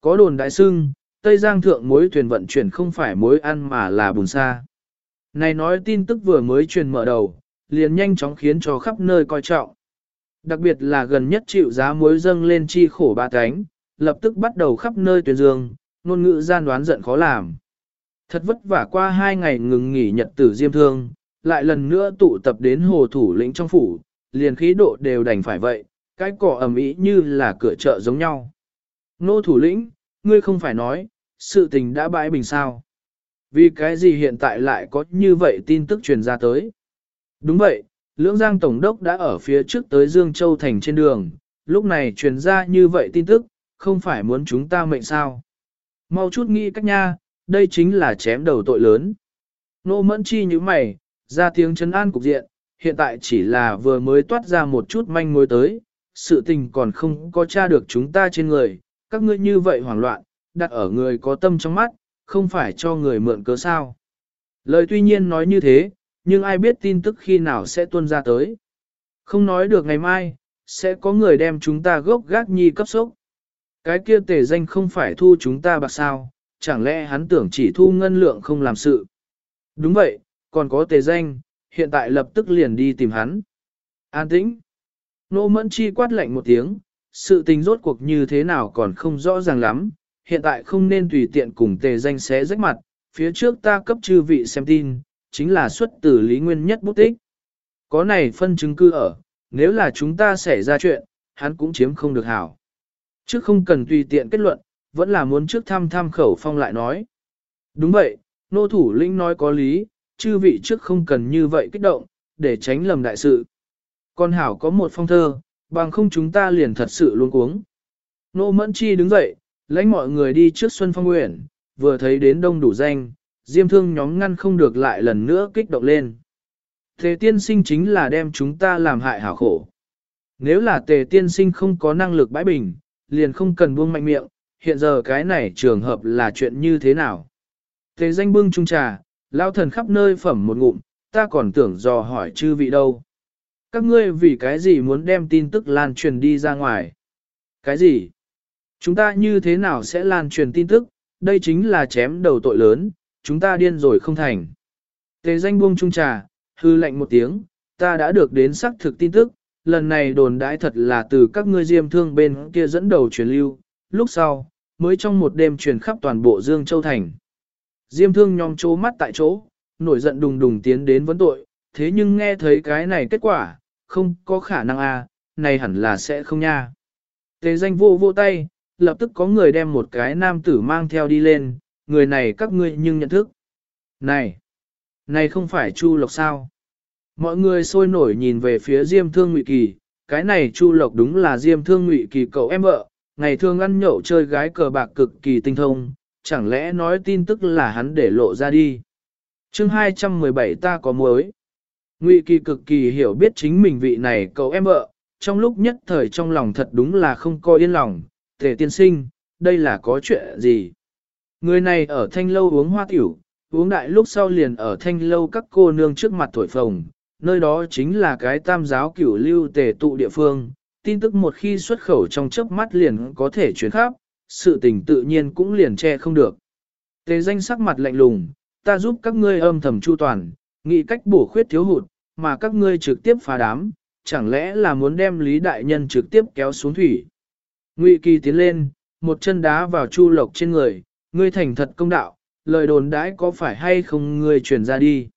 Có đồn đại sưng Tây Giang thượng mối thuyền vận chuyển không phải mối ăn mà là bùn xa. Này nói tin tức vừa mới truyền mở đầu, liền nhanh chóng khiến cho khắp nơi coi trọng. Đặc biệt là gần nhất chịu giá mối dâng lên chi khổ ba cánh, lập tức bắt đầu khắp nơi tuyên dương, ngôn ngữ gian đoán giận khó làm. Thật vất vả qua hai ngày ngừng nghỉ nhật tử diêm thương, lại lần nữa tụ tập đến hồ thủ lĩnh trong phủ, liền khí độ đều đành phải vậy, cái cỏ ẩm ý như là cửa chợ giống nhau. Nô thủ lĩnh, ngươi không phải nói, sự tình đã bãi bình sao. Vì cái gì hiện tại lại có như vậy tin tức truyền ra tới? Đúng vậy, Lưỡng Giang Tổng đốc đã ở phía trước tới Dương Châu Thành trên đường, lúc này truyền ra như vậy tin tức, không phải muốn chúng ta mệnh sao. Mau chút nghĩ cách nha, đây chính là chém đầu tội lớn. Nô mẫn chi như mày, ra tiếng chấn an cục diện, hiện tại chỉ là vừa mới toát ra một chút manh mối tới, sự tình còn không có tra được chúng ta trên người, các ngươi như vậy hoảng loạn, đặt ở người có tâm trong mắt, không phải cho người mượn cớ sao. Lời tuy nhiên nói như thế, nhưng ai biết tin tức khi nào sẽ tuôn ra tới. Không nói được ngày mai, sẽ có người đem chúng ta gốc gác nhi cấp sốc. Cái kia tề danh không phải thu chúng ta bạc sao, chẳng lẽ hắn tưởng chỉ thu ngân lượng không làm sự. Đúng vậy, còn có tề danh, hiện tại lập tức liền đi tìm hắn. An tĩnh. Nô mẫn chi quát lạnh một tiếng, sự tình rốt cuộc như thế nào còn không rõ ràng lắm, hiện tại không nên tùy tiện cùng tề danh xé rách mặt, phía trước ta cấp chư vị xem tin, chính là xuất từ lý nguyên nhất bút tích. Có này phân chứng cư ở, nếu là chúng ta xảy ra chuyện, hắn cũng chiếm không được hảo. Trước không cần tùy tiện kết luận, vẫn là muốn trước thăm tham khẩu phong lại nói. Đúng vậy, nô thủ lĩnh nói có lý, chư vị trước không cần như vậy kích động, để tránh lầm đại sự. Con hảo có một phong thơ, bằng không chúng ta liền thật sự luôn cuống. Nô mẫn chi đứng dậy, lãnh mọi người đi trước Xuân Phong Nguyễn, vừa thấy đến đông đủ danh, diêm thương nhóm ngăn không được lại lần nữa kích động lên. Tề tiên sinh chính là đem chúng ta làm hại hảo khổ. Nếu là tề tiên sinh không có năng lực bãi bình, liền không cần buông mạnh miệng, hiện giờ cái này trường hợp là chuyện như thế nào. Tề danh bưng trung trà, lao thần khắp nơi phẩm một ngụm, ta còn tưởng dò hỏi chư vị đâu. Các ngươi vì cái gì muốn đem tin tức lan truyền đi ra ngoài? Cái gì? Chúng ta như thế nào sẽ lan truyền tin tức? Đây chính là chém đầu tội lớn, chúng ta điên rồi không thành. Tề danh buông trung trà, hư lệnh một tiếng, ta đã được đến xác thực tin tức, lần này đồn đãi thật là từ các ngươi diêm thương bên kia dẫn đầu truyền lưu, lúc sau, mới trong một đêm truyền khắp toàn bộ Dương Châu Thành. Diêm thương nhòm chố mắt tại chỗ, nổi giận đùng đùng tiến đến vấn tội, thế nhưng nghe thấy cái này kết quả, không có khả năng a, à, này hẳn là sẽ không nha. Tề danh vô vô tay, lập tức có người đem một cái nam tử mang theo đi lên, người này các ngươi nhưng nhận thức. Này, này không phải Chu Lộc sao? Mọi người sôi nổi nhìn về phía Diêm Thương Ngụy Kỳ, cái này Chu Lộc đúng là Diêm Thương Ngụy Kỳ cậu em vợ, ngày thường ăn nhậu chơi gái cờ bạc cực kỳ tinh thông, chẳng lẽ nói tin tức là hắn để lộ ra đi. Chương 217 ta có muối. Ngụy Kỳ cực kỳ hiểu biết chính mình vị này cậu em vợ, trong lúc nhất thời trong lòng thật đúng là không coi yên lòng, Tề tiên sinh, đây là có chuyện gì? Người này ở thanh lâu uống hoa tiểu, uống đại lúc sau liền ở thanh lâu các cô nương trước mặt thổi phồng, nơi đó chính là cái tam giáo cửu lưu tề tụ địa phương, tin tức một khi xuất khẩu trong chớp mắt liền có thể chuyển khắp, sự tình tự nhiên cũng liền che không được. Tề danh sắc mặt lạnh lùng, ta giúp các ngươi âm thầm chu toàn, nghĩ cách bổ khuyết thiếu hụt, mà các ngươi trực tiếp phá đám, chẳng lẽ là muốn đem Lý Đại Nhân trực tiếp kéo xuống thủy. Ngụy Kỳ tiến lên, một chân đá vào Chu Lộc trên người, ngươi thành thật công đạo, lời đồn đãi có phải hay không ngươi truyền ra đi.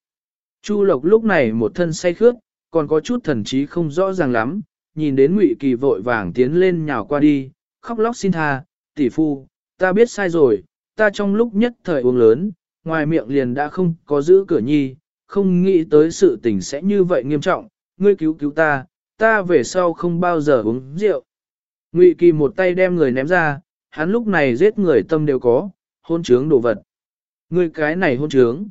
Chu Lộc lúc này một thân say khướt, còn có chút thần trí không rõ ràng lắm, nhìn đến Ngụy Kỳ vội vàng tiến lên nhào qua đi, khóc lóc xin tha, tỷ phu, ta biết sai rồi, ta trong lúc nhất thời uống lớn, ngoài miệng liền đã không có giữ cửa nhi, không nghĩ tới sự tình sẽ như vậy nghiêm trọng, ngươi cứu cứu ta, ta về sau không bao giờ uống rượu. Ngụy Kỳ một tay đem người ném ra, hắn lúc này giết người tâm đều có, hôn trướng đồ vật. Ngươi cái này hôn trướng.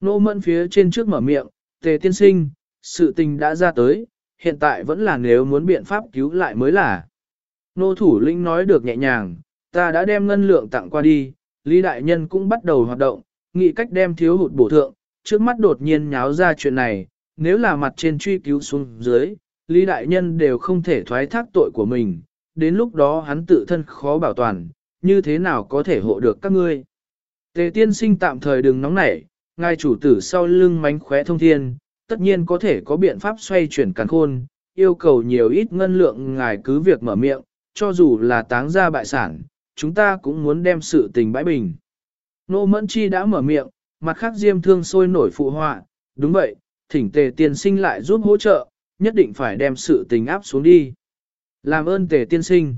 Nô mẫn phía trên trước mở miệng, tề tiên sinh, sự tình đã ra tới, hiện tại vẫn là nếu muốn biện pháp cứu lại mới là. Nô thủ lĩnh nói được nhẹ nhàng, ta đã đem ngân lượng tặng qua đi, Lý Đại Nhân cũng bắt đầu hoạt động, nghĩ cách đem thiếu hụt bổ thượng, trước mắt đột nhiên nháo ra chuyện này, nếu là mặt trên truy cứu xuống dưới, Lý Đại Nhân đều không thể thoái thác tội của mình, đến lúc đó hắn tự thân khó bảo toàn, như thế nào có thể hộ được các ngươi. Tề tiên sinh tạm thời đừng nóng nảy, ngài chủ tử sau lưng mánh khóe thông thiên, tất nhiên có thể có biện pháp xoay chuyển càn khôn, yêu cầu nhiều ít ngân lượng ngài cứ việc mở miệng, cho dù là táng ra bại sản, chúng ta cũng muốn đem sự tình bãi bình. Nô Mẫn Chi đã mở miệng, mặt khác diêm thương sôi nổi phụ họa, đúng vậy, thỉnh tề tiên sinh lại giúp hỗ trợ, nhất định phải đem sự tình áp xuống đi. Làm ơn tề tiên sinh.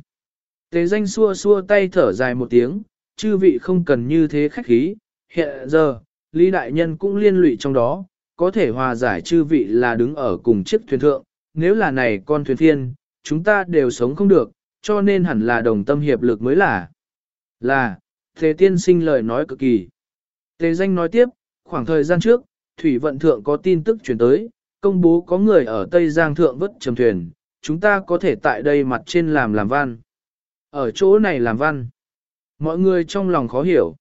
Tề danh xua xua tay thở dài một tiếng, chư vị không cần như thế khách khí, hiện giờ, Lý Đại Nhân cũng liên lụy trong đó, có thể hòa giải chư vị là đứng ở cùng chiếc thuyền thượng, nếu là này con thuyền thiên, chúng ta đều sống không được, cho nên hẳn là đồng tâm hiệp lực mới là. Là, Tề tiên sinh lời nói cực kỳ. Tề danh nói tiếp, khoảng thời gian trước, Thủy vận thượng có tin tức chuyển tới, công bố có người ở Tây Giang thượng vất trầm thuyền, chúng ta có thể tại đây mặt trên làm làm văn. Ở chỗ này làm văn. Mọi người trong lòng khó hiểu.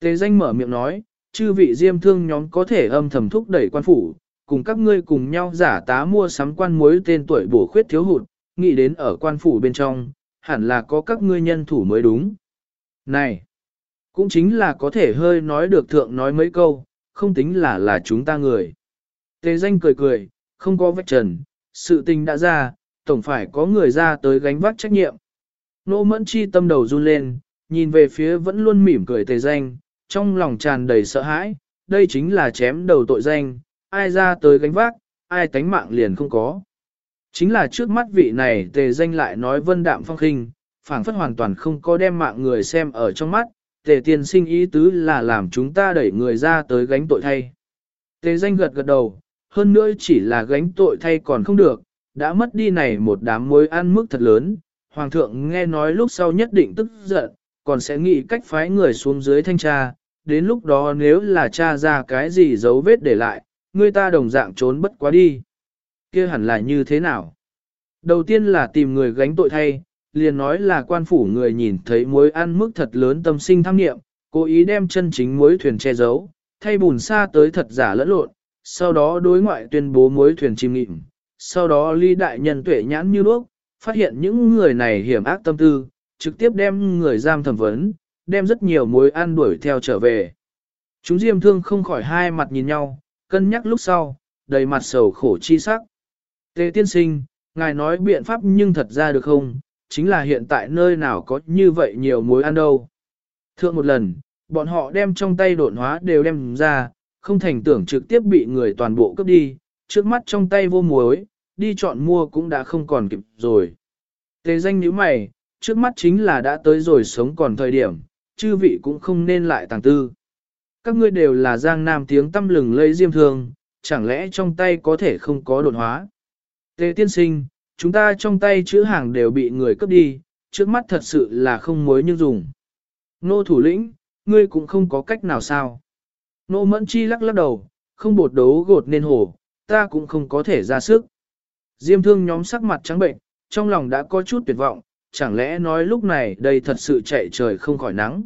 Tề danh mở miệng nói, chư vị diêm thương nhóm có thể âm thầm thúc đẩy quan phủ, cùng các ngươi cùng nhau giả tá mua sắm quan mối tên tuổi bổ khuyết thiếu hụt, nghĩ đến ở quan phủ bên trong, hẳn là có các ngươi nhân thủ mới đúng. Này, cũng chính là có thể hơi nói được thượng nói mấy câu, không tính là là chúng ta người. Tề danh cười cười, không có vách trần, sự tình đã ra, tổng phải có người ra tới gánh vác trách nhiệm. Nô mẫn chi tâm đầu run lên, nhìn về phía vẫn luôn mỉm cười tề danh, trong lòng tràn đầy sợ hãi, đây chính là chém đầu tội danh, ai ra tới gánh vác, ai tánh mạng liền không có. Chính là trước mắt vị này tề danh lại nói vân đạm phong khinh, phảng phất hoàn toàn không có đem mạng người xem ở trong mắt, tề tiên sinh ý tứ là làm chúng ta đẩy người ra tới gánh tội thay. Tề danh gật gật đầu, hơn nữa chỉ là gánh tội thay còn không được, đã mất đi này một đám mối ăn mức thật lớn, hoàng thượng nghe nói lúc sau nhất định tức giận, còn sẽ nghĩ cách phái người xuống dưới thanh tra, đến lúc đó nếu là tra ra cái gì dấu vết để lại, người ta đồng dạng trốn bất quá đi. kia hẳn là như thế nào? Đầu tiên là tìm người gánh tội thay, liền nói là quan phủ người nhìn thấy muối ăn mức thật lớn tâm sinh tham nghiệm, cố ý đem chân chính muối thuyền che giấu, thay bùn xa tới thật giả lẫn lộn, sau đó đối ngoại tuyên bố muối thuyền chìm nghịm. Sau đó ly đại nhân tuệ nhãn như đuốc, phát hiện những người này hiểm ác tâm tư, trực tiếp đem người giam thẩm vấn, đem rất nhiều muối ăn đuổi theo trở về. Chúng diêm thương không khỏi hai mặt nhìn nhau, cân nhắc lúc sau, đầy mặt sầu khổ chi sắc. Tề tiên sinh, ngài nói biện pháp nhưng thật ra được không, chính là hiện tại nơi nào có như vậy nhiều muối ăn đâu. Thượng một lần, bọn họ đem trong tay độn hóa đều đem ra, không thành tưởng trực tiếp bị người toàn bộ cướp đi, trước mắt trong tay vô muối, đi chọn mua cũng đã không còn kịp rồi. Tề danh như mày, trước mắt chính là đã tới rồi sống còn thời điểm, chư vị cũng không nên lại tàng tư. Các ngươi đều là giang nam tiếng tâm lừng lây diêm thương, chẳng lẽ trong tay có thể không có đột hóa. Tề tiên sinh, chúng ta trong tay chữ hàng đều bị người cướp đi, trước mắt thật sự là không mối nhưng dùng. Nô thủ lĩnh, ngươi cũng không có cách nào sao. Nô mẫn chi lắc lắc đầu, không bột đấu gột nên hổ, ta cũng không có thể ra sức. Diêm thương nhóm sắc mặt trắng bệnh, trong lòng đã có chút tuyệt vọng, chẳng lẽ nói lúc này đây thật sự chạy trời không khỏi nắng.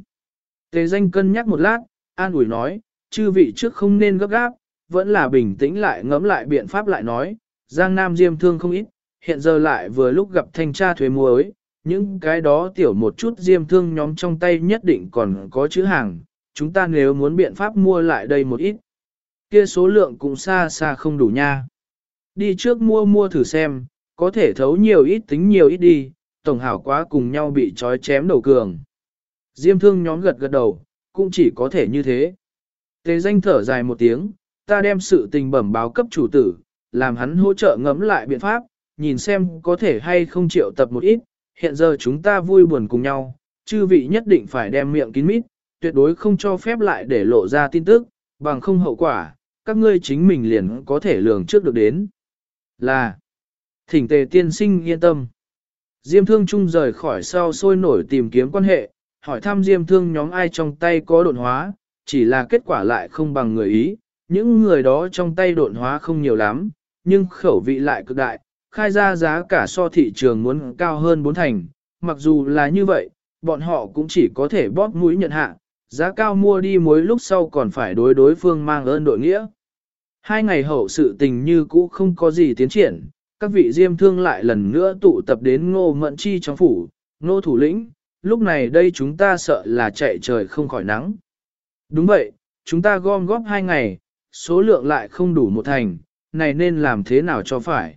Tề danh cân nhắc một lát, an ủi nói, chư vị trước không nên gấp gáp, vẫn là bình tĩnh lại ngẫm lại biện pháp lại nói, Giang Nam Diêm thương không ít, hiện giờ lại vừa lúc gặp thanh tra thuế muối, những cái đó tiểu một chút Diêm thương nhóm trong tay nhất định còn có chữ hàng, chúng ta nếu muốn biện pháp mua lại đây một ít, kia số lượng cũng xa xa không đủ nha. Đi trước mua mua thử xem, có thể thấu nhiều ít tính nhiều ít đi, tổng hảo quá cùng nhau bị trói chém đầu cường. Diêm thương nhóm gật gật đầu, cũng chỉ có thể như thế. Tề danh thở dài một tiếng, ta đem sự tình bẩm báo cấp chủ tử, làm hắn hỗ trợ ngẫm lại biện pháp, nhìn xem có thể hay không triệu tập một ít, hiện giờ chúng ta vui buồn cùng nhau, chư vị nhất định phải đem miệng kín mít, tuyệt đối không cho phép lại để lộ ra tin tức, bằng không hậu quả, các ngươi chính mình liền có thể lường trước được đến. Là, thỉnh tề tiên sinh yên tâm. Diêm thương trung rời khỏi sau sôi nổi tìm kiếm quan hệ, hỏi thăm diêm thương nhóm ai trong tay có độn hóa, chỉ là kết quả lại không bằng người ý, những người đó trong tay độn hóa không nhiều lắm, nhưng khẩu vị lại cực đại, khai ra giá cả so thị trường muốn cao hơn bốn thành, mặc dù là như vậy, bọn họ cũng chỉ có thể bóp mũi nhận hạ, giá cao mua đi mối lúc sau còn phải đối đối phương mang ơn đội nghĩa. Hai ngày hậu sự tình như cũ không có gì tiến triển, các vị diêm thương lại lần nữa tụ tập đến ngô mận chi trong phủ, ngô thủ lĩnh, lúc này đây chúng ta sợ là chạy trời không khỏi nắng. Đúng vậy, chúng ta gom góp hai ngày, số lượng lại không đủ một thành, này nên làm thế nào cho phải.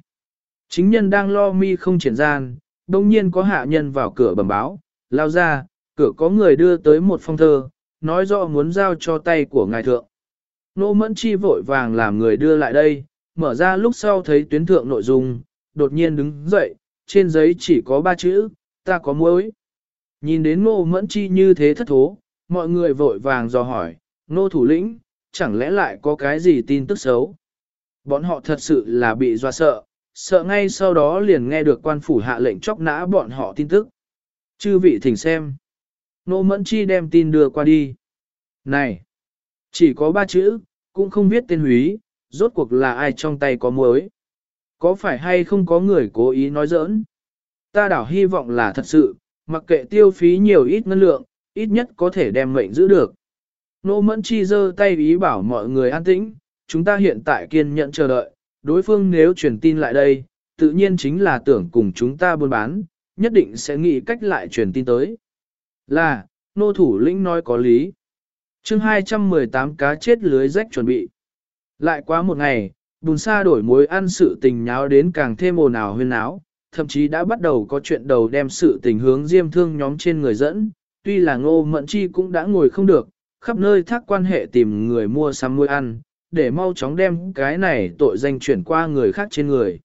Chính nhân đang lo mi không triển gian, đồng nhiên có hạ nhân vào cửa bẩm báo, lao ra, cửa có người đưa tới một phong thơ, nói rõ muốn giao cho tay của ngài thượng. Nô Mẫn Chi vội vàng làm người đưa lại đây, mở ra lúc sau thấy tuyến thượng nội dung, đột nhiên đứng dậy, trên giấy chỉ có ba chữ, ta có muối. Nhìn đến Nô Mẫn Chi như thế thất thố, mọi người vội vàng dò hỏi, Nô thủ lĩnh, chẳng lẽ lại có cái gì tin tức xấu? Bọn họ thật sự là bị doa sợ, sợ ngay sau đó liền nghe được quan phủ hạ lệnh chóc nã bọn họ tin tức. Chư vị thỉnh xem. Nô Mẫn Chi đem tin đưa qua đi. Này! Chỉ có ba chữ, cũng không biết tên húy, rốt cuộc là ai trong tay có muối. Có phải hay không có người cố ý nói giỡn? Ta đảo hy vọng là thật sự, mặc kệ tiêu phí nhiều ít ngân lượng, ít nhất có thể đem mệnh giữ được. Nô Mẫn Chi giơ tay ý bảo mọi người an tĩnh, chúng ta hiện tại kiên nhẫn chờ đợi, đối phương nếu truyền tin lại đây, tự nhiên chính là tưởng cùng chúng ta buôn bán, nhất định sẽ nghĩ cách lại truyền tin tới. Là, nô thủ lĩnh nói có lý. chương 218 cá chết lưới rách chuẩn bị. Lại quá một ngày, bùn xa đổi mối ăn sự tình nháo đến càng thêm ồn ào huyên náo, thậm chí đã bắt đầu có chuyện đầu đem sự tình hướng diêm thương nhóm trên người dẫn. Tuy là ngô mận chi cũng đã ngồi không được, khắp nơi thác quan hệ tìm người mua sắm muối ăn, để mau chóng đem cái này tội danh chuyển qua người khác trên người.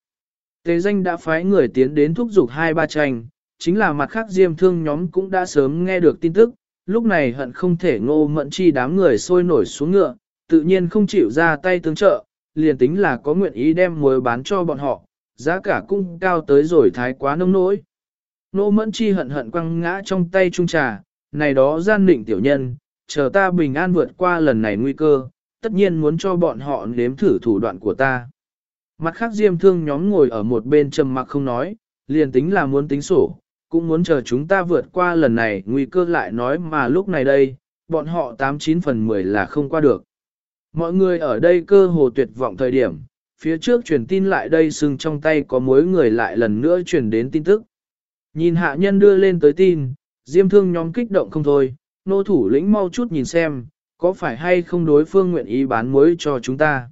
Tế danh đã phái người tiến đến thúc giục hai ba tranh, chính là mặt khác diêm thương nhóm cũng đã sớm nghe được tin tức, lúc này hận không thể ngô Mẫn chi đám người sôi nổi xuống ngựa, tự nhiên không chịu ra tay tương trợ, liền tính là có nguyện ý đem muối bán cho bọn họ, giá cả cũng cao tới rồi thái quá nông nỗi. Ngô mẫn chi hận hận quăng ngã trong tay trung trà, này đó gian định tiểu nhân, chờ ta bình an vượt qua lần này nguy cơ, tất nhiên muốn cho bọn họ nếm thử thủ đoạn của ta. Mặt khác diêm thương nhóm ngồi ở một bên trầm mặc không nói, liền tính là muốn tính sổ, cũng muốn chờ chúng ta vượt qua lần này nguy cơ lại nói mà lúc này đây, bọn họ 89 phần 10 là không qua được. Mọi người ở đây cơ hồ tuyệt vọng thời điểm, phía trước truyền tin lại đây sưng trong tay có mối người lại lần nữa truyền đến tin tức. Nhìn hạ nhân đưa lên tới tin, diêm thương nhóm kích động không thôi, nô thủ lĩnh mau chút nhìn xem, có phải hay không đối phương nguyện ý bán muối cho chúng ta.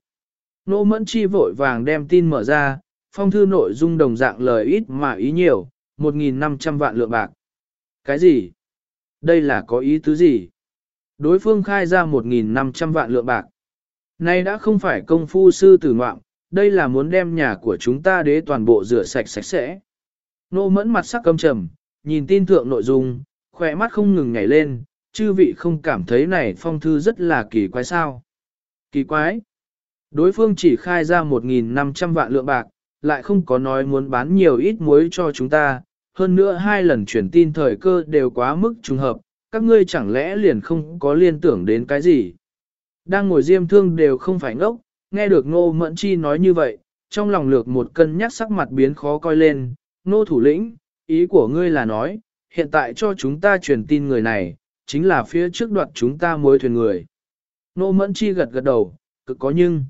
Nô mẫn chi vội vàng đem tin mở ra, phong thư nội dung đồng dạng lời ít mà ý nhiều, 1.500 vạn lượng bạc. Cái gì? Đây là có ý tứ gì? Đối phương khai ra 1.500 vạn lượng bạc. Này đã không phải công phu sư tử ngoạm, đây là muốn đem nhà của chúng ta đế toàn bộ rửa sạch sạch sẽ. Nô mẫn mặt sắc căm trầm, nhìn tin thượng nội dung, khỏe mắt không ngừng nhảy lên, chư vị không cảm thấy này phong thư rất là kỳ quái sao. Kỳ quái. Đối phương chỉ khai ra 1.500 vạn lượng bạc, lại không có nói muốn bán nhiều ít muối cho chúng ta, hơn nữa hai lần chuyển tin thời cơ đều quá mức trùng hợp, các ngươi chẳng lẽ liền không có liên tưởng đến cái gì. Đang ngồi diêm thương đều không phải ngốc, nghe được ngô mẫn chi nói như vậy, trong lòng lược một cân nhắc sắc mặt biến khó coi lên, ngô thủ lĩnh, ý của ngươi là nói, hiện tại cho chúng ta truyền tin người này, chính là phía trước đoạt chúng ta mối thuyền người. Nô mẫn chi gật gật đầu, cực có nhưng.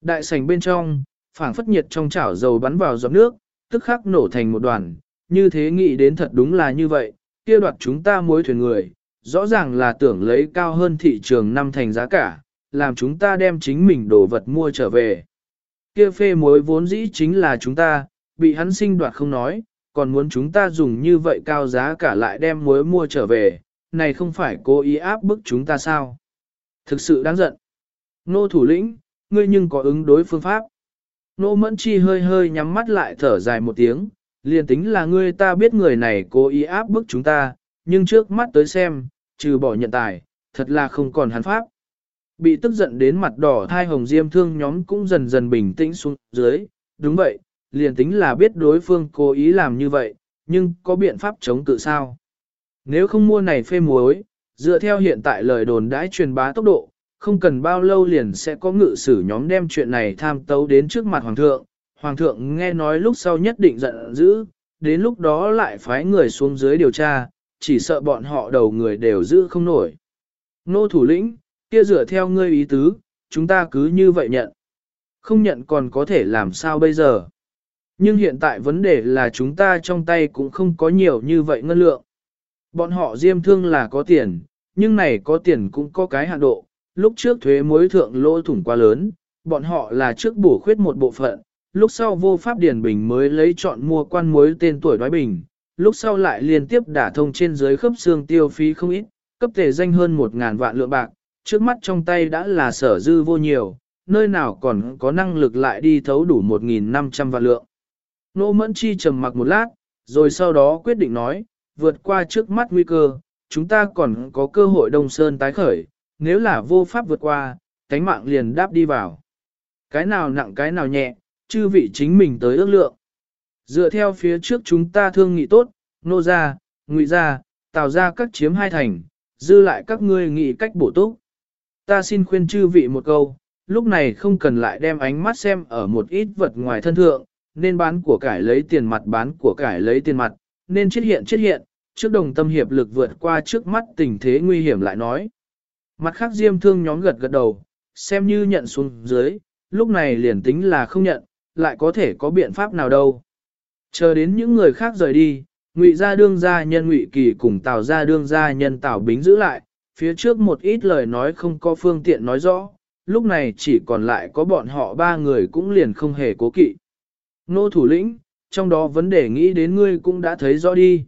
Đại sảnh bên trong, phảng phất nhiệt trong chảo dầu bắn vào giọt nước, tức khắc nổ thành một đoàn, như thế nghĩ đến thật đúng là như vậy, kia đoạt chúng ta mối thuyền người, rõ ràng là tưởng lấy cao hơn thị trường năm thành giá cả, làm chúng ta đem chính mình đồ vật mua trở về. Kia phê muối vốn dĩ chính là chúng ta, bị hắn sinh đoạt không nói, còn muốn chúng ta dùng như vậy cao giá cả lại đem muối mua trở về, này không phải cố ý áp bức chúng ta sao? Thực sự đáng giận. Nô thủ lĩnh, ngươi nhưng có ứng đối phương pháp. Nô mẫn chi hơi hơi nhắm mắt lại thở dài một tiếng, liền tính là ngươi ta biết người này cố ý áp bức chúng ta, nhưng trước mắt tới xem, trừ bỏ nhận tài, thật là không còn hắn pháp. Bị tức giận đến mặt đỏ thai hồng diêm thương nhóm cũng dần dần bình tĩnh xuống dưới, đúng vậy, liền tính là biết đối phương cố ý làm như vậy, nhưng có biện pháp chống tự sao. Nếu không mua này phê muối, dựa theo hiện tại lời đồn đãi truyền bá tốc độ, không cần bao lâu liền sẽ có ngự sử nhóm đem chuyện này tham tấu đến trước mặt hoàng thượng. Hoàng thượng nghe nói lúc sau nhất định giận dữ, đến lúc đó lại phái người xuống dưới điều tra, chỉ sợ bọn họ đầu người đều giữ không nổi. Nô thủ lĩnh, kia dựa theo ngươi ý tứ, chúng ta cứ như vậy nhận. Không nhận còn có thể làm sao bây giờ. Nhưng hiện tại vấn đề là chúng ta trong tay cũng không có nhiều như vậy ngân lượng. Bọn họ diêm thương là có tiền, nhưng này có tiền cũng có cái hạn độ. Lúc trước thuế muối thượng lỗ thủng quá lớn, bọn họ là trước bổ khuyết một bộ phận, lúc sau vô pháp điển bình mới lấy chọn mua quan muối tên tuổi đoái bình, lúc sau lại liên tiếp đả thông trên dưới khớp xương tiêu phí không ít, cấp tề danh hơn một ngàn vạn lượng bạc, trước mắt trong tay đã là sở dư vô nhiều, nơi nào còn có năng lực lại đi thấu đủ 1.500 vạn lượng. Nô Mẫn Chi trầm mặc một lát, rồi sau đó quyết định nói, vượt qua trước mắt nguy cơ, chúng ta còn có cơ hội Đông Sơn tái khởi, nếu là vô pháp vượt qua, cánh mạng liền đáp đi vào. Cái nào nặng cái nào nhẹ, chư vị chính mình tới ước lượng. Dựa theo phía trước chúng ta thương nghị tốt, nô ra, ngụy ra, tạo ra các chiếm hai thành, dư lại các ngươi nghị cách bổ túc. Ta xin khuyên chư vị một câu, lúc này không cần lại đem ánh mắt xem ở một ít vật ngoài thân thượng, nên bán của cải lấy tiền mặt bán của cải lấy tiền mặt, nên chết hiện chết hiện, trước đồng tâm hiệp lực vượt qua trước mắt tình thế nguy hiểm lại nói. Mặt khác diêm thương nhóm gật gật đầu, xem như nhận xuống dưới, lúc này liền tính là không nhận, lại có thể có biện pháp nào đâu. Chờ đến những người khác rời đi, ngụy gia đương gia nhân ngụy kỳ cùng tào gia đương gia nhân tào bính giữ lại, phía trước một ít lời nói không có phương tiện nói rõ, lúc này chỉ còn lại có bọn họ ba người cũng liền không hề cố kỵ. Nô thủ lĩnh, trong đó vấn đề nghĩ đến ngươi cũng đã thấy rõ đi.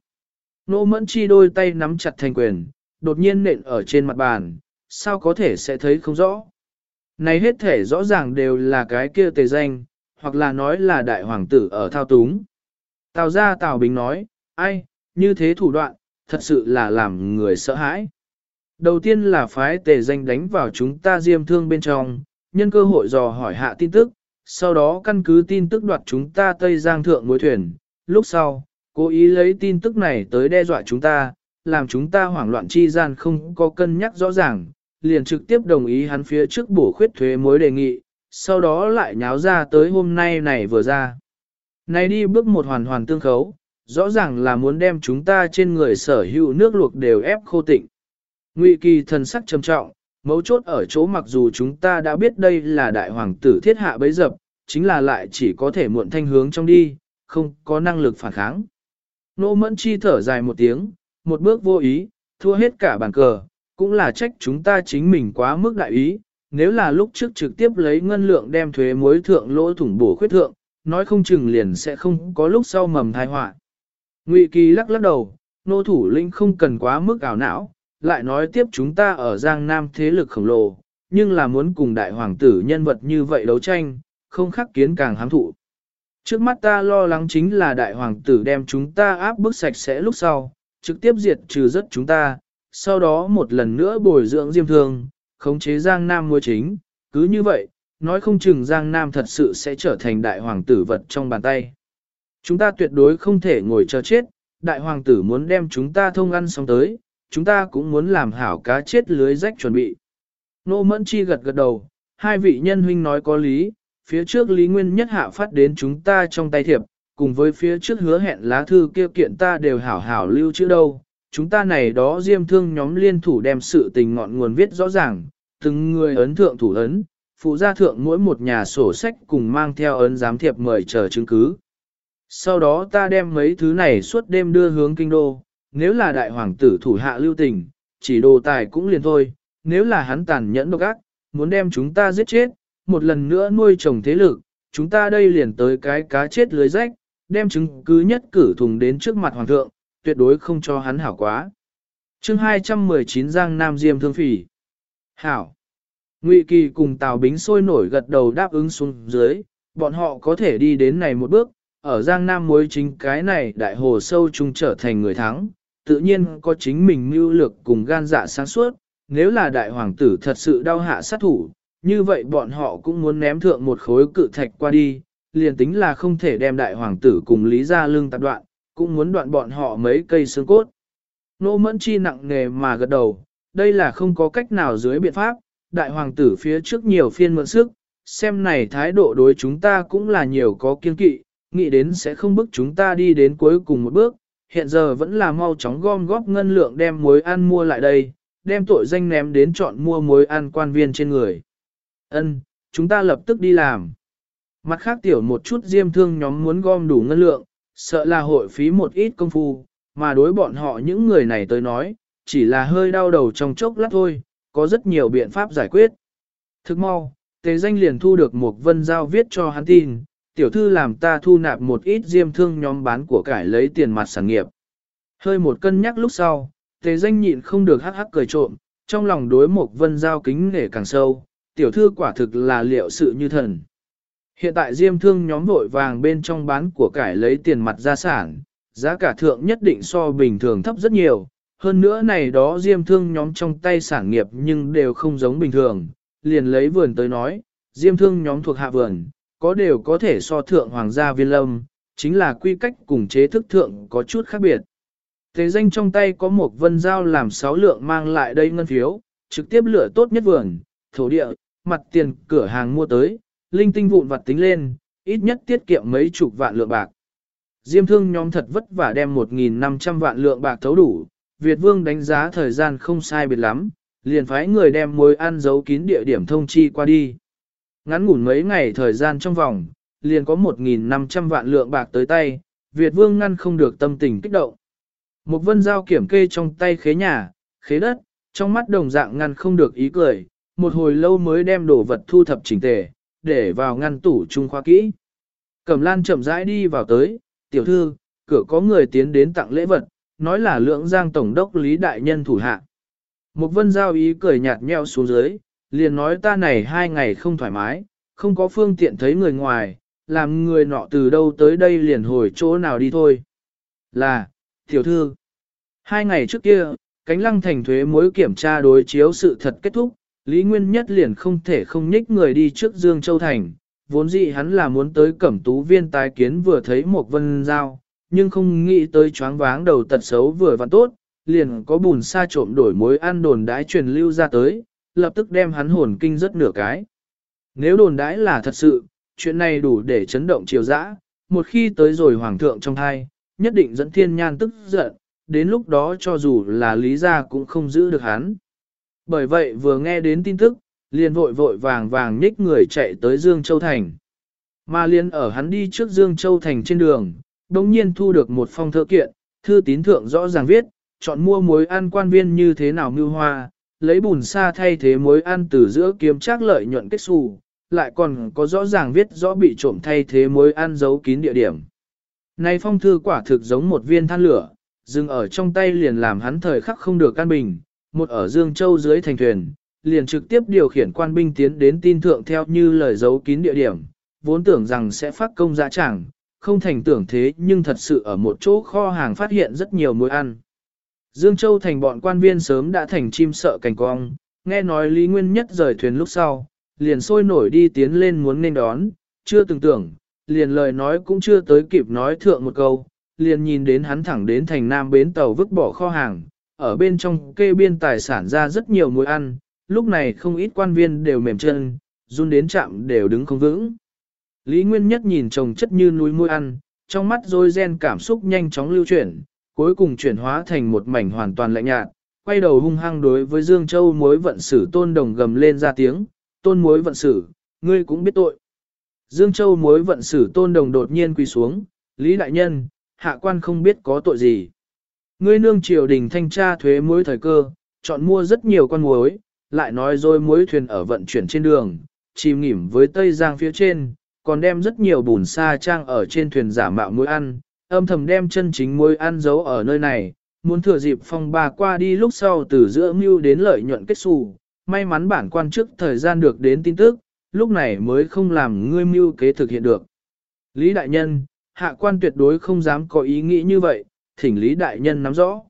Nô mẫn chi đôi tay nắm chặt thành quyền, đột nhiên nện ở trên mặt bàn, sao có thể sẽ thấy không rõ. Này hết thể rõ ràng đều là cái kia tề danh, hoặc là nói là đại hoàng tử ở thao túng. Tào ra Tào Bình nói, ai, như thế thủ đoạn, thật sự là làm người sợ hãi. Đầu tiên là phái tề danh đánh vào chúng ta diêm thương bên trong, nhân cơ hội dò hỏi hạ tin tức, sau đó căn cứ tin tức đoạt chúng ta Tây Giang thượng mối thuyền, lúc sau, cố ý lấy tin tức này tới đe dọa chúng ta, làm chúng ta hoảng loạn chi gian không có cân nhắc rõ ràng, liền trực tiếp đồng ý hắn phía trước bổ khuyết thuế mối đề nghị, sau đó lại nháo ra tới hôm nay này vừa ra. Này đi bước một hoàn hoàn tương khấu, rõ ràng là muốn đem chúng ta trên người sở hữu nước luộc đều ép khô tịnh. Ngụy kỳ thần sắc trầm trọng, mấu chốt ở chỗ mặc dù chúng ta đã biết đây là đại hoàng tử thiết hạ bấy dập, chính là lại chỉ có thể muộn thanh hướng trong đi, không có năng lực phản kháng. Nô mẫn chi thở dài một tiếng, một bước vô ý, thua hết cả bàn cờ, cũng là trách chúng ta chính mình quá mức đại ý, nếu là lúc trước trực tiếp lấy ngân lượng đem thuế muối thượng lỗ thủng bổ khuyết thượng, nói không chừng liền sẽ không có lúc sau mầm thai họa. Ngụy Kỳ lắc lắc đầu, nô thủ lĩnh không cần quá mức ảo não, lại nói tiếp chúng ta ở Giang Nam thế lực khổng lồ, nhưng là muốn cùng đại hoàng tử nhân vật như vậy đấu tranh, không khắc kiến càng hám thụ. Trước mắt ta lo lắng chính là đại hoàng tử đem chúng ta áp bức sạch sẽ lúc sau, trực tiếp diệt trừ rất chúng ta, sau đó một lần nữa bồi dưỡng diêm thương, khống chế Giang Nam mua chính, cứ như vậy, nói không chừng Giang Nam thật sự sẽ trở thành đại hoàng tử vật trong bàn tay. Chúng ta tuyệt đối không thể ngồi chờ chết, đại hoàng tử muốn đem chúng ta thông ăn xong tới, chúng ta cũng muốn làm hảo cá chết lưới rách chuẩn bị. Nô Mẫn Chi gật gật đầu, hai vị nhân huynh nói có lý, phía trước Lý Nguyên nhất hạ phát đến chúng ta trong tay thiệp, cùng với phía trước hứa hẹn lá thư kia kiện ta đều hảo hảo lưu chữ đâu. Chúng ta này đó diêm thương nhóm liên thủ đem sự tình ngọn nguồn viết rõ ràng, từng người ấn thượng thủ ấn, phụ gia thượng mỗi một nhà sổ sách cùng mang theo ấn giám thiệp mời chờ chứng cứ. Sau đó ta đem mấy thứ này suốt đêm đưa hướng kinh đô, nếu là đại hoàng tử thủ hạ lưu tình, chỉ đồ tài cũng liền thôi, nếu là hắn tàn nhẫn độc ác, muốn đem chúng ta giết chết, một lần nữa nuôi trồng thế lực, chúng ta đây liền tới cái cá chết lưới rách, đem chứng cứ nhất cử thùng đến trước mặt hoàng thượng, tuyệt đối không cho hắn hảo quá. chương 219 Giang Nam Diêm Thương Phỉ. Hảo. Ngụy Kỳ cùng Tào Bính sôi nổi gật đầu đáp ứng xuống dưới, bọn họ có thể đi đến này một bước, ở Giang Nam mối chính cái này đại hồ sâu chung trở thành người thắng, tự nhiên có chính mình mưu lược cùng gan dạ sáng suốt, nếu là đại hoàng tử thật sự đau hạ sát thủ, như vậy bọn họ cũng muốn ném thượng một khối cự thạch qua đi, liền tính là không thể đem đại hoàng tử cùng lý ra lưng tạp đoạn, cũng muốn đoạn bọn họ mấy cây xương cốt. Nô mẫn chi nặng nề mà gật đầu, đây là không có cách nào dưới biện pháp, đại hoàng tử phía trước nhiều phiên mượn sức, xem này thái độ đối chúng ta cũng là nhiều có kiên kỵ, nghĩ đến sẽ không bức chúng ta đi đến cuối cùng một bước, hiện giờ vẫn là mau chóng gom góp ngân lượng đem muối ăn mua lại đây, đem tội danh ném đến chọn mua muối ăn quan viên trên người. Ân, chúng ta lập tức đi làm. Mặt khác tiểu một chút diêm thương nhóm muốn gom đủ ngân lượng, sợ là hội phí một ít công phu, mà đối bọn họ những người này tới nói, chỉ là hơi đau đầu trong chốc lát thôi, có rất nhiều biện pháp giải quyết. Thức mau, tề danh liền thu được một vân giao viết cho hắn tin, tiểu thư làm ta thu nạp một ít diêm thương nhóm bán của cải lấy tiền mặt sản nghiệp. Hơi một cân nhắc lúc sau, tề danh nhịn không được hắc hắc cười trộm, trong lòng đối một vân giao kính nể càng sâu, tiểu thư quả thực là liệu sự như thần. Hiện tại diêm thương nhóm vội vàng bên trong bán của cải lấy tiền mặt gia sản, giá cả thượng nhất định so bình thường thấp rất nhiều, hơn nữa này đó diêm thương nhóm trong tay sản nghiệp nhưng đều không giống bình thường, liền lấy vườn tới nói, diêm thương nhóm thuộc hạ vườn, có đều có thể so thượng hoàng gia viên lâm, chính là quy cách cùng chế thức thượng có chút khác biệt. Thế danh trong tay có một vân giao làm sáu lượng mang lại đây ngân phiếu, trực tiếp lựa tốt nhất vườn, thổ địa, mặt tiền cửa hàng mua tới, linh tinh vụn vặt tính lên, ít nhất tiết kiệm mấy chục vạn lượng bạc. Diêm thương nhóm thật vất vả đem 1.500 vạn lượng bạc thấu đủ, Việt Vương đánh giá thời gian không sai biệt lắm, liền phái người đem mối ăn giấu kín địa điểm thông chi qua đi. Ngắn ngủn mấy ngày thời gian trong vòng, liền có 1.500 vạn lượng bạc tới tay, Việt Vương ngăn không được tâm tình kích động. Một vân giao kiểm kê trong tay khế nhà, khế đất, trong mắt đồng dạng ngăn không được ý cười, một hồi lâu mới đem đồ vật thu thập chỉnh tề, để vào ngăn tủ trung khoa kỹ. Cẩm lan chậm rãi đi vào tới, tiểu thư, cửa có người tiến đến tặng lễ vật, nói là lưỡng giang tổng đốc Lý Đại Nhân thủ hạ. Một vân giao ý cười nhạt nheo xuống dưới, liền nói ta này hai ngày không thoải mái, không có phương tiện thấy người ngoài, làm người nọ từ đâu tới đây liền hồi chỗ nào đi thôi. Là, tiểu thư, hai ngày trước kia, cánh lăng thành thuế mối kiểm tra đối chiếu sự thật kết thúc, Lý Nguyên Nhất liền không thể không nhích người đi trước Dương Châu Thành, vốn dĩ hắn là muốn tới cẩm tú viên tái kiến vừa thấy một vân giao, nhưng không nghĩ tới choáng váng đầu tật xấu vừa và tốt, liền có bùn sa trộm đổi mối ăn đồn đãi truyền lưu ra tới, lập tức đem hắn hồn kinh rất nửa cái. Nếu đồn đãi là thật sự, chuyện này đủ để chấn động triều dã, một khi tới rồi hoàng thượng trong thai, nhất định dẫn thiên nhan tức giận, đến lúc đó cho dù là lý gia cũng không giữ được hắn. Bởi vậy vừa nghe đến tin tức, liền vội vội vàng vàng nhích người chạy tới Dương Châu Thành. Mà liền ở hắn đi trước Dương Châu Thành trên đường, đồng nhiên thu được một phong thơ kiện, thư tín thượng rõ ràng viết, chọn mua muối ăn quan viên như thế nào mưu hoa, lấy bùn sa thay thế muối ăn từ giữa kiếm trác lợi nhuận kết xù, lại còn có rõ ràng viết rõ bị trộm thay thế muối ăn giấu kín địa điểm. Này phong thư quả thực giống một viên than lửa, dừng ở trong tay liền làm hắn thời khắc không được căn bình, một ở Dương Châu dưới thành thuyền, liền trực tiếp điều khiển quan binh tiến đến tin thượng theo như lời giấu kín địa điểm, vốn tưởng rằng sẽ phát công dã chẳng, không thành tưởng thế nhưng thật sự ở một chỗ kho hàng phát hiện rất nhiều mối ăn. Dương Châu thành bọn quan viên sớm đã thành chim sợ cảnh cong, nghe nói Lý Nguyên Nhất rời thuyền lúc sau, liền sôi nổi đi tiến lên muốn nên đón, chưa từng tưởng, liền lời nói cũng chưa tới kịp nói thượng một câu, liền nhìn đến hắn thẳng đến thành nam bến tàu vứt bỏ kho hàng, ở bên trong kê biên tài sản ra rất nhiều mối ăn, lúc này không ít quan viên đều mềm chân, run đến chạm đều đứng không vững. Lý Nguyên Nhất nhìn chồng chất như núi môi ăn, trong mắt rồi gen cảm xúc nhanh chóng lưu chuyển, cuối cùng chuyển hóa thành một mảnh hoàn toàn lạnh nhạt, quay đầu hung hăng đối với Dương Châu mối vận sử tôn đồng gầm lên ra tiếng, tôn mối vận sử, ngươi cũng biết tội. Dương Châu mối vận sử tôn đồng đột nhiên quỳ xuống, Lý Đại Nhân, hạ quan không biết có tội gì. Ngươi nương triều đình thanh tra thuế mối thời cơ, chọn mua rất nhiều con muối, lại nói rồi muối thuyền ở vận chuyển trên đường, chìm nghỉm với Tây Giang phía trên, còn đem rất nhiều bùn sa trang ở trên thuyền giả mạo muối ăn, âm thầm đem chân chính muối ăn giấu ở nơi này, muốn thừa dịp phong ba qua đi lúc sau từ giữa mưu đến lợi nhuận kết xù. May mắn bản quan trước thời gian được đến tin tức, lúc này mới không làm ngươi mưu kế thực hiện được. Lý Đại Nhân, hạ quan tuyệt đối không dám có ý nghĩ như vậy, thỉnh Lý Đại Nhân nắm rõ.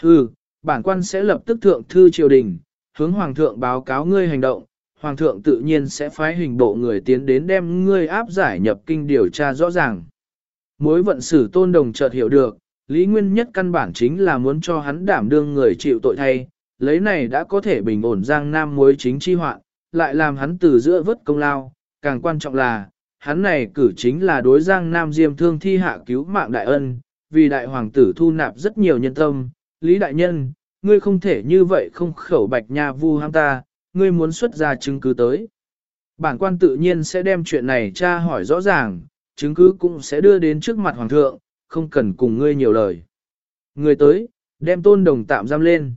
Hừ, bản quan sẽ lập tức thượng thư triều đình, hướng Hoàng thượng báo cáo ngươi hành động, Hoàng thượng tự nhiên sẽ phái hình bộ người tiến đến đem ngươi áp giải nhập kinh điều tra rõ ràng. Mối vận sử tôn đồng chợt hiểu được, lý nguyên nhất căn bản chính là muốn cho hắn đảm đương người chịu tội thay, lấy này đã có thể bình ổn giang nam mối chính chi hoạn, lại làm hắn từ giữa vớt công lao, càng quan trọng là, hắn này cử chính là đối giang nam diêm thương thi hạ cứu mạng đại ân, vì đại hoàng tử thu nạp rất nhiều nhân tâm, lý đại nhân, ngươi không thể như vậy không khẩu bạch nha vu ham ta, ngươi muốn xuất ra chứng cứ tới. Bản quan tự nhiên sẽ đem chuyện này tra hỏi rõ ràng, chứng cứ cũng sẽ đưa đến trước mặt hoàng thượng, không cần cùng ngươi nhiều lời. Người tới, đem tôn đồng tạm giam lên.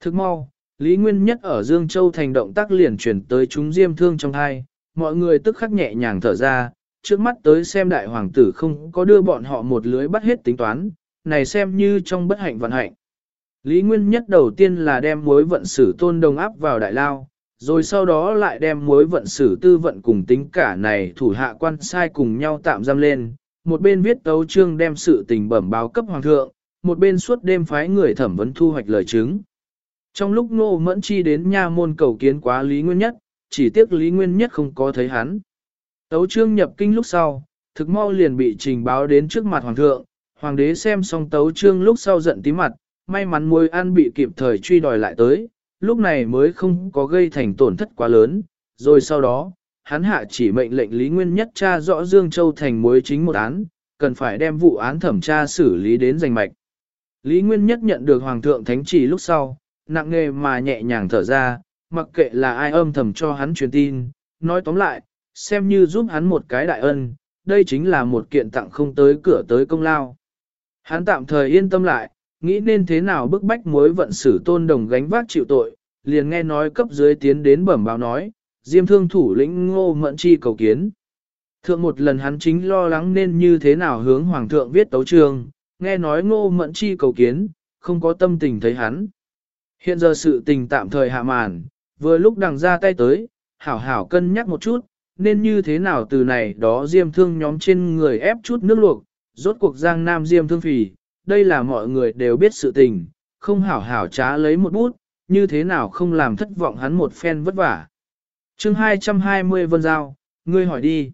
Thức mau, Lý Nguyên Nhất ở Dương Châu thành động tác liền chuyển tới chúng diêm thương trong hai, mọi người tức khắc nhẹ nhàng thở ra, trước mắt tới xem đại hoàng tử không có đưa bọn họ một lưới bắt hết tính toán, này xem như trong bất hạnh vận hạnh. Lý Nguyên Nhất đầu tiên là đem mối vận sử tôn đồng áp vào đại lao, rồi sau đó lại đem mối vận sử tư vận cùng tính cả này thủ hạ quan sai cùng nhau tạm giam lên, một bên viết tấu trương đem sự tình bẩm báo cấp hoàng thượng, một bên suốt đêm phái người thẩm vấn thu hoạch lời chứng. Trong lúc Ngô Mẫn Chi đến nha môn cầu kiến quá Lý Nguyên Nhất, chỉ tiếc Lý Nguyên Nhất không có thấy hắn. Tấu trương nhập kinh lúc sau, thực mau liền bị trình báo đến trước mặt hoàng thượng, hoàng đế xem xong tấu trương lúc sau giận tí mặt, may mắn môi ăn bị kịp thời truy đòi lại tới, lúc này mới không có gây thành tổn thất quá lớn, rồi sau đó, hắn hạ chỉ mệnh lệnh Lý Nguyên Nhất tra rõ Dương Châu thành mối chính một án, cần phải đem vụ án thẩm tra xử lý đến giành mạch. Lý Nguyên Nhất nhận được Hoàng thượng Thánh chỉ lúc sau, nặng nề mà nhẹ nhàng thở ra, mặc kệ là ai âm thầm cho hắn truyền tin, nói tóm lại, xem như giúp hắn một cái đại ân, đây chính là một kiện tặng không tới cửa tới công lao. Hắn tạm thời yên tâm lại, nghĩ nên thế nào bức bách mối vận xử tôn đồng gánh vác chịu tội, liền nghe nói cấp dưới tiến đến bẩm báo nói, diêm thương thủ lĩnh ngô mẫn chi cầu kiến. Thượng một lần hắn chính lo lắng nên như thế nào hướng hoàng thượng viết tấu trường, nghe nói ngô mẫn chi cầu kiến, không có tâm tình thấy hắn. Hiện giờ sự tình tạm thời hạ màn, vừa lúc đằng ra tay tới, hảo hảo cân nhắc một chút, nên như thế nào từ này đó diêm thương nhóm trên người ép chút nước luộc, rốt cuộc giang nam diêm thương phì, đây là mọi người đều biết sự tình, không hảo hảo trá lấy một bút, như thế nào không làm thất vọng hắn một phen vất vả. chương 220 Vân Giao, ngươi hỏi đi.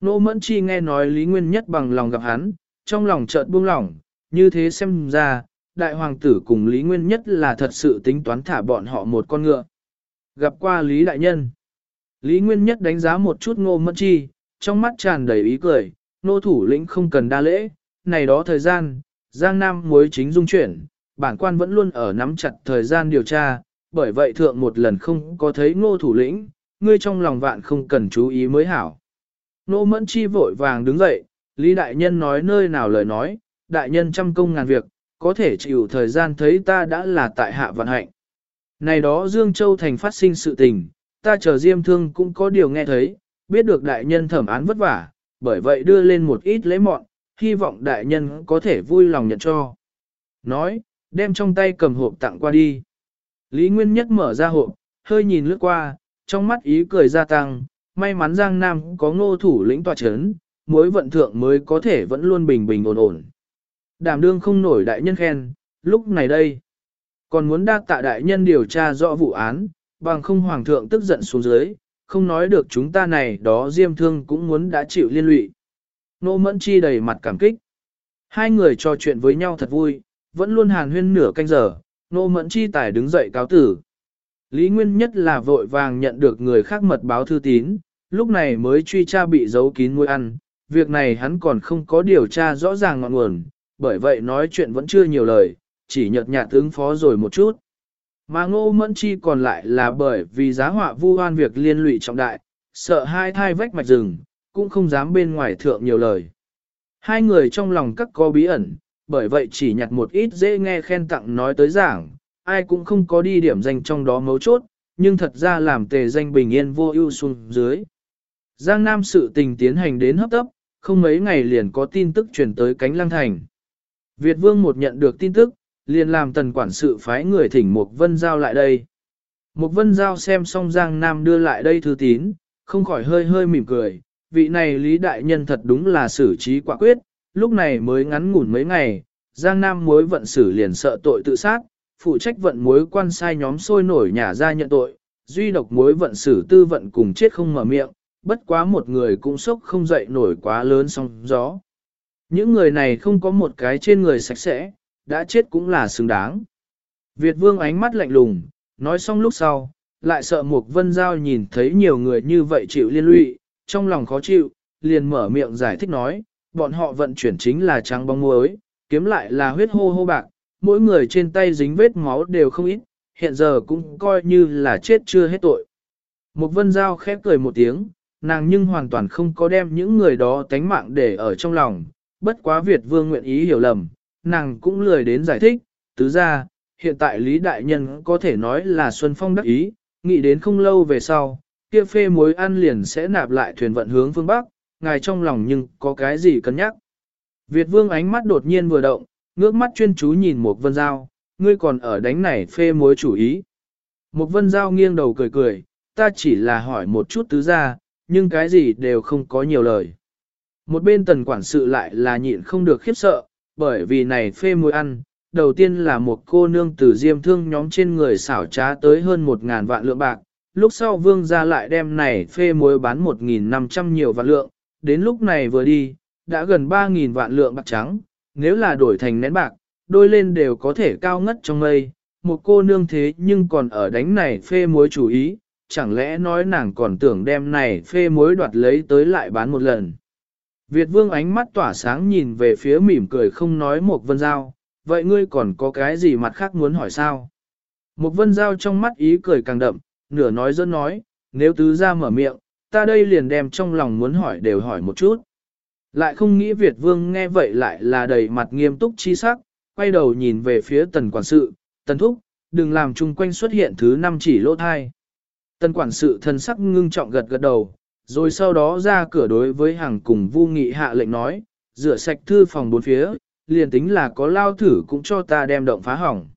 Nô Mẫn Chi nghe nói Lý Nguyên Nhất bằng lòng gặp hắn, trong lòng chợt buông lỏng, như thế xem ra, đại hoàng tử cùng Lý Nguyên Nhất là thật sự tính toán thả bọn họ một con ngựa. Gặp qua Lý Đại Nhân, Lý Nguyên Nhất đánh giá một chút ngô mẫn chi, trong mắt tràn đầy ý cười, nô thủ lĩnh không cần đa lễ, này đó thời gian, Giang Nam muối chính dung chuyển, bản quan vẫn luôn ở nắm chặt thời gian điều tra, bởi vậy thượng một lần không có thấy ngô thủ lĩnh, ngươi trong lòng vạn không cần chú ý mới hảo. Nô mẫn chi vội vàng đứng dậy, Lý Đại Nhân nói nơi nào lời nói, Đại Nhân trăm công ngàn việc, có thể chịu thời gian thấy ta đã là tại hạ vận hạnh. Này đó Dương Châu Thành phát sinh sự tình, ta chờ Diêm Thương cũng có điều nghe thấy, biết được đại nhân thẩm án vất vả, bởi vậy đưa lên một ít lễ mọn, hy vọng đại nhân có thể vui lòng nhận cho. Nói, đem trong tay cầm hộp tặng qua đi. Lý Nguyên Nhất mở ra hộp, hơi nhìn lướt qua, trong mắt ý cười gia tăng, may mắn Giang Nam có ngô thủ lĩnh tòa chấn, mối vận thượng mới có thể vẫn luôn bình bình ổn ổn. Đảm đương không nổi đại nhân khen, lúc này đây. Còn muốn đa tạ đại nhân điều tra rõ vụ án, bằng không hoàng thượng tức giận xuống dưới, không nói được chúng ta này đó diêm thương cũng muốn đã chịu liên lụy. Nô Mẫn Chi đầy mặt cảm kích. Hai người trò chuyện với nhau thật vui, vẫn luôn hàn huyên nửa canh giờ, Nô Mẫn Chi tải đứng dậy cáo tử. Lý Nguyên nhất là vội vàng nhận được người khác mật báo thư tín, lúc này mới truy tra bị giấu kín môi ăn, việc này hắn còn không có điều tra rõ ràng ngọn nguồn, bởi vậy nói chuyện vẫn chưa nhiều lời, chỉ nhợt nhạt ứng phó rồi một chút. Mà ngô mẫn chi còn lại là bởi vì giá họa vu hoan việc liên lụy trọng đại, sợ hai thai vách mạch rừng, cũng không dám bên ngoài thượng nhiều lời. Hai người trong lòng các có bí ẩn, bởi vậy chỉ nhặt một ít dễ nghe khen tặng nói tới giảng, ai cũng không có đi điểm danh trong đó mấu chốt, nhưng thật ra làm tề danh bình yên vô ưu xuống dưới. Giang Nam sự tình tiến hành đến hấp tấp, không mấy ngày liền có tin tức truyền tới cánh lăng thành. Việt Vương một nhận được tin tức, liền làm tần quản sự phái người thỉnh mục vân giao lại đây. Mục vân giao xem xong Giang Nam đưa lại đây thư tín, không khỏi hơi hơi mỉm cười, vị này Lý Đại Nhân thật đúng là xử trí quả quyết, lúc này mới ngắn ngủn mấy ngày, Giang Nam mối vận xử liền sợ tội tự sát, phụ trách vận mối quan sai nhóm sôi nổi nhà ra nhận tội, duy độc mối vận xử tư vận cùng chết không mở miệng, bất quá một người cũng sốc không dậy nổi quá lớn sóng gió. Những người này không có một cái trên người sạch sẽ, đã chết cũng là xứng đáng. Việt vương ánh mắt lạnh lùng, nói xong lúc sau, lại sợ Mục Vân Giao nhìn thấy nhiều người như vậy chịu liên lụy, trong lòng khó chịu, liền mở miệng giải thích nói, bọn họ vận chuyển chính là trắng bóng muối, kiếm lại là huyết hô hô bạc, mỗi người trên tay dính vết máu đều không ít, hiện giờ cũng coi như là chết chưa hết tội. một Vân Giao khép cười một tiếng, nàng nhưng hoàn toàn không có đem những người đó tánh mạng để ở trong lòng, bất quá Việt vương nguyện ý hiểu lầm, nàng cũng lười đến giải thích, tứ ra, hiện tại Lý Đại Nhân có thể nói là Xuân Phong đắc ý, nghĩ đến không lâu về sau, kia phê muối ăn liền sẽ nạp lại thuyền vận hướng phương Bắc, ngài trong lòng nhưng có cái gì cân nhắc. Việt vương ánh mắt đột nhiên vừa động, ngước mắt chuyên chú nhìn một vân giao, ngươi còn ở đánh này phê muối chủ ý. Một vân giao nghiêng đầu cười cười, ta chỉ là hỏi một chút tứ ra, nhưng cái gì đều không có nhiều lời. Một bên tần quản sự lại là nhịn không được khiếp sợ, bởi vì này phê muối ăn, đầu tiên là một cô nương từ diêm thương nhóm trên người xảo trá tới hơn một ngàn vạn lượng bạc, lúc sau vương ra lại đem này phê muối bán một nghìn năm trăm nhiều vạn lượng, đến lúc này vừa đi, đã gần ba nghìn vạn lượng bạc trắng, nếu là đổi thành nén bạc, đôi lên đều có thể cao ngất trong mây, một cô nương thế nhưng còn ở đánh này phê muối chủ ý, chẳng lẽ nói nàng còn tưởng đem này phê muối đoạt lấy tới lại bán một lần. Việt vương ánh mắt tỏa sáng nhìn về phía mỉm cười không nói một vân giao, vậy ngươi còn có cái gì mặt khác muốn hỏi sao? Một vân giao trong mắt ý cười càng đậm, nửa nói dẫn nói, nếu tứ ra mở miệng, ta đây liền đem trong lòng muốn hỏi đều hỏi một chút. Lại không nghĩ Việt vương nghe vậy lại là đầy mặt nghiêm túc chi sắc, quay đầu nhìn về phía tần quản sự, tần thúc, đừng làm chung quanh xuất hiện thứ năm chỉ lỗ thai. Tần quản sự thân sắc ngưng trọng gật gật đầu, rồi sau đó ra cửa đối với hàng cùng vu nghị hạ lệnh nói, rửa sạch thư phòng bốn phía, liền tính là có lao thử cũng cho ta đem động phá hỏng.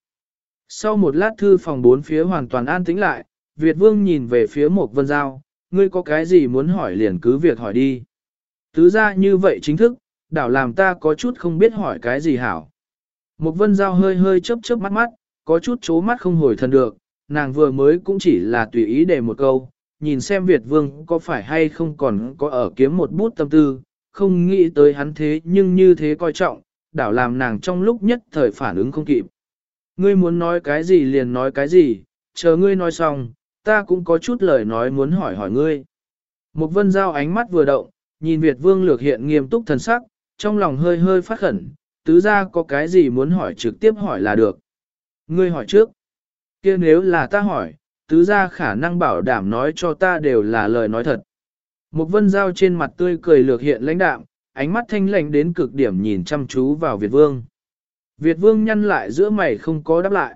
Sau một lát thư phòng bốn phía hoàn toàn an tĩnh lại, Việt Vương nhìn về phía Mộc vân giao, ngươi có cái gì muốn hỏi liền cứ việc hỏi đi. Tứ ra như vậy chính thức, đảo làm ta có chút không biết hỏi cái gì hảo. Mộc vân giao hơi hơi chớp chớp mắt mắt, có chút chố mắt không hồi thần được, nàng vừa mới cũng chỉ là tùy ý để một câu, nhìn xem Việt Vương có phải hay không còn có ở kiếm một bút tâm tư, không nghĩ tới hắn thế nhưng như thế coi trọng, đảo làm nàng trong lúc nhất thời phản ứng không kịp. Ngươi muốn nói cái gì liền nói cái gì, chờ ngươi nói xong, ta cũng có chút lời nói muốn hỏi hỏi ngươi. Một vân giao ánh mắt vừa động, nhìn Việt vương lược hiện nghiêm túc thần sắc, trong lòng hơi hơi phát khẩn, tứ ra có cái gì muốn hỏi trực tiếp hỏi là được. Ngươi hỏi trước. kia nếu là ta hỏi, tứ ra khả năng bảo đảm nói cho ta đều là lời nói thật. Một vân giao trên mặt tươi cười lược hiện lãnh đạm, ánh mắt thanh lãnh đến cực điểm nhìn chăm chú vào Việt vương. Việt vương nhăn lại giữa mày không có đáp lại.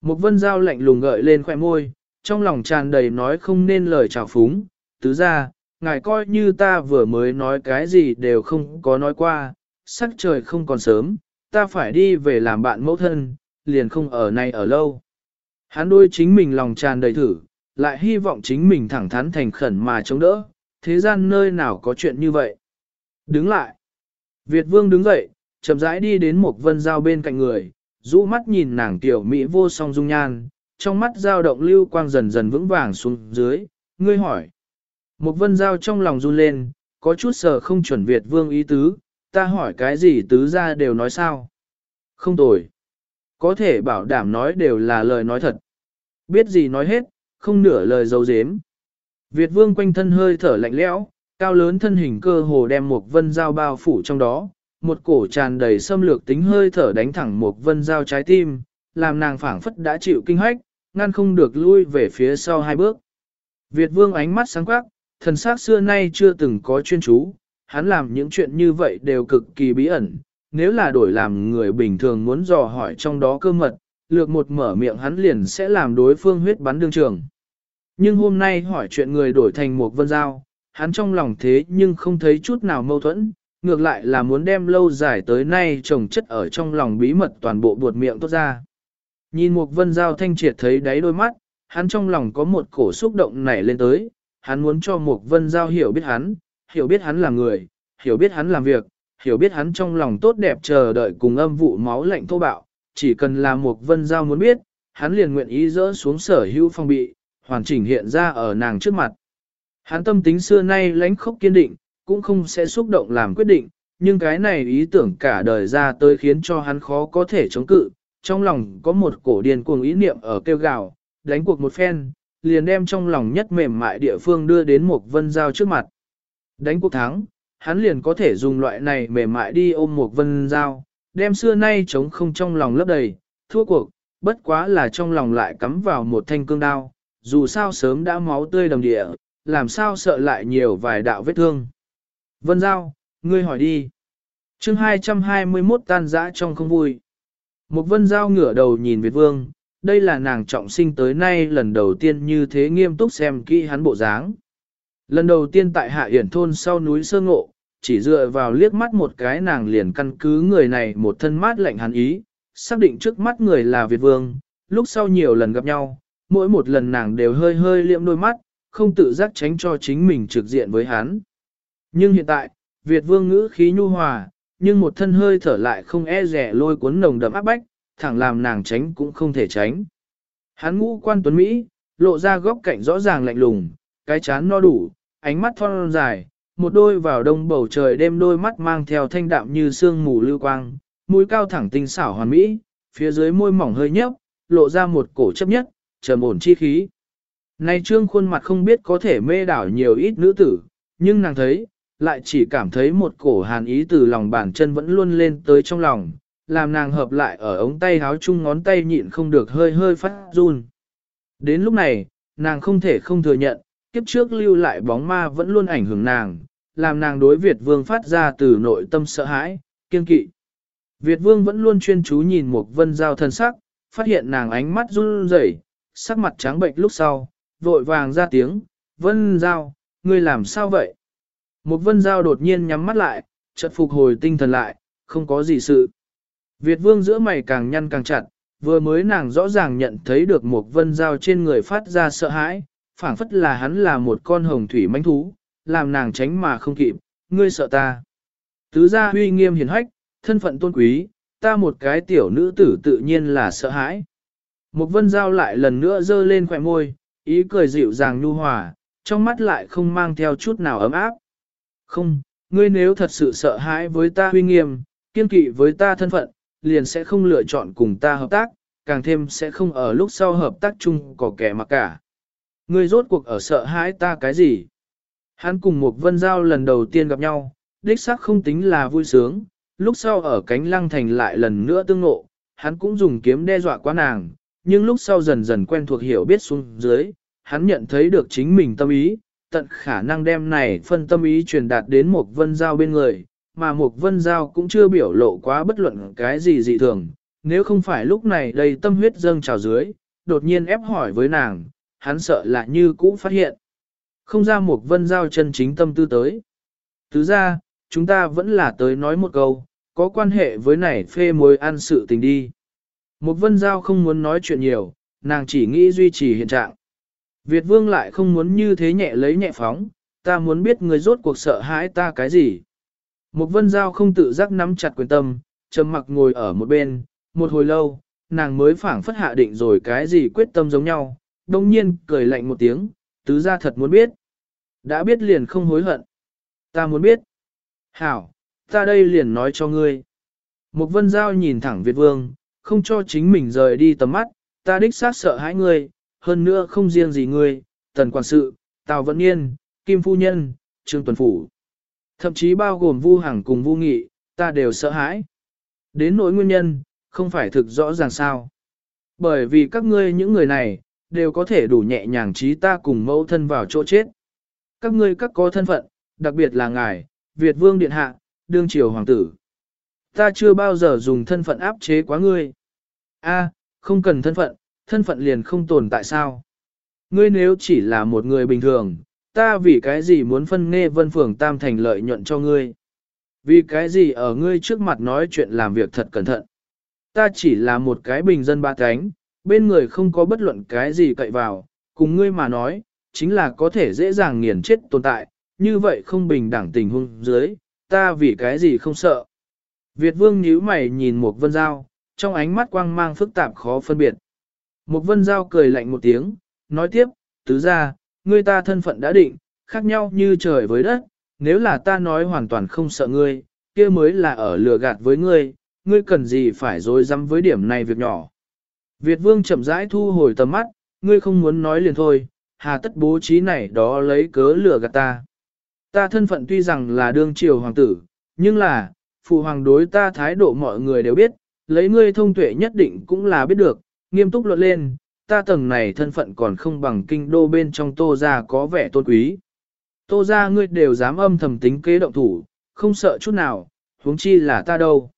Một vân giao lạnh lùng gợi lên khoẻ môi, trong lòng tràn đầy nói không nên lời chào phúng, tứ ra, ngài coi như ta vừa mới nói cái gì đều không có nói qua, sắc trời không còn sớm, ta phải đi về làm bạn mẫu thân, liền không ở này ở lâu. Hắn đôi chính mình lòng tràn đầy thử, lại hy vọng chính mình thẳng thắn thành khẩn mà chống đỡ, thế gian nơi nào có chuyện như vậy. Đứng lại. Việt vương đứng dậy, chậm rãi đi đến một vân giao bên cạnh người, rũ mắt nhìn nàng tiểu mỹ vô song dung nhan, trong mắt dao động lưu quang dần dần vững vàng xuống dưới, ngươi hỏi. Một vân giao trong lòng run lên, có chút sợ không chuẩn Việt vương ý tứ, ta hỏi cái gì tứ ra đều nói sao. Không tồi. Có thể bảo đảm nói đều là lời nói thật. Biết gì nói hết, không nửa lời dấu dếm. Việt vương quanh thân hơi thở lạnh lẽo, cao lớn thân hình cơ hồ đem một vân dao bao phủ trong đó, một cổ tràn đầy xâm lược tính hơi thở đánh thẳng một vân dao trái tim, làm nàng phảng phất đã chịu kinh hách, ngăn không được lui về phía sau hai bước. Việt vương ánh mắt sáng quắc, thần sắc xưa nay chưa từng có chuyên chú, hắn làm những chuyện như vậy đều cực kỳ bí ẩn, nếu là đổi làm người bình thường muốn dò hỏi trong đó cơ mật, lược một mở miệng hắn liền sẽ làm đối phương huyết bắn đương trường. Nhưng hôm nay hỏi chuyện người đổi thành một vân giao, hắn trong lòng thế nhưng không thấy chút nào mâu thuẫn, ngược lại là muốn đem lâu dài tới nay trồng chất ở trong lòng bí mật toàn bộ buột miệng tốt ra. Nhìn một vân giao thanh triệt thấy đáy đôi mắt, hắn trong lòng có một cổ xúc động nảy lên tới, hắn muốn cho một vân giao hiểu biết hắn, hiểu biết hắn là người, hiểu biết hắn làm việc, hiểu biết hắn trong lòng tốt đẹp chờ đợi cùng âm vụ máu lạnh thô bạo, chỉ cần là một vân giao muốn biết, hắn liền nguyện ý dỡ xuống sở hữu phong bị, hoàn chỉnh hiện ra ở nàng trước mặt. Hắn tâm tính xưa nay lãnh khốc kiên định, cũng không sẽ xúc động làm quyết định, nhưng cái này ý tưởng cả đời ra tới khiến cho hắn khó có thể chống cự, trong lòng có một cổ điền cuồng ý niệm ở kêu gào, đánh cuộc một phen, liền đem trong lòng nhất mềm mại địa phương đưa đến một vân giao trước mặt. Đánh cuộc thắng, hắn liền có thể dùng loại này mềm mại đi ôm một vân giao, đem xưa nay chống không trong lòng lấp đầy, thua cuộc, bất quá là trong lòng lại cắm vào một thanh cương đao, dù sao sớm đã máu tươi đồng địa, làm sao sợ lại nhiều vài đạo vết thương. Vân Giao, ngươi hỏi đi. chương 221 tan dã trong không vui. Một vân giao ngửa đầu nhìn Việt Vương, đây là nàng trọng sinh tới nay lần đầu tiên như thế nghiêm túc xem kỹ hắn bộ dáng. Lần đầu tiên tại Hạ Yển Thôn sau núi Sơ Ngộ, chỉ dựa vào liếc mắt một cái nàng liền căn cứ người này một thân mát lạnh hắn ý, xác định trước mắt người là Việt Vương, lúc sau nhiều lần gặp nhau, mỗi một lần nàng đều hơi hơi liệm đôi mắt, không tự giác tránh cho chính mình trực diện với hắn. Nhưng hiện tại, Việt Vương ngữ khí nhu hòa, nhưng một thân hơi thở lại không e rẻ lôi cuốn nồng đậm áp bách, thẳng làm nàng tránh cũng không thể tránh. Hắn ngũ quan tuấn Mỹ, lộ ra góc cạnh rõ ràng lạnh lùng, cái chán no đủ, ánh mắt thon dài, một đôi vào đông bầu trời đêm đôi mắt mang theo thanh đạm như sương mù lưu quang, mũi cao thẳng tinh xảo hoàn mỹ, phía dưới môi mỏng hơi nhấp, lộ ra một cổ chấp nhất, trầm ổn chi khí. Này trương khuôn mặt không biết có thể mê đảo nhiều ít nữ tử, nhưng nàng thấy, lại chỉ cảm thấy một cổ hàn ý từ lòng bàn chân vẫn luôn lên tới trong lòng, làm nàng hợp lại ở ống tay háo chung ngón tay nhịn không được hơi hơi phát run. Đến lúc này, nàng không thể không thừa nhận, kiếp trước lưu lại bóng ma vẫn luôn ảnh hưởng nàng, làm nàng đối Việt Vương phát ra từ nội tâm sợ hãi, kiên kỵ. Việt Vương vẫn luôn chuyên chú nhìn một vân giao thân sắc, phát hiện nàng ánh mắt run rẩy, sắc mặt trắng bệnh lúc sau, vội vàng ra tiếng, vân giao, ngươi làm sao vậy? Một vân giao đột nhiên nhắm mắt lại, chợt phục hồi tinh thần lại, không có gì sự. Việt vương giữa mày càng nhăn càng chặt, vừa mới nàng rõ ràng nhận thấy được một vân giao trên người phát ra sợ hãi, phảng phất là hắn là một con hồng thủy manh thú, làm nàng tránh mà không kịp, ngươi sợ ta. Tứ gia huy nghiêm hiền hách, thân phận tôn quý, ta một cái tiểu nữ tử tự nhiên là sợ hãi. Một vân giao lại lần nữa dơ lên khỏe môi, ý cười dịu dàng nhu hòa, trong mắt lại không mang theo chút nào ấm áp. Không, ngươi nếu thật sự sợ hãi với ta huy nghiêm, kiên kỵ với ta thân phận, liền sẽ không lựa chọn cùng ta hợp tác, càng thêm sẽ không ở lúc sau hợp tác chung có kẻ mà cả. Ngươi rốt cuộc ở sợ hãi ta cái gì? Hắn cùng một vân giao lần đầu tiên gặp nhau, đích xác không tính là vui sướng, lúc sau ở cánh lăng thành lại lần nữa tương ngộ, hắn cũng dùng kiếm đe dọa quá nàng, nhưng lúc sau dần dần quen thuộc hiểu biết xuống dưới, hắn nhận thấy được chính mình tâm ý, tận khả năng đem này phân tâm ý truyền đạt đến một vân giao bên người, mà một vân giao cũng chưa biểu lộ quá bất luận cái gì dị thường, nếu không phải lúc này đầy tâm huyết dâng trào dưới, đột nhiên ép hỏi với nàng, hắn sợ là như cũ phát hiện. Không ra một vân giao chân chính tâm tư tới. Thứ ra, chúng ta vẫn là tới nói một câu, có quan hệ với này phê mối ăn sự tình đi. Một vân giao không muốn nói chuyện nhiều, nàng chỉ nghĩ duy trì hiện trạng. Việt vương lại không muốn như thế nhẹ lấy nhẹ phóng, ta muốn biết người rốt cuộc sợ hãi ta cái gì. Một vân giao không tự giác nắm chặt quyền tâm, trầm mặc ngồi ở một bên, một hồi lâu, nàng mới phảng phất hạ định rồi cái gì quyết tâm giống nhau, đông nhiên cười lạnh một tiếng, tứ ra thật muốn biết. Đã biết liền không hối hận. Ta muốn biết. Hảo, ta đây liền nói cho ngươi. Một vân giao nhìn thẳng Việt vương, không cho chính mình rời đi tầm mắt, ta đích xác sợ hãi ngươi, hơn nữa không riêng gì ngươi, tần quản sự, tào vận niên, kim phu nhân, trương tuần phủ. Thậm chí bao gồm vu Hằng cùng vu nghị, ta đều sợ hãi. Đến nỗi nguyên nhân, không phải thực rõ ràng sao. Bởi vì các ngươi những người này, đều có thể đủ nhẹ nhàng trí ta cùng mẫu thân vào chỗ chết. Các ngươi các có thân phận, đặc biệt là ngài, Việt Vương Điện Hạ, Đương Triều Hoàng tử. Ta chưa bao giờ dùng thân phận áp chế quá ngươi. A, không cần thân phận, thân phận liền không tồn tại sao. Ngươi nếu chỉ là một người bình thường, ta vì cái gì muốn phân nghe vân phường tam thành lợi nhuận cho ngươi? Vì cái gì ở ngươi trước mặt nói chuyện làm việc thật cẩn thận? Ta chỉ là một cái bình dân ba cánh, bên người không có bất luận cái gì cậy vào, cùng ngươi mà nói, chính là có thể dễ dàng nghiền chết tồn tại, như vậy không bình đẳng tình huống dưới, ta vì cái gì không sợ. Việt vương nhíu mày nhìn một vân dao, trong ánh mắt quang mang phức tạp khó phân biệt. Mục vân giao cười lạnh một tiếng, nói tiếp, tứ ra, ngươi ta thân phận đã định, khác nhau như trời với đất, nếu là ta nói hoàn toàn không sợ ngươi, kia mới là ở lừa gạt với ngươi, ngươi cần gì phải dối dám với điểm này việc nhỏ. Việt vương chậm rãi thu hồi tầm mắt, ngươi không muốn nói liền thôi, hà tất bố trí này đó lấy cớ lừa gạt ta. Ta thân phận tuy rằng là đương triều hoàng tử, nhưng là, phụ hoàng đối ta thái độ mọi người đều biết, lấy ngươi thông tuệ nhất định cũng là biết được, nghiêm túc luận lên, ta tầng này thân phận còn không bằng kinh đô bên trong tô gia có vẻ tôn quý. Tô gia ngươi đều dám âm thầm tính kế động thủ, không sợ chút nào, huống chi là ta đâu.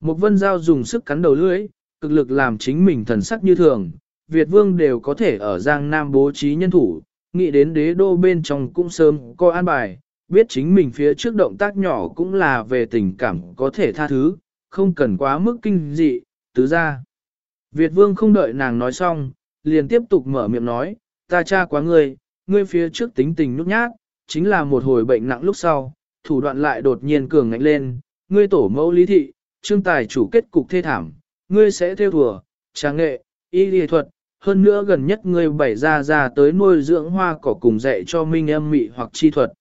Một vân giao dùng sức cắn đầu lưỡi, cực lực làm chính mình thần sắc như thường, Việt vương đều có thể ở Giang Nam bố trí nhân thủ, nghĩ đến đế đô bên trong cũng sớm có an bài, biết chính mình phía trước động tác nhỏ cũng là về tình cảm có thể tha thứ, không cần quá mức kinh dị, tứ ra. Việt vương không đợi nàng nói xong, liền tiếp tục mở miệng nói, ta cha quá ngươi, ngươi phía trước tính tình nhút nhát, chính là một hồi bệnh nặng lúc sau, thủ đoạn lại đột nhiên cường ngạnh lên, ngươi tổ mẫu lý thị, trương tài chủ kết cục thê thảm, ngươi sẽ theo thùa, tráng nghệ, y lý thuật, hơn nữa gần nhất ngươi bày ra ra tới nuôi dưỡng hoa cỏ cùng dạy cho minh em mị hoặc chi thuật.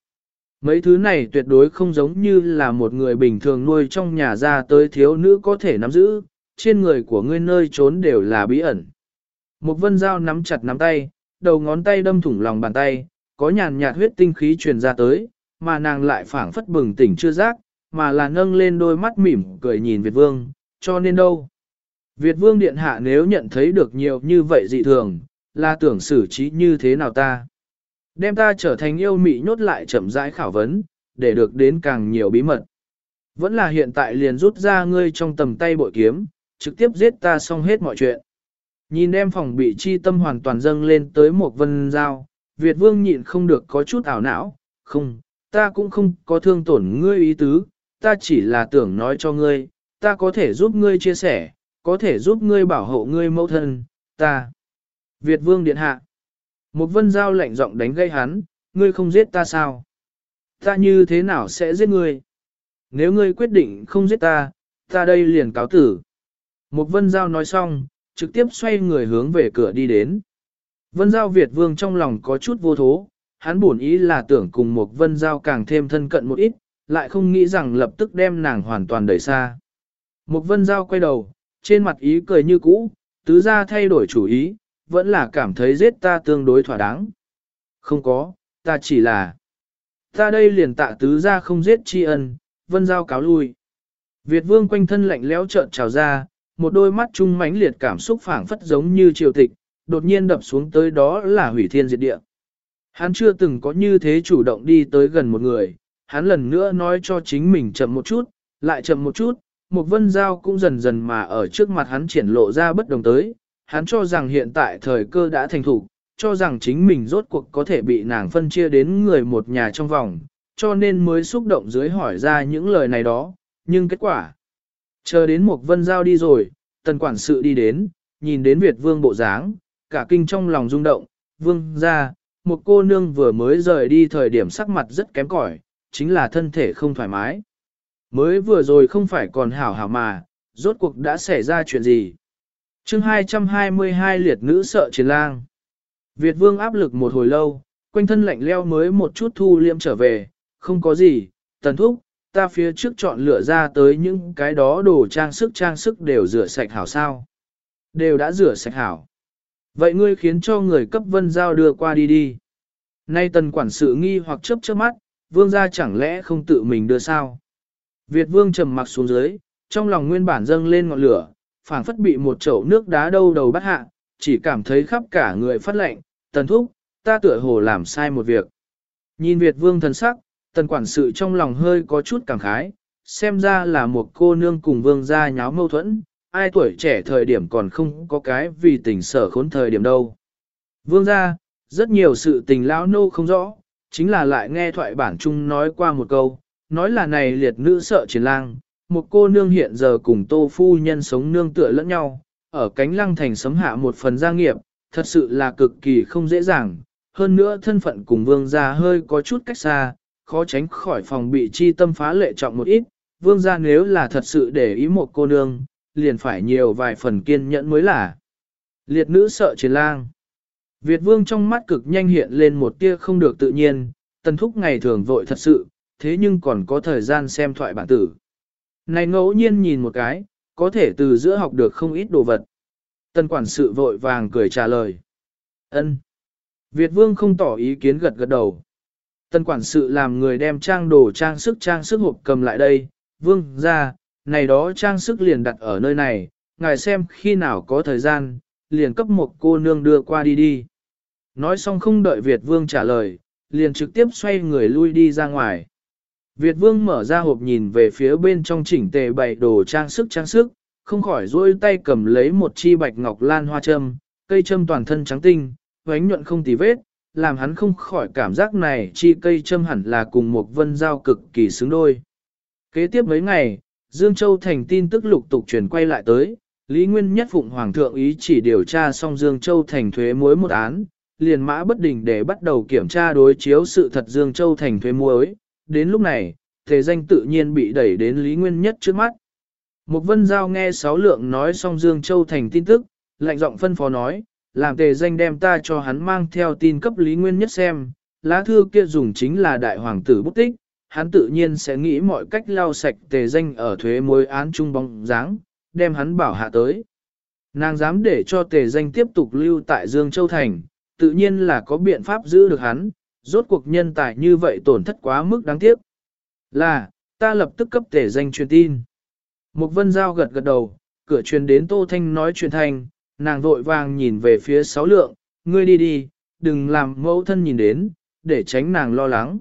Mấy thứ này tuyệt đối không giống như là một người bình thường nuôi trong nhà ra tới thiếu nữ có thể nắm giữ, trên người của ngươi nơi trốn đều là bí ẩn. Một vân dao nắm chặt nắm tay, đầu ngón tay đâm thủng lòng bàn tay, có nhàn nhạt huyết tinh khí truyền ra tới, mà nàng lại phảng phất bừng tỉnh chưa giác, mà là nâng lên đôi mắt mỉm cười nhìn Việt Vương, cho nên đâu. Việt Vương Điện Hạ nếu nhận thấy được nhiều như vậy dị thường, là tưởng xử trí như thế nào ta. Đem ta trở thành yêu mị nhốt lại chậm rãi khảo vấn, để được đến càng nhiều bí mật. Vẫn là hiện tại liền rút ra ngươi trong tầm tay bội kiếm, trực tiếp giết ta xong hết mọi chuyện. Nhìn đem phòng bị chi tâm hoàn toàn dâng lên tới một vân giao, Việt vương nhịn không được có chút ảo não, không, ta cũng không có thương tổn ngươi ý tứ, ta chỉ là tưởng nói cho ngươi, ta có thể giúp ngươi chia sẻ, có thể giúp ngươi bảo hộ ngươi mẫu thân, ta. Việt vương điện hạ. Một vân giao lạnh giọng đánh gây hắn, ngươi không giết ta sao? Ta như thế nào sẽ giết ngươi? Nếu ngươi quyết định không giết ta, ta đây liền cáo tử. Một vân giao nói xong, trực tiếp xoay người hướng về cửa đi đến. Vân giao Việt vương trong lòng có chút vô thố, hắn buồn ý là tưởng cùng một vân giao càng thêm thân cận một ít, lại không nghĩ rằng lập tức đem nàng hoàn toàn đẩy xa. Một vân giao quay đầu, trên mặt ý cười như cũ, tứ ra thay đổi chủ ý, vẫn là cảm thấy giết ta tương đối thỏa đáng. Không có, ta chỉ là... Ta đây liền tạ tứ ra không giết tri ân, vân giao cáo lui. Việt vương quanh thân lạnh lẽo trợn trào ra, một đôi mắt trung mãnh liệt cảm xúc phảng phất giống như triều tịch, đột nhiên đập xuống tới đó là hủy thiên diệt địa. Hắn chưa từng có như thế chủ động đi tới gần một người, hắn lần nữa nói cho chính mình chậm một chút, lại chậm một chút, một vân giao cũng dần dần mà ở trước mặt hắn triển lộ ra bất đồng tới, hắn cho rằng hiện tại thời cơ đã thành thủ, cho rằng chính mình rốt cuộc có thể bị nàng phân chia đến người một nhà trong vòng, cho nên mới xúc động dưới hỏi ra những lời này đó, nhưng kết quả. Chờ đến một vân giao đi rồi, tần quản sự đi đến, nhìn đến Việt vương bộ dáng, cả kinh trong lòng rung động, vương ra, một cô nương vừa mới rời đi thời điểm sắc mặt rất kém cỏi, chính là thân thể không thoải mái. Mới vừa rồi không phải còn hảo hảo mà, rốt cuộc đã xảy ra chuyện gì. chương 222 liệt nữ sợ chiến lang. Việt vương áp lực một hồi lâu, quanh thân lạnh leo mới một chút thu liêm trở về, không có gì, tần thúc, ta phía trước chọn lựa ra tới những cái đó đồ trang sức trang sức đều rửa sạch hảo sao. Đều đã rửa sạch hảo. Vậy ngươi khiến cho người cấp vân giao đưa qua đi đi. Nay tần quản sự nghi hoặc chớp chớp mắt, vương gia chẳng lẽ không tự mình đưa sao? Việt vương trầm mặc xuống dưới, trong lòng nguyên bản dâng lên ngọn lửa, phảng phất bị một chậu nước đá đâu đầu bắt hạ, chỉ cảm thấy khắp cả người phát lạnh, tần thúc, ta tựa hồ làm sai một việc. Nhìn Việt vương thần sắc, tần quản sự trong lòng hơi có chút cảm khái, xem ra là một cô nương cùng vương gia nháo mâu thuẫn, ai tuổi trẻ thời điểm còn không có cái vì tình sở khốn thời điểm đâu. Vương gia, rất nhiều sự tình lão nô không rõ, chính là lại nghe thoại bản chung nói qua một câu, nói là này liệt nữ sợ chiến lang, một cô nương hiện giờ cùng tô phu nhân sống nương tựa lẫn nhau, ở cánh lăng thành sấm hạ một phần gia nghiệp, thật sự là cực kỳ không dễ dàng, hơn nữa thân phận cùng vương gia hơi có chút cách xa, khó tránh khỏi phòng bị chi tâm phá lệ trọng một ít, vương gia nếu là thật sự để ý một cô nương, liền phải nhiều vài phần kiên nhẫn mới là. Liệt nữ sợ chiến lang. Việt vương trong mắt cực nhanh hiện lên một tia không được tự nhiên, tần thúc ngày thường vội thật sự, thế nhưng còn có thời gian xem thoại bản tử. Này ngẫu nhiên nhìn một cái, có thể từ giữa học được không ít đồ vật. Tần quản sự vội vàng cười trả lời. ân Việt vương không tỏ ý kiến gật gật đầu. Tân quản sự làm người đem trang đồ trang sức trang sức hộp cầm lại đây, vương ra, này đó trang sức liền đặt ở nơi này, ngài xem khi nào có thời gian, liền cấp một cô nương đưa qua đi đi. Nói xong không đợi Việt Vương trả lời, liền trực tiếp xoay người lui đi ra ngoài. Việt vương mở ra hộp nhìn về phía bên trong chỉnh tề bày đồ trang sức trang sức, không khỏi dôi tay cầm lấy một chi bạch ngọc lan hoa châm, cây châm toàn thân trắng tinh, vánh nhuận không tì vết, làm hắn không khỏi cảm giác này chi cây châm hẳn là cùng một vân giao cực kỳ xứng đôi. Kế tiếp mấy ngày, Dương Châu thành tin tức lục tục truyền quay lại tới, Lý Nguyên Nhất Phụng Hoàng thượng ý chỉ điều tra xong Dương Châu thành thuế muối một án, liền mã bất đình để bắt đầu kiểm tra đối chiếu sự thật Dương Châu thành thuế muối. Đến lúc này, thế danh tự nhiên bị đẩy đến Lý Nguyên Nhất trước mắt. Một vân giao nghe sáu lượng nói xong Dương Châu thành tin tức, lạnh giọng phân phó nói, làm tề danh đem ta cho hắn mang theo tin cấp Lý Nguyên Nhất xem, lá thư kia dùng chính là đại hoàng tử bút tích, hắn tự nhiên sẽ nghĩ mọi cách lau sạch tề danh ở thuế mối án trung bóng dáng, đem hắn bảo hạ tới. Nàng dám để cho tề danh tiếp tục lưu tại Dương Châu Thành, tự nhiên là có biện pháp giữ được hắn, rốt cuộc nhân tài như vậy tổn thất quá mức đáng tiếc. Là, ta lập tức cấp tề danh truyền tin. Mục vân giao gật gật đầu, cửa truyền đến Tô Thanh nói truyền thành, nàng vội vàng nhìn về phía sáu lượng, ngươi đi đi, đừng làm mẫu thân nhìn đến, để tránh nàng lo lắng.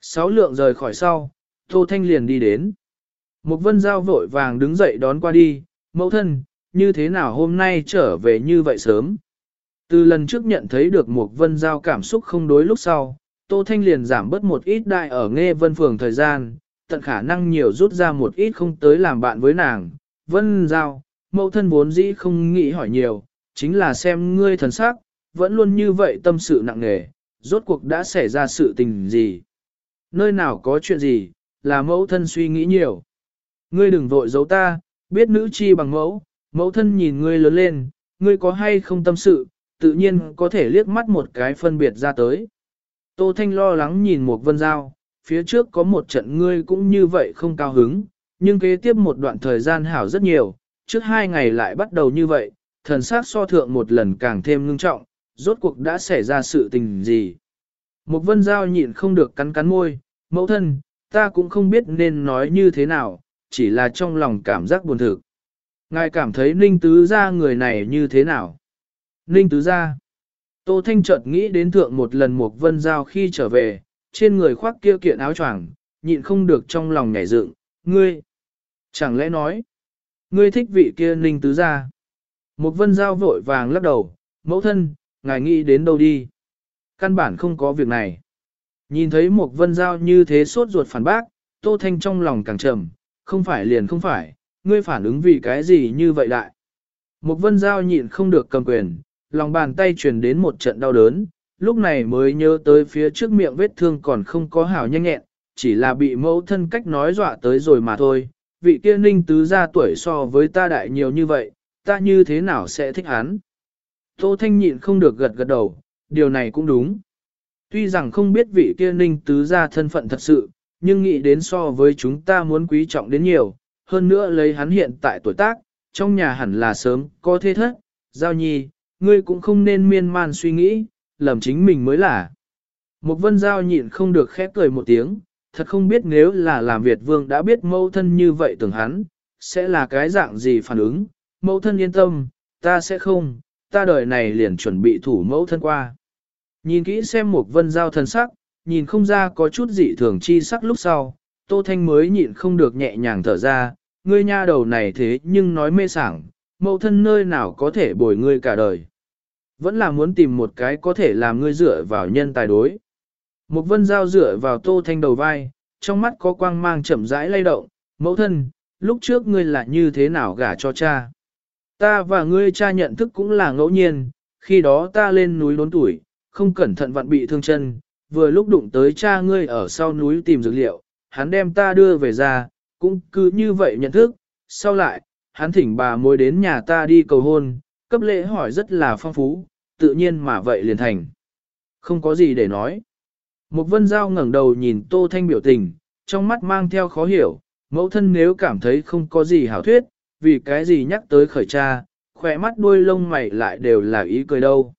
Sáu lượng rời khỏi sau, Tô Thanh liền đi đến. Một vân giao vội vàng đứng dậy đón qua đi, mẫu thân, như thế nào hôm nay trở về như vậy sớm. Từ lần trước nhận thấy được một vân giao cảm xúc không đối lúc sau, Tô Thanh liền giảm bớt một ít đại ở nghe vân phường thời gian, tận khả năng nhiều rút ra một ít không tới làm bạn với nàng. Vân giao, mẫu thân vốn dĩ không nghĩ hỏi nhiều, chính là xem ngươi thần sắc, vẫn luôn như vậy tâm sự nặng nề, rốt cuộc đã xảy ra sự tình gì. Nơi nào có chuyện gì, là mẫu thân suy nghĩ nhiều. Ngươi đừng vội giấu ta, biết nữ chi bằng mẫu, mẫu thân nhìn ngươi lớn lên, ngươi có hay không tâm sự, tự nhiên có thể liếc mắt một cái phân biệt ra tới. Tô Thanh lo lắng nhìn một vân giao, phía trước có một trận ngươi cũng như vậy không cao hứng, nhưng kế tiếp một đoạn thời gian hảo rất nhiều, trước hai ngày lại bắt đầu như vậy, thần sát so thượng một lần càng thêm ngưng trọng, rốt cuộc đã xảy ra sự tình gì. Một vân giao nhịn không được cắn cắn môi, mẫu thân, ta cũng không biết nên nói như thế nào, chỉ là trong lòng cảm giác buồn thực. Ngài cảm thấy ninh tứ gia người này như thế nào? Ninh tứ gia. Tô Thanh chợt nghĩ đến thượng một lần một vân giao khi trở về, trên người khoác kia kiện áo choàng, nhịn không được trong lòng nhảy dựng, ngươi. Chẳng lẽ nói, ngươi thích vị kia ninh tứ gia? Một vân giao vội vàng lắc đầu, mẫu thân, ngài nghĩ đến đâu đi? Căn bản không có việc này. Nhìn thấy một vân giao như thế sốt ruột phản bác, Tô Thanh trong lòng càng trầm, không phải liền không phải, ngươi phản ứng vì cái gì như vậy lại. Một vân giao nhịn không được cầm quyền, lòng bàn tay truyền đến một trận đau đớn, lúc này mới nhớ tới phía trước miệng vết thương còn không có hảo nhanh nhẹn, chỉ là bị mẫu thân cách nói dọa tới rồi mà thôi. Vị kia ninh tứ ra tuổi so với ta đại nhiều như vậy, ta như thế nào sẽ thích hắn? Tô Thanh nhịn không được gật gật đầu, điều này cũng đúng. Tuy rằng không biết vị kia ninh tứ ra thân phận thật sự, nhưng nghĩ đến so với chúng ta muốn quý trọng đến nhiều, hơn nữa lấy hắn hiện tại tuổi tác, trong nhà hẳn là sớm, có thế thất, giao nhi, ngươi cũng không nên miên man suy nghĩ, lầm chính mình mới là. Một vân giao nhịn không được khép cười một tiếng, thật không biết nếu là làm Việt vương đã biết mâu thân như vậy tưởng hắn, sẽ là cái dạng gì phản ứng, mâu thân yên tâm, ta sẽ không, ta đời này liền chuẩn bị thủ mẫu thân qua. Nhìn kỹ xem một vân giao thân sắc, nhìn không ra có chút dị thường chi sắc lúc sau, Tô Thanh mới nhịn không được nhẹ nhàng thở ra, ngươi nha đầu này thế nhưng nói mê sảng, mẫu thân nơi nào có thể bồi ngươi cả đời. Vẫn là muốn tìm một cái có thể làm ngươi dựa vào nhân tài đối. Một vân dao dựa vào Tô Thanh đầu vai, trong mắt có quang mang chậm rãi lay động, mẫu thân, lúc trước ngươi là như thế nào gả cho cha. Ta và ngươi cha nhận thức cũng là ngẫu nhiên, khi đó ta lên núi đốn tuổi, không cẩn thận vặn bị thương chân, vừa lúc đụng tới cha ngươi ở sau núi tìm dược liệu, hắn đem ta đưa về ra, cũng cứ như vậy nhận thức, sau lại, hắn thỉnh bà mối đến nhà ta đi cầu hôn, cấp lễ hỏi rất là phong phú, tự nhiên mà vậy liền thành. Không có gì để nói. Một vân giao ngẩng đầu nhìn Tô Thanh biểu tình, trong mắt mang theo khó hiểu, mẫu thân nếu cảm thấy không có gì hảo thuyết, vì cái gì nhắc tới khởi cha, khỏe mắt đuôi lông mày lại đều là ý cười đâu.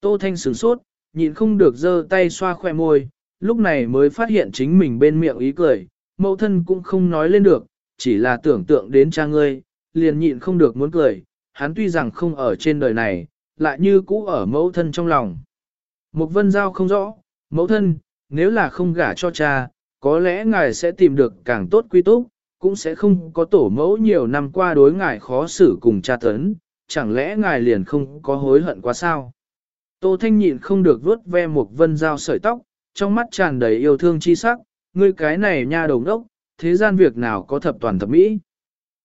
Tô Thanh sửng sốt, nhịn không được giơ tay xoa khoe môi, lúc này mới phát hiện chính mình bên miệng ý cười, mẫu thân cũng không nói lên được, chỉ là tưởng tượng đến cha ngươi, liền nhịn không được muốn cười, hắn tuy rằng không ở trên đời này, lại như cũ ở mẫu thân trong lòng. Một vân giao không rõ, mẫu thân, nếu là không gả cho cha, Có lẽ ngài sẽ tìm được càng tốt quy túc, cũng sẽ không có tổ mẫu nhiều năm qua đối ngài khó xử cùng cha tấn, chẳng lẽ ngài liền không có hối hận quá sao? Tô Thanh nhịn không được vuốt ve một vân dao sợi tóc, trong mắt tràn đầy yêu thương chi sắc, ngươi cái này nha đồng đốc, thế gian việc nào có thập toàn thập mỹ.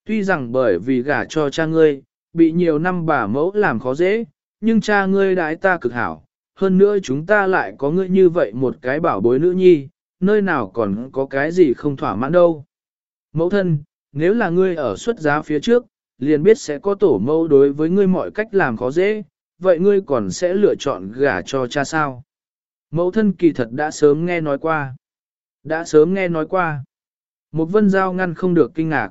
Tuy rằng bởi vì gả cho cha ngươi, bị nhiều năm bà mẫu làm khó dễ, nhưng cha ngươi đãi ta cực hảo, hơn nữa chúng ta lại có ngươi như vậy một cái bảo bối nữ nhi, nơi nào còn có cái gì không thỏa mãn đâu. Mẫu thân, nếu là ngươi ở xuất giá phía trước, liền biết sẽ có tổ mẫu đối với ngươi mọi cách làm khó dễ, vậy ngươi còn sẽ lựa chọn gả cho cha sao? Mẫu thân kỳ thật đã sớm nghe nói qua. Đã sớm nghe nói qua. Một vân giao ngăn không được kinh ngạc.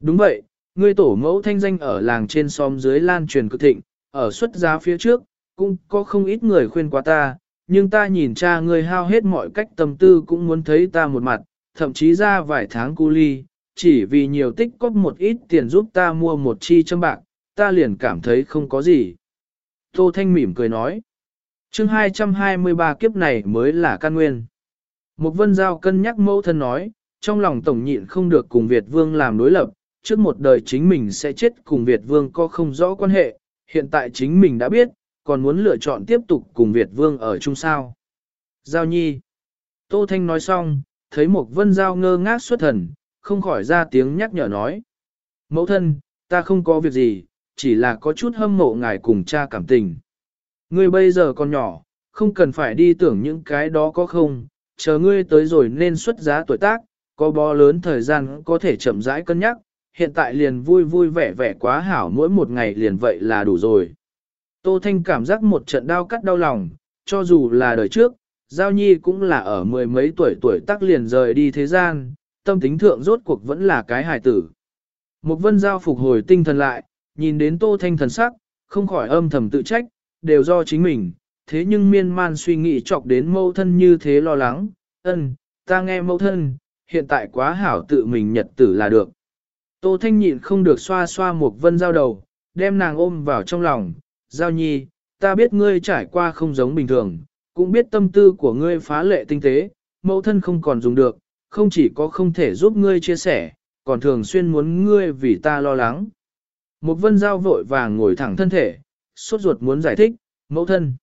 Đúng vậy, ngươi tổ mẫu thanh danh ở làng trên xóm dưới lan truyền cực thịnh, ở xuất giá phía trước, cũng có không ít người khuyên qua ta, nhưng ta nhìn cha ngươi hao hết mọi cách tâm tư cũng muốn thấy ta một mặt, thậm chí ra vài tháng cu ly, chỉ vì nhiều tích cóp một ít tiền giúp ta mua một chi châm bạc, ta liền cảm thấy không có gì. Tô Thanh mỉm cười nói, chương 223 kiếp này mới là căn nguyên. Một vân giao cân nhắc mẫu thân nói, trong lòng tổng nhịn không được cùng Việt Vương làm đối lập, trước một đời chính mình sẽ chết cùng Việt Vương có không rõ quan hệ, hiện tại chính mình đã biết, còn muốn lựa chọn tiếp tục cùng Việt Vương ở chung sao. Giao nhi. Tô Thanh nói xong, thấy một vân giao ngơ ngác xuất thần, không khỏi ra tiếng nhắc nhở nói. Mẫu thân, ta không có việc gì, chỉ là có chút hâm mộ ngài cùng cha cảm tình. Ngươi bây giờ còn nhỏ, không cần phải đi tưởng những cái đó có không, chờ ngươi tới rồi nên xuất giá tuổi tác, có bó lớn thời gian có thể chậm rãi cân nhắc, hiện tại liền vui vui vẻ vẻ quá hảo mỗi một ngày liền vậy là đủ rồi. Tô Thanh cảm giác một trận đau cắt đau lòng, cho dù là đời trước, Giao Nhi cũng là ở mười mấy tuổi tuổi tác liền rời đi thế gian, tâm tính thượng rốt cuộc vẫn là cái hài tử. Một vân giao phục hồi tinh thần lại, nhìn đến Tô Thanh thần sắc, không khỏi âm thầm tự trách, đều do chính mình, thế nhưng miên man suy nghĩ chọc đến mâu thân như thế lo lắng, ân, ta nghe mâu thân, hiện tại quá hảo tự mình nhật tử là được. Tô Thanh nhịn không được xoa xoa một vân giao đầu, đem nàng ôm vào trong lòng, giao nhi, ta biết ngươi trải qua không giống bình thường, cũng biết tâm tư của ngươi phá lệ tinh tế, mẫu thân không còn dùng được, không chỉ có không thể giúp ngươi chia sẻ, còn thường xuyên muốn ngươi vì ta lo lắng. Một vân giao vội vàng ngồi thẳng thân thể, sốt ruột muốn giải thích, mẫu thân.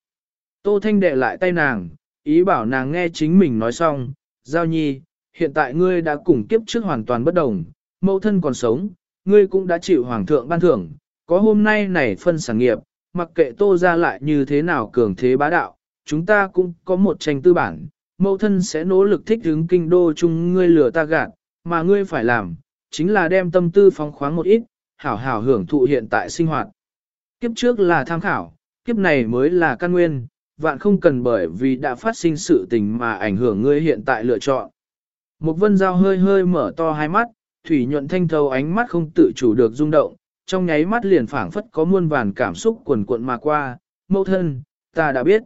Tô Thanh đệ lại tay nàng, ý bảo nàng nghe chính mình nói xong, giao nhi, hiện tại ngươi đã cùng kiếp trước hoàn toàn bất đồng, mẫu thân còn sống, ngươi cũng đã chịu hoàng thượng ban thưởng, có hôm nay này phân sản nghiệp, mặc kệ tô ra lại như thế nào cường thế bá đạo, chúng ta cũng có một tranh tư bản, mẫu thân sẽ nỗ lực thích ứng kinh đô chung ngươi lừa ta gạt, mà ngươi phải làm, chính là đem tâm tư phóng khoáng một ít, hảo hảo hưởng thụ hiện tại sinh hoạt. Kiếp trước là tham khảo, kiếp này mới là căn nguyên, vạn không cần bởi vì đã phát sinh sự tình mà ảnh hưởng ngươi hiện tại lựa chọn. Một vân dao hơi hơi mở to hai mắt, thủy nhuận thanh thấu ánh mắt không tự chủ được rung động, trong nháy mắt liền phảng phất có muôn vàn cảm xúc cuồn cuộn mà qua, mẫu thân, ta đã biết.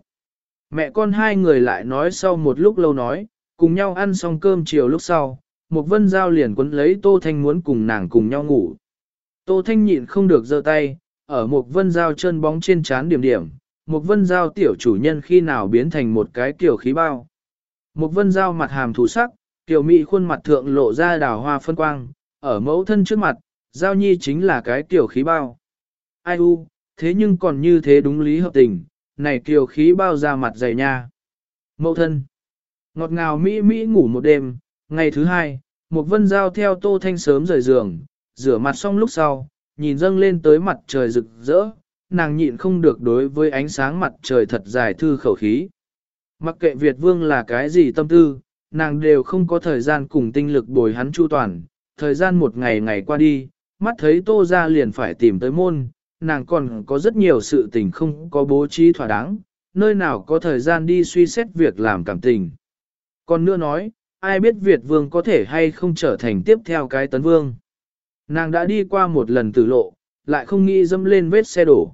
Mẹ con hai người lại nói sau một lúc lâu nói, cùng nhau ăn xong cơm chiều lúc sau, một vân giao liền quấn lấy Tô Thanh muốn cùng nàng cùng nhau ngủ. Tô Thanh nhịn không được giơ tay, ở một vân giao chân bóng trên chán điểm điểm, một vân giao tiểu chủ nhân khi nào biến thành một cái kiểu khí bao. Một vân giao mặt hàm thủ sắc, tiểu mỹ khuôn mặt thượng lộ ra đào hoa phân quang, ở mẫu thân trước mặt, giao nhi chính là cái tiểu khí bao. Ai u, thế nhưng còn như thế đúng lý hợp tình, này kiều khí bao ra mặt dày nha. Mẫu thân. Ngọt ngào Mỹ Mỹ ngủ một đêm, ngày thứ hai, một vân giao theo tô thanh sớm rời giường, rửa mặt xong lúc sau, nhìn dâng lên tới mặt trời rực rỡ, nàng nhịn không được đối với ánh sáng mặt trời thật dài thư khẩu khí. Mặc kệ Việt Vương là cái gì tâm tư, nàng đều không có thời gian cùng tinh lực bồi hắn chu toàn, thời gian một ngày ngày qua đi, mắt thấy tô ra liền phải tìm tới môn, nàng còn có rất nhiều sự tình không có bố trí thỏa đáng, nơi nào có thời gian đi suy xét việc làm cảm tình. Còn nữa nói, ai biết Việt vương có thể hay không trở thành tiếp theo cái tấn vương. Nàng đã đi qua một lần tử lộ, lại không nghĩ dâm lên vết xe đổ.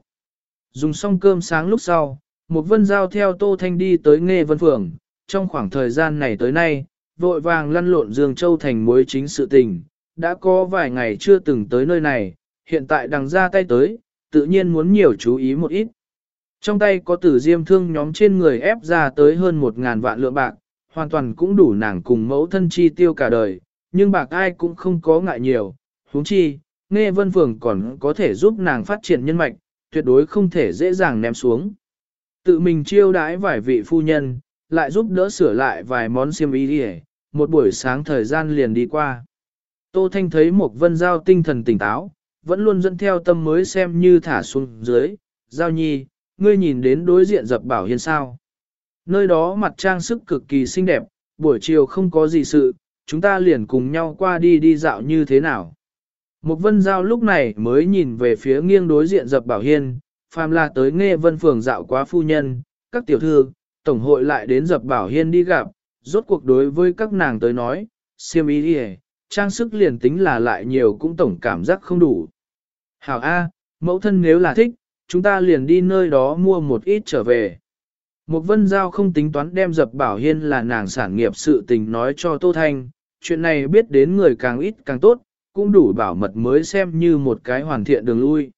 Dùng xong cơm sáng lúc sau, một vân giao theo Tô Thanh đi tới Nghe Vân Phường, trong khoảng thời gian này tới nay, vội vàng lăn lộn Dương Châu thành mối chính sự tình, đã có vài ngày chưa từng tới nơi này, hiện tại đằng ra tay tới, tự nhiên muốn nhiều chú ý một ít. Trong tay có tử diêm thương nhóm trên người ép ra tới hơn một ngàn vạn lượng bạc, hoàn toàn cũng đủ nàng cùng mẫu thân chi tiêu cả đời, nhưng bạc ai cũng không có ngại nhiều, huống chi, nghe vân phường còn có thể giúp nàng phát triển nhân mạch, tuyệt đối không thể dễ dàng ném xuống. Tự mình chiêu đãi vài vị phu nhân, lại giúp đỡ sửa lại vài món xiêm y đi một buổi sáng thời gian liền đi qua. Tô Thanh thấy một vân giao tinh thần tỉnh táo, vẫn luôn dẫn theo tâm mới xem như thả xuống dưới, giao nhi, ngươi nhìn đến đối diện dập bảo hiên sao. Nơi đó mặt trang sức cực kỳ xinh đẹp, buổi chiều không có gì sự, chúng ta liền cùng nhau qua đi đi dạo như thế nào. Một vân giao lúc này mới nhìn về phía nghiêng đối diện dập bảo hiên, phàm là tới nghe vân phường dạo quá phu nhân, các tiểu thư, tổng hội lại đến dập bảo hiên đi gặp, rốt cuộc đối với các nàng tới nói, siêm ý đi trang sức liền tính là lại nhiều cũng tổng cảm giác không đủ. Hảo A, mẫu thân nếu là thích, chúng ta liền đi nơi đó mua một ít trở về. Một vân giao không tính toán đem dập bảo hiên là nàng sản nghiệp sự tình nói cho Tô Thanh, chuyện này biết đến người càng ít càng tốt, cũng đủ bảo mật mới xem như một cái hoàn thiện đường lui.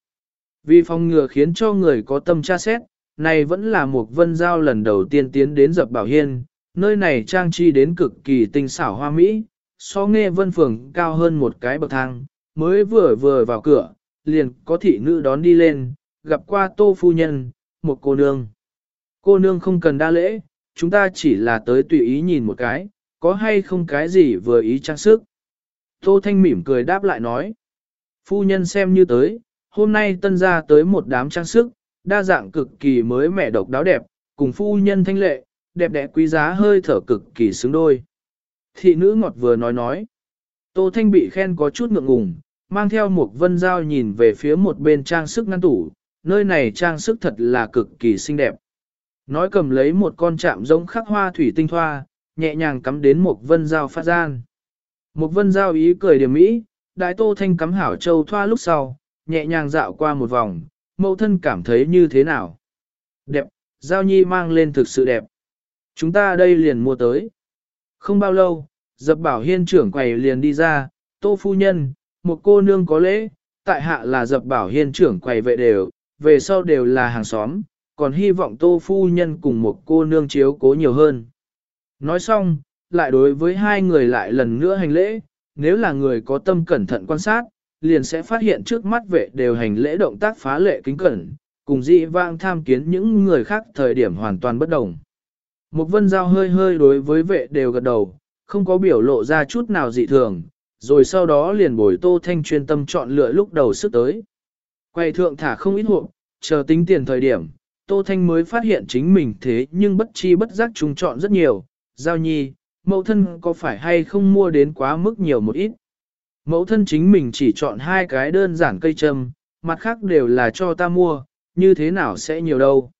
Vì phòng ngừa khiến cho người có tâm tra xét, này vẫn là một vân giao lần đầu tiên tiến đến dập bảo hiên, nơi này trang trí đến cực kỳ tinh xảo hoa mỹ, so nghe vân phường cao hơn một cái bậc thang, mới vừa vừa vào cửa, liền có thị nữ đón đi lên, gặp qua tô phu nhân, một cô nương. Cô nương không cần đa lễ, chúng ta chỉ là tới tùy ý nhìn một cái, có hay không cái gì vừa ý trang sức. Tô Thanh mỉm cười đáp lại nói. Phu nhân xem như tới, hôm nay tân ra tới một đám trang sức, đa dạng cực kỳ mới mẻ độc đáo đẹp, cùng phu nhân thanh lệ, đẹp đẽ quý giá hơi thở cực kỳ xứng đôi. Thị nữ ngọt vừa nói nói. Tô Thanh bị khen có chút ngượng ngùng, mang theo một vân dao nhìn về phía một bên trang sức ngăn tủ, nơi này trang sức thật là cực kỳ xinh đẹp. Nói cầm lấy một con chạm giống khắc hoa thủy tinh thoa, nhẹ nhàng cắm đến một vân dao phát gian. Một vân dao ý cười điểm mỹ, đại tô thanh cắm hảo châu thoa lúc sau, nhẹ nhàng dạo qua một vòng, mẫu thân cảm thấy như thế nào? Đẹp, giao nhi mang lên thực sự đẹp. Chúng ta đây liền mua tới. Không bao lâu, dập bảo hiên trưởng quầy liền đi ra, tô phu nhân, một cô nương có lễ, tại hạ là dập bảo hiên trưởng quầy vệ đều, về sau đều là hàng xóm, còn hy vọng tô phu nhân cùng một cô nương chiếu cố nhiều hơn. Nói xong, lại đối với hai người lại lần nữa hành lễ, nếu là người có tâm cẩn thận quan sát, liền sẽ phát hiện trước mắt vệ đều hành lễ động tác phá lệ kính cẩn, cùng dị vang tham kiến những người khác thời điểm hoàn toàn bất đồng. Một vân giao hơi hơi đối với vệ đều gật đầu, không có biểu lộ ra chút nào dị thường, rồi sau đó liền bồi tô thanh chuyên tâm chọn lựa lúc đầu sức tới. Quay thượng thả không ít hộp, chờ tính tiền thời điểm, tô thanh mới phát hiện chính mình thế nhưng bất chi bất giác trùng chọn rất nhiều, giao nhi, mẫu thân có phải hay không mua đến quá mức nhiều một ít. Mẫu thân chính mình chỉ chọn hai cái đơn giản cây châm, mặt khác đều là cho ta mua, như thế nào sẽ nhiều đâu.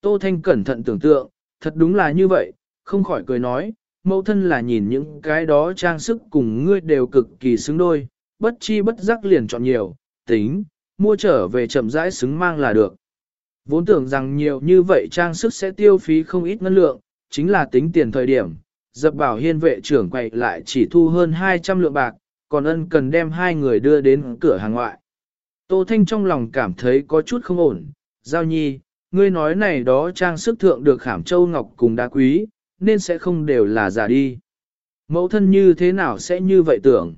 Tô Thanh cẩn thận tưởng tượng, thật đúng là như vậy, không khỏi cười nói, mẫu thân là nhìn những cái đó trang sức cùng ngươi đều cực kỳ xứng đôi, bất chi bất giác liền chọn nhiều, tính, mua trở về chậm rãi xứng mang là được. Vốn tưởng rằng nhiều như vậy trang sức sẽ tiêu phí không ít ngân lượng, chính là tính tiền thời điểm, dập bảo hiên vệ trưởng quay lại chỉ thu hơn 200 lượng bạc, còn ân cần đem hai người đưa đến cửa hàng ngoại. Tô Thanh trong lòng cảm thấy có chút không ổn, giao nhi, ngươi nói này đó trang sức thượng được khảm châu ngọc cùng đá quý, nên sẽ không đều là giả đi. Mẫu thân như thế nào sẽ như vậy tưởng?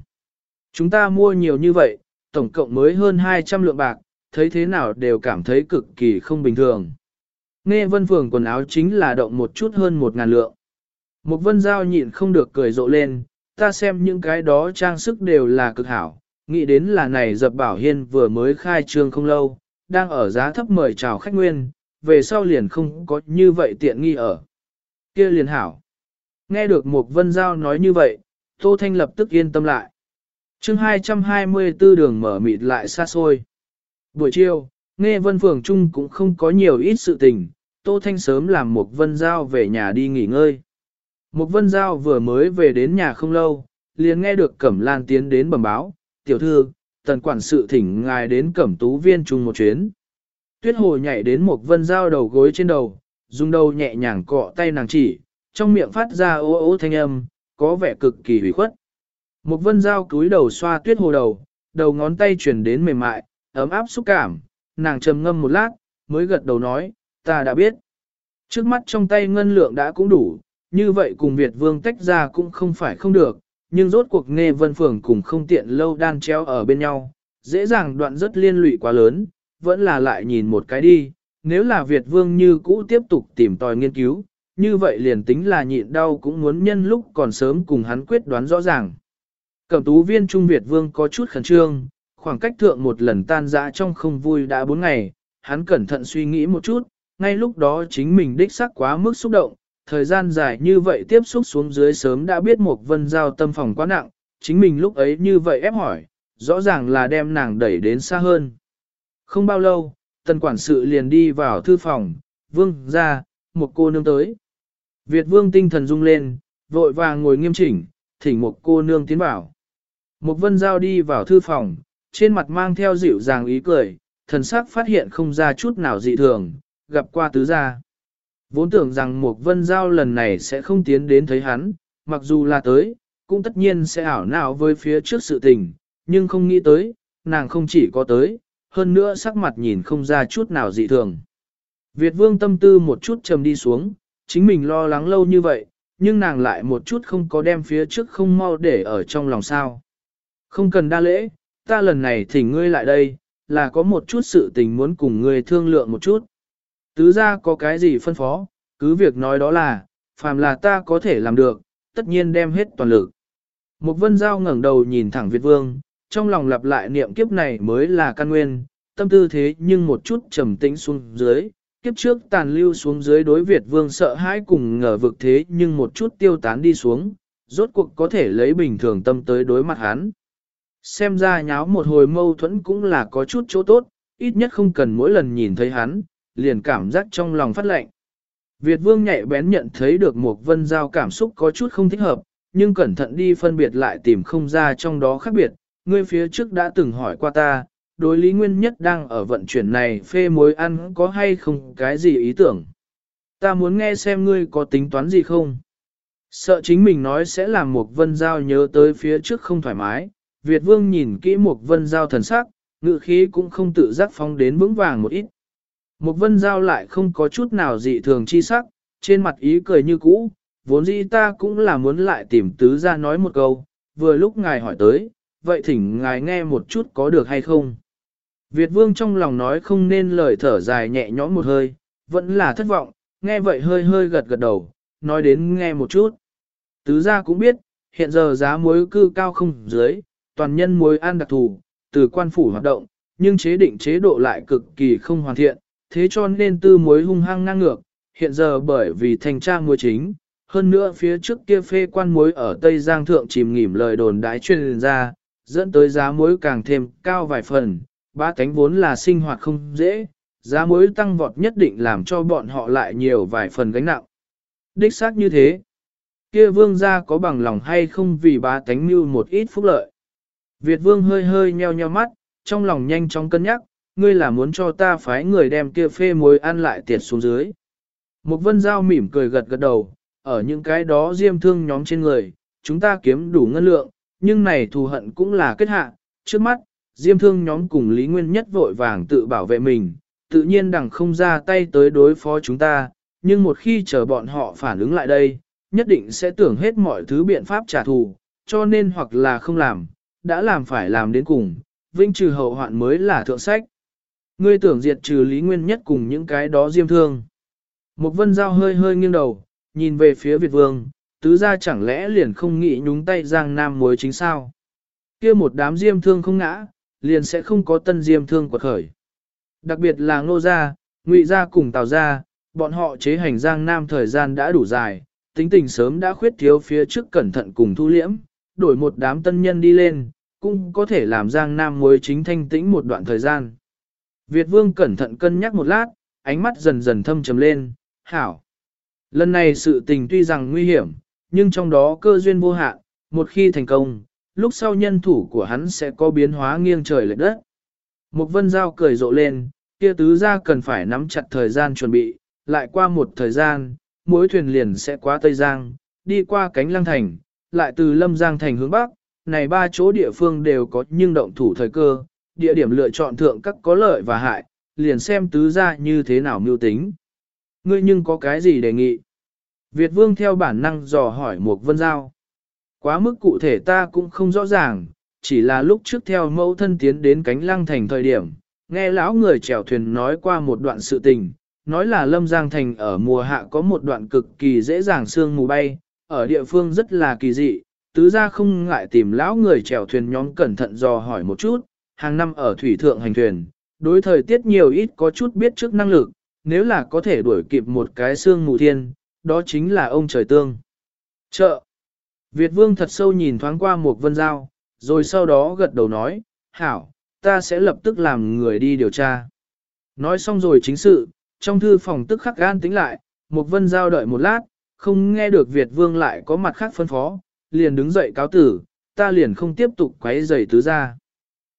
Chúng ta mua nhiều như vậy, tổng cộng mới hơn 200 lượng bạc, thấy thế nào đều cảm thấy cực kỳ không bình thường. Nghe vân phường quần áo chính là động một chút hơn một ngàn lượng. Một vân giao nhịn không được cười rộ lên, ta xem những cái đó trang sức đều là cực hảo, nghĩ đến là này dập bảo hiên vừa mới khai trương không lâu, đang ở giá thấp mời chào khách nguyên, về sau liền không có như vậy tiện nghi ở. kia liền hảo. Nghe được một vân giao nói như vậy, Tô Thanh lập tức yên tâm lại. chương 224 đường mở mịt lại xa xôi. Buổi chiều, nghe vân phường chung cũng không có nhiều ít sự tình, Tô Thanh sớm làm một vân giao về nhà đi nghỉ ngơi. Một vân giao vừa mới về đến nhà không lâu, liền nghe được Cẩm Lan tiến đến bẩm báo, tiểu thư, tần quản sự thỉnh ngài đến Cẩm Tú Viên chung một chuyến. Tuyết hồ nhảy đến một vân giao đầu gối trên đầu, dùng đầu nhẹ nhàng cọ tay nàng chỉ, trong miệng phát ra ố ố thanh âm, có vẻ cực kỳ hủy khuất. Một vân giao cúi đầu xoa tuyết hồ đầu, đầu ngón tay chuyển đến mềm mại, ấm áp xúc cảm, nàng trầm ngâm một lát, mới gật đầu nói, ta đã biết. Trước mắt trong tay ngân lượng đã cũng đủ, như vậy cùng Việt Vương tách ra cũng không phải không được, nhưng rốt cuộc nghe vân phường cùng không tiện lâu đan treo ở bên nhau, dễ dàng đoạn rất liên lụy quá lớn, vẫn là lại nhìn một cái đi, nếu là Việt Vương như cũ tiếp tục tìm tòi nghiên cứu, như vậy liền tính là nhịn đau cũng muốn nhân lúc còn sớm cùng hắn quyết đoán rõ ràng. Cẩm tú viên Trung Việt Vương có chút khẩn trương, khoảng cách thượng một lần tan dã trong không vui đã bốn ngày, hắn cẩn thận suy nghĩ một chút, ngay lúc đó chính mình đích xác quá mức xúc động, thời gian dài như vậy tiếp xúc xuống dưới sớm đã biết một vân giao tâm phòng quá nặng, chính mình lúc ấy như vậy ép hỏi, rõ ràng là đem nàng đẩy đến xa hơn. Không bao lâu, tần quản sự liền đi vào thư phòng, vương ra, một cô nương tới. Việt vương tinh thần rung lên, vội vàng ngồi nghiêm chỉnh, thỉnh một cô nương tiến vào. Một vân giao đi vào thư phòng, trên mặt mang theo dịu dàng ý cười, thần sắc phát hiện không ra chút nào dị thường, gặp qua tứ gia. Vốn tưởng rằng một vân giao lần này sẽ không tiến đến thấy hắn, mặc dù là tới, cũng tất nhiên sẽ ảo não với phía trước sự tình, nhưng không nghĩ tới, nàng không chỉ có tới, hơn nữa sắc mặt nhìn không ra chút nào dị thường. Việt vương tâm tư một chút trầm đi xuống, chính mình lo lắng lâu như vậy, nhưng nàng lại một chút không có đem phía trước không mau để ở trong lòng sao. Không cần đa lễ, ta lần này thỉnh ngươi lại đây, là có một chút sự tình muốn cùng ngươi thương lượng một chút. Tứ ra có cái gì phân phó, cứ việc nói đó là, phàm là ta có thể làm được, tất nhiên đem hết toàn lực. Một vân giao ngẩng đầu nhìn thẳng Việt Vương, trong lòng lặp lại niệm kiếp này mới là căn nguyên, tâm tư thế nhưng một chút trầm tĩnh xuống dưới, kiếp trước tàn lưu xuống dưới đối Việt Vương sợ hãi cùng ngờ vực thế nhưng một chút tiêu tán đi xuống, rốt cuộc có thể lấy bình thường tâm tới đối mặt hắn. Xem ra nháo một hồi mâu thuẫn cũng là có chút chỗ tốt, ít nhất không cần mỗi lần nhìn thấy hắn, liền cảm giác trong lòng phát lệnh. Việt vương nhạy bén nhận thấy được một vân giao cảm xúc có chút không thích hợp, nhưng cẩn thận đi phân biệt lại tìm không ra trong đó khác biệt. Ngươi phía trước đã từng hỏi qua ta, đối lý nguyên nhất đang ở vận chuyển này phê mối ăn có hay không cái gì ý tưởng. Ta muốn nghe xem ngươi có tính toán gì không. Sợ chính mình nói sẽ làm một vân giao nhớ tới phía trước không thoải mái, Việt vương nhìn kỹ một vân giao thần sắc, ngự khí cũng không tự giác phóng đến vững vàng một ít. Một vân giao lại không có chút nào dị thường chi sắc, trên mặt ý cười như cũ, vốn dĩ ta cũng là muốn lại tìm tứ ra nói một câu, vừa lúc ngài hỏi tới, vậy thỉnh ngài nghe một chút có được hay không. Việt vương trong lòng nói không nên lời thở dài nhẹ nhõm một hơi, vẫn là thất vọng, nghe vậy hơi hơi gật gật đầu, nói đến nghe một chút. Tứ gia cũng biết, hiện giờ giá muối cư cao không dưới, toàn nhân muối ăn đặc thù, từ quan phủ hoạt động, nhưng chế định chế độ lại cực kỳ không hoàn thiện, thế cho nên tư muối hung hăng ngang ngược, hiện giờ bởi vì thành tra muối chính, hơn nữa phía trước kia phê quan muối ở Tây Giang Thượng chìm nghỉm lời đồn đái truyền ra, dẫn tới giá muối càng thêm cao vài phần, ba cánh vốn là sinh hoạt không dễ, giá muối tăng vọt nhất định làm cho bọn họ lại nhiều vài phần gánh nặng. Đích xác như thế, kia vương gia có bằng lòng hay không vì ba cánh mưu một ít phúc lợi. Việt vương hơi hơi nheo nheo mắt, trong lòng nhanh chóng cân nhắc, ngươi là muốn cho ta phái người đem kia phê muối ăn lại tiệt xuống dưới. Một vân giao mỉm cười gật gật đầu, ở những cái đó diêm thương nhóm trên người, chúng ta kiếm đủ ngân lượng, nhưng này thù hận cũng là kết hạ, trước mắt, diêm thương nhóm cùng Lý Nguyên nhất vội vàng tự bảo vệ mình, tự nhiên đằng không ra tay tới đối phó chúng ta, nhưng một khi chờ bọn họ phản ứng lại đây, nhất định sẽ tưởng hết mọi thứ biện pháp trả thù, cho nên hoặc là không làm, đã làm phải làm đến cùng, vinh trừ hậu hoạn mới là thượng sách. Ngươi tưởng diệt trừ Lý Nguyên Nhất cùng những cái đó diêm thương. Một vân giao hơi hơi nghiêng đầu, nhìn về phía Việt Vương, tứ gia chẳng lẽ liền không nghĩ nhúng tay giang nam muối chính sao. kia một đám diêm thương không ngã, liền sẽ không có tân diêm thương quật khởi. Đặc biệt là ngô gia, ngụy gia cùng tào gia, bọn họ chế hành giang nam thời gian đã đủ dài, tính tình sớm đã khuyết thiếu phía trước cẩn thận cùng thu liễm, đổi một đám tân nhân đi lên, cũng có thể làm giang nam muối chính thanh tĩnh một đoạn thời gian. Việt vương cẩn thận cân nhắc một lát, ánh mắt dần dần thâm trầm lên, hảo. Lần này sự tình tuy rằng nguy hiểm, nhưng trong đó cơ duyên vô hạn, một khi thành công, lúc sau nhân thủ của hắn sẽ có biến hóa nghiêng trời lệch đất. Một vân giao cười rộ lên, kia tứ gia cần phải nắm chặt thời gian chuẩn bị, lại qua một thời gian, mỗi thuyền liền sẽ qua Tây Giang, đi qua cánh lăng thành, lại từ Lâm Giang thành hướng Bắc, này ba chỗ địa phương đều có nhưng động thủ thời cơ, địa điểm lựa chọn thượng các có lợi và hại, liền xem tứ gia như thế nào mưu tính. Ngươi nhưng có cái gì đề nghị? Việt vương theo bản năng dò hỏi Mục vân giao. Quá mức cụ thể ta cũng không rõ ràng, chỉ là lúc trước theo mẫu thân tiến đến cánh lăng thành thời điểm, nghe lão người chèo thuyền nói qua một đoạn sự tình, nói là Lâm Giang Thành ở mùa hạ có một đoạn cực kỳ dễ dàng sương mù bay, ở địa phương rất là kỳ dị, tứ ra không ngại tìm lão người chèo thuyền nhóm cẩn thận dò hỏi một chút, hàng năm ở thủy thượng hành thuyền, đối thời tiết nhiều ít có chút biết trước năng lực, nếu là có thể đuổi kịp một cái sương mù thiên, đó chính là ông trời tương. Chợ! Việt vương thật sâu nhìn thoáng qua một vân giao, rồi sau đó gật đầu nói, hảo, ta sẽ lập tức làm người đi điều tra. Nói xong rồi chính sự, trong thư phòng tức khắc gan tính lại, một vân giao đợi một lát, không nghe được Việt vương lại có mặt khác phân phó, liền đứng dậy cáo tử, ta liền không tiếp tục quấy giày tứ ra.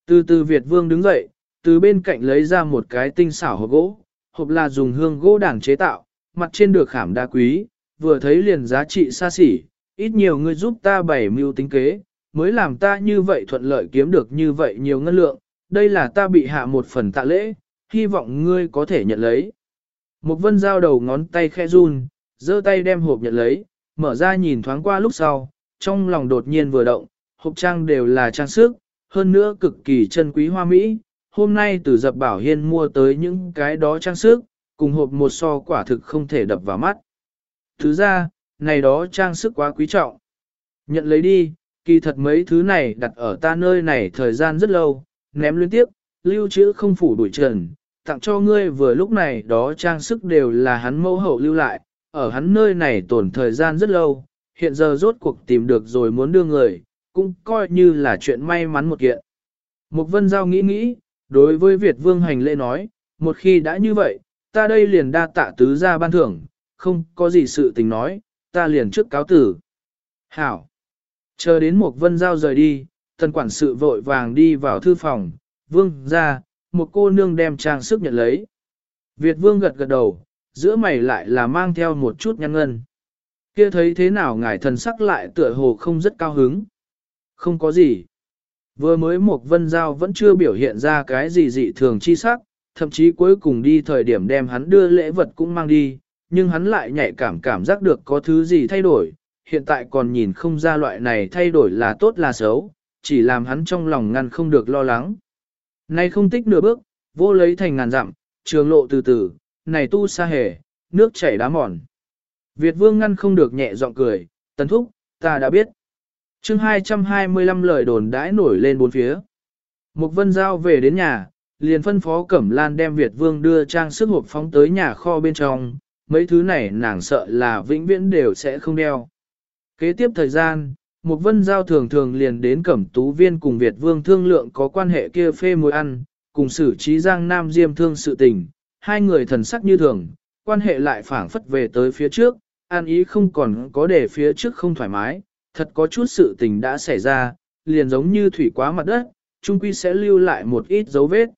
Từ từ Việt vương đứng dậy, từ bên cạnh lấy ra một cái tinh xảo hộp gỗ, hộp là dùng hương gỗ đảng chế tạo, mặt trên được khảm đa quý, vừa thấy liền giá trị xa xỉ, ít nhiều người giúp ta bày mưu tính kế, mới làm ta như vậy thuận lợi kiếm được như vậy nhiều ngân lượng, đây là ta bị hạ một phần tạ lễ, hy vọng ngươi có thể nhận lấy. Một vân giao đầu ngón tay khe run, giơ tay đem hộp nhận lấy, mở ra nhìn thoáng qua lúc sau, trong lòng đột nhiên vừa động, hộp trang đều là trang sức, hơn nữa cực kỳ chân quý hoa mỹ. Hôm nay từ dập bảo hiên mua tới những cái đó trang sức, cùng hộp một so quả thực không thể đập vào mắt. Thứ ra, này đó trang sức quá quý trọng. Nhận lấy đi, kỳ thật mấy thứ này đặt ở ta nơi này thời gian rất lâu, ném liên tiếp, lưu trữ không phủ đuổi trần, tặng cho ngươi vừa lúc này đó trang sức đều là hắn mẫu hậu lưu lại, ở hắn nơi này tổn thời gian rất lâu, hiện giờ rốt cuộc tìm được rồi muốn đưa người, cũng coi như là chuyện may mắn một kiện. Mục vân giao nghĩ nghĩ, đối với Việt vương hành lễ nói, một khi đã như vậy, ta đây liền đa tạ tứ ra ban thưởng, không có gì sự tình nói, ta liền trước cáo tử. Hảo! Chờ đến một vân giao rời đi, tần quản sự vội vàng đi vào thư phòng, vương ra, một cô nương đem trang sức nhận lấy. Việt vương gật gật đầu, giữa mày lại là mang theo một chút nhăn ngân. Kia thấy thế nào ngài thần sắc lại tựa hồ không rất cao hứng. Không có gì. Vừa mới một vân giao vẫn chưa biểu hiện ra cái gì dị thường chi sắc, thậm chí cuối cùng đi thời điểm đem hắn đưa lễ vật cũng mang đi, nhưng hắn lại nhạy cảm cảm giác được có thứ gì thay đổi, hiện tại còn nhìn không ra loại này thay đổi là tốt là xấu, chỉ làm hắn trong lòng ngăn không được lo lắng. Nay không tích nửa bước, vô lấy thành ngàn dặm, trường lộ từ từ, này tu xa hề, nước chảy đá mòn. Việt vương ngăn không được nhẹ giọng cười, tần thúc, ta đã biết. chương 225 lời đồn đãi nổi lên bốn phía. Một vân giao về đến nhà, liền phân phó Cẩm Lan đem Việt vương đưa trang sức hộp phóng tới nhà kho bên trong, mấy thứ này nàng sợ là vĩnh viễn đều sẽ không đeo. Kế tiếp thời gian, một vân giao thường thường liền đến cẩm tú viên cùng Việt vương thương lượng có quan hệ kia phê mùi ăn, cùng xử trí giang nam diêm thương sự tình, hai người thần sắc như thường, quan hệ lại phảng phất về tới phía trước, an ý không còn có để phía trước không thoải mái, thật có chút sự tình đã xảy ra, liền giống như thủy quá mặt đất, trung quy sẽ lưu lại một ít dấu vết.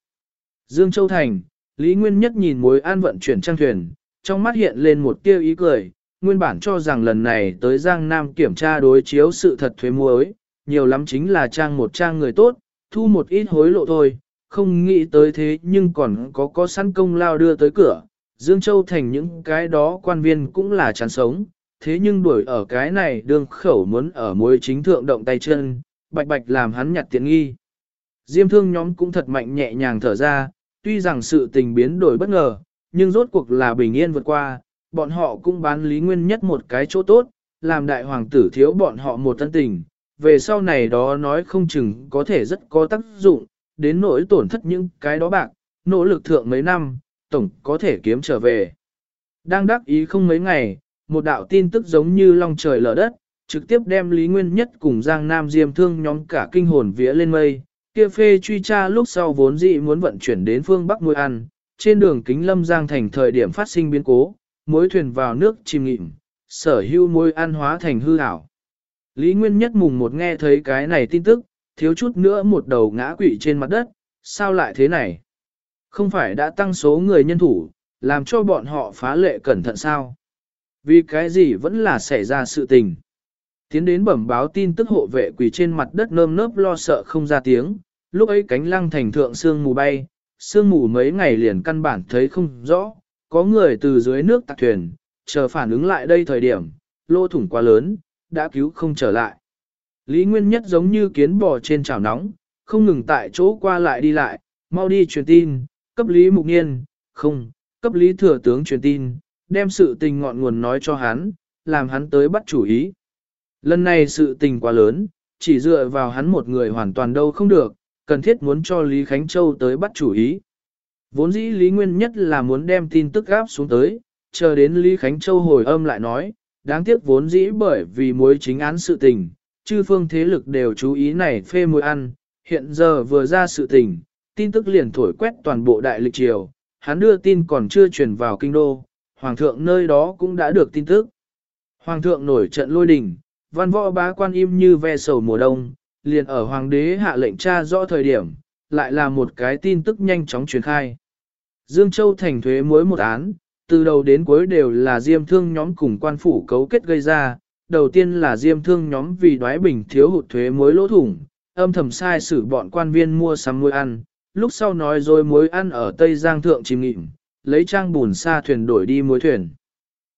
Dương Châu Thành, Lý Nguyên Nhất nhìn mối an vận chuyển trang thuyền, trong mắt hiện lên một tia ý cười, nguyên bản cho rằng lần này tới Giang Nam kiểm tra đối chiếu sự thật thuế muối, nhiều lắm chính là trang một trang người tốt, thu một ít hối lộ thôi, không nghĩ tới thế nhưng còn có có sẵn công lao đưa tới cửa. Dương Châu thành những cái đó quan viên cũng là chán sống, thế nhưng đuổi ở cái này đương khẩu muốn ở mối chính thượng động tay chân, bạch bạch làm hắn nhặt tiện nghi. Diêm thương nhóm cũng thật mạnh nhẹ nhàng thở ra, tuy rằng sự tình biến đổi bất ngờ, nhưng rốt cuộc là bình yên vượt qua, bọn họ cũng bán Lý Nguyên nhất một cái chỗ tốt, làm đại hoàng tử thiếu bọn họ một tân tình, về sau này đó nói không chừng có thể rất có tác dụng, đến nỗi tổn thất những cái đó bạc, nỗ lực thượng mấy năm, tổng có thể kiếm trở về. Đang đắc ý không mấy ngày, một đạo tin tức giống như long trời lở đất, trực tiếp đem Lý Nguyên Nhất cùng Giang Nam Diêm Thương nhóm cả kinh hồn vía lên mây, kia phê truy tra lúc sau vốn dị muốn vận chuyển đến phương Bắc nuôi ăn, trên đường kính lâm Giang thành thời điểm phát sinh biến cố, mối thuyền vào nước chìm nghịm, sở hưu mối ăn hóa thành hư ảo. Lý Nguyên Nhất mùng một nghe thấy cái này tin tức, thiếu chút nữa một đầu ngã quỵ trên mặt đất, sao lại thế này? Không phải đã tăng số người nhân thủ, làm cho bọn họ phá lệ cẩn thận sao? Vì cái gì vẫn là xảy ra sự tình? Tiến đến bẩm báo tin tức hộ vệ quỳ trên mặt đất nơm nớp lo sợ không ra tiếng, lúc ấy cánh lăng thành thượng sương mù bay, sương mù mấy ngày liền căn bản thấy không rõ, có người từ dưới nước tạc thuyền, chờ phản ứng lại đây thời điểm, lô thủng quá lớn, đã cứu không trở lại. Lý Nguyên Nhất giống như kiến bò trên chảo nóng, không ngừng tại chỗ qua lại đi lại, mau đi truyền tin, cấp Lý Mục Niên, không, cấp Lý Thừa Tướng truyền tin, đem sự tình ngọn nguồn nói cho hắn, làm hắn tới bắt chủ ý. Lần này sự tình quá lớn, chỉ dựa vào hắn một người hoàn toàn đâu không được, cần thiết muốn cho Lý Khánh Châu tới bắt chủ ý. Vốn dĩ Lý Nguyên nhất là muốn đem tin tức gáp xuống tới, chờ đến Lý Khánh Châu hồi âm lại nói, đáng tiếc vốn dĩ bởi vì mối chính án sự tình, chư phương thế lực đều chú ý này phê mối ăn, hiện giờ vừa ra sự tình, tin tức liền thổi quét toàn bộ đại lịch triều, hắn đưa tin còn chưa truyền vào kinh đô, hoàng thượng nơi đó cũng đã được tin tức. Hoàng thượng nổi trận lôi đình, văn võ bá quan im như ve sầu mùa đông, liền ở hoàng đế hạ lệnh tra rõ thời điểm, lại là một cái tin tức nhanh chóng truyền khai. Dương Châu thành thuế mối một án, từ đầu đến cuối đều là diêm thương nhóm cùng quan phủ cấu kết gây ra. Đầu tiên là diêm thương nhóm vì đoái bình thiếu hụt thuế mối lỗ thủng, âm thầm sai xử bọn quan viên mua sắm muối ăn, lúc sau nói rồi muối ăn ở Tây Giang Thượng chìm nghịm, lấy trang bùn xa thuyền đổi đi muối thuyền.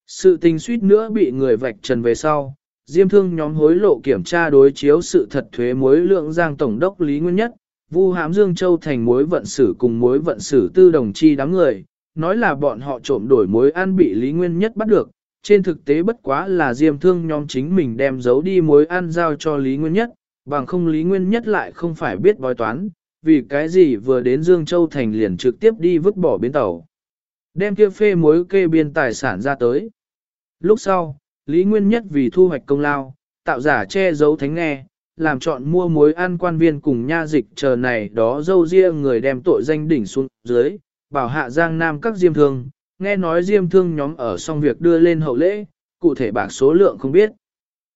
Sự tình suýt nữa bị người vạch trần về sau, diêm thương nhóm hối lộ kiểm tra đối chiếu sự thật thuế muối lượng giang tổng đốc Lý Nguyên Nhất, Vu hãm Dương Châu thành mối vận sử cùng mối vận sử tư đồng chi đám người, nói là bọn họ trộm đổi mối ăn bị Lý Nguyên Nhất bắt được, trên thực tế bất quá là diêm thương nhóm chính mình đem giấu đi mối ăn giao cho Lý Nguyên Nhất, bằng không Lý Nguyên Nhất lại không phải biết bói toán, vì cái gì vừa đến Dương Châu thành liền trực tiếp đi vứt bỏ bến tàu. Đem kia phê mối kê biên tài sản ra tới. Lúc sau, Lý Nguyên Nhất vì thu hoạch công lao, tạo giả che giấu thánh nghe, làm chọn mua mối ăn quan viên cùng nha dịch chờ này đó dâu riêng người đem tội danh đỉnh xuống dưới, bảo hạ giang nam các diêm thương, nghe nói diêm thương nhóm ở xong việc đưa lên hậu lễ, cụ thể bạc số lượng không biết.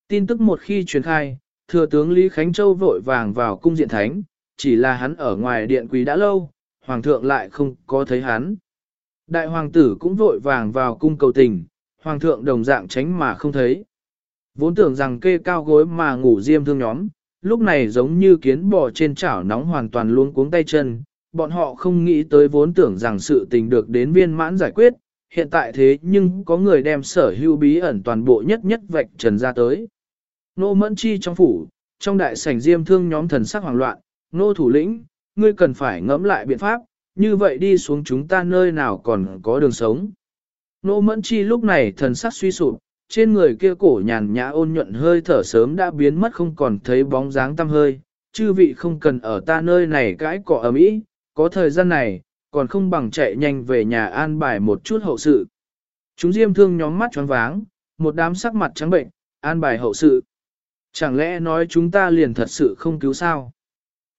Tin tức một khi truyền khai, thừa tướng Lý Khánh Châu vội vàng vào cung diện thánh, chỉ là hắn ở ngoài điện quý đã lâu, hoàng thượng lại không có thấy hắn. Đại hoàng tử cũng vội vàng vào cung cầu tình, hoàng thượng đồng dạng tránh mà không thấy. Vốn tưởng rằng kê cao gối mà ngủ diêm thương nhóm, lúc này giống như kiến bò trên chảo nóng hoàn toàn luôn cuống tay chân, bọn họ không nghĩ tới vốn tưởng rằng sự tình được đến viên mãn giải quyết, hiện tại thế nhưng có người đem sở hữu bí ẩn toàn bộ nhất nhất vạch trần ra tới. Nô mẫn chi trong phủ, trong đại sảnh diêm thương nhóm thần sắc hoảng loạn, nô thủ lĩnh, ngươi cần phải ngẫm lại biện pháp, như vậy đi xuống chúng ta nơi nào còn có đường sống. Nô mẫn chi lúc này thần sắc suy sụp, trên người kia cổ nhàn nhã ôn nhuận hơi thở sớm đã biến mất không còn thấy bóng dáng tăm hơi, chư vị không cần ở ta nơi này cãi cọ ở mỹ, có thời gian này, còn không bằng chạy nhanh về nhà an bài một chút hậu sự. Chúng diêm thương nhóm mắt choáng váng, một đám sắc mặt trắng bệnh, an bài hậu sự. Chẳng lẽ nói chúng ta liền thật sự không cứu sao?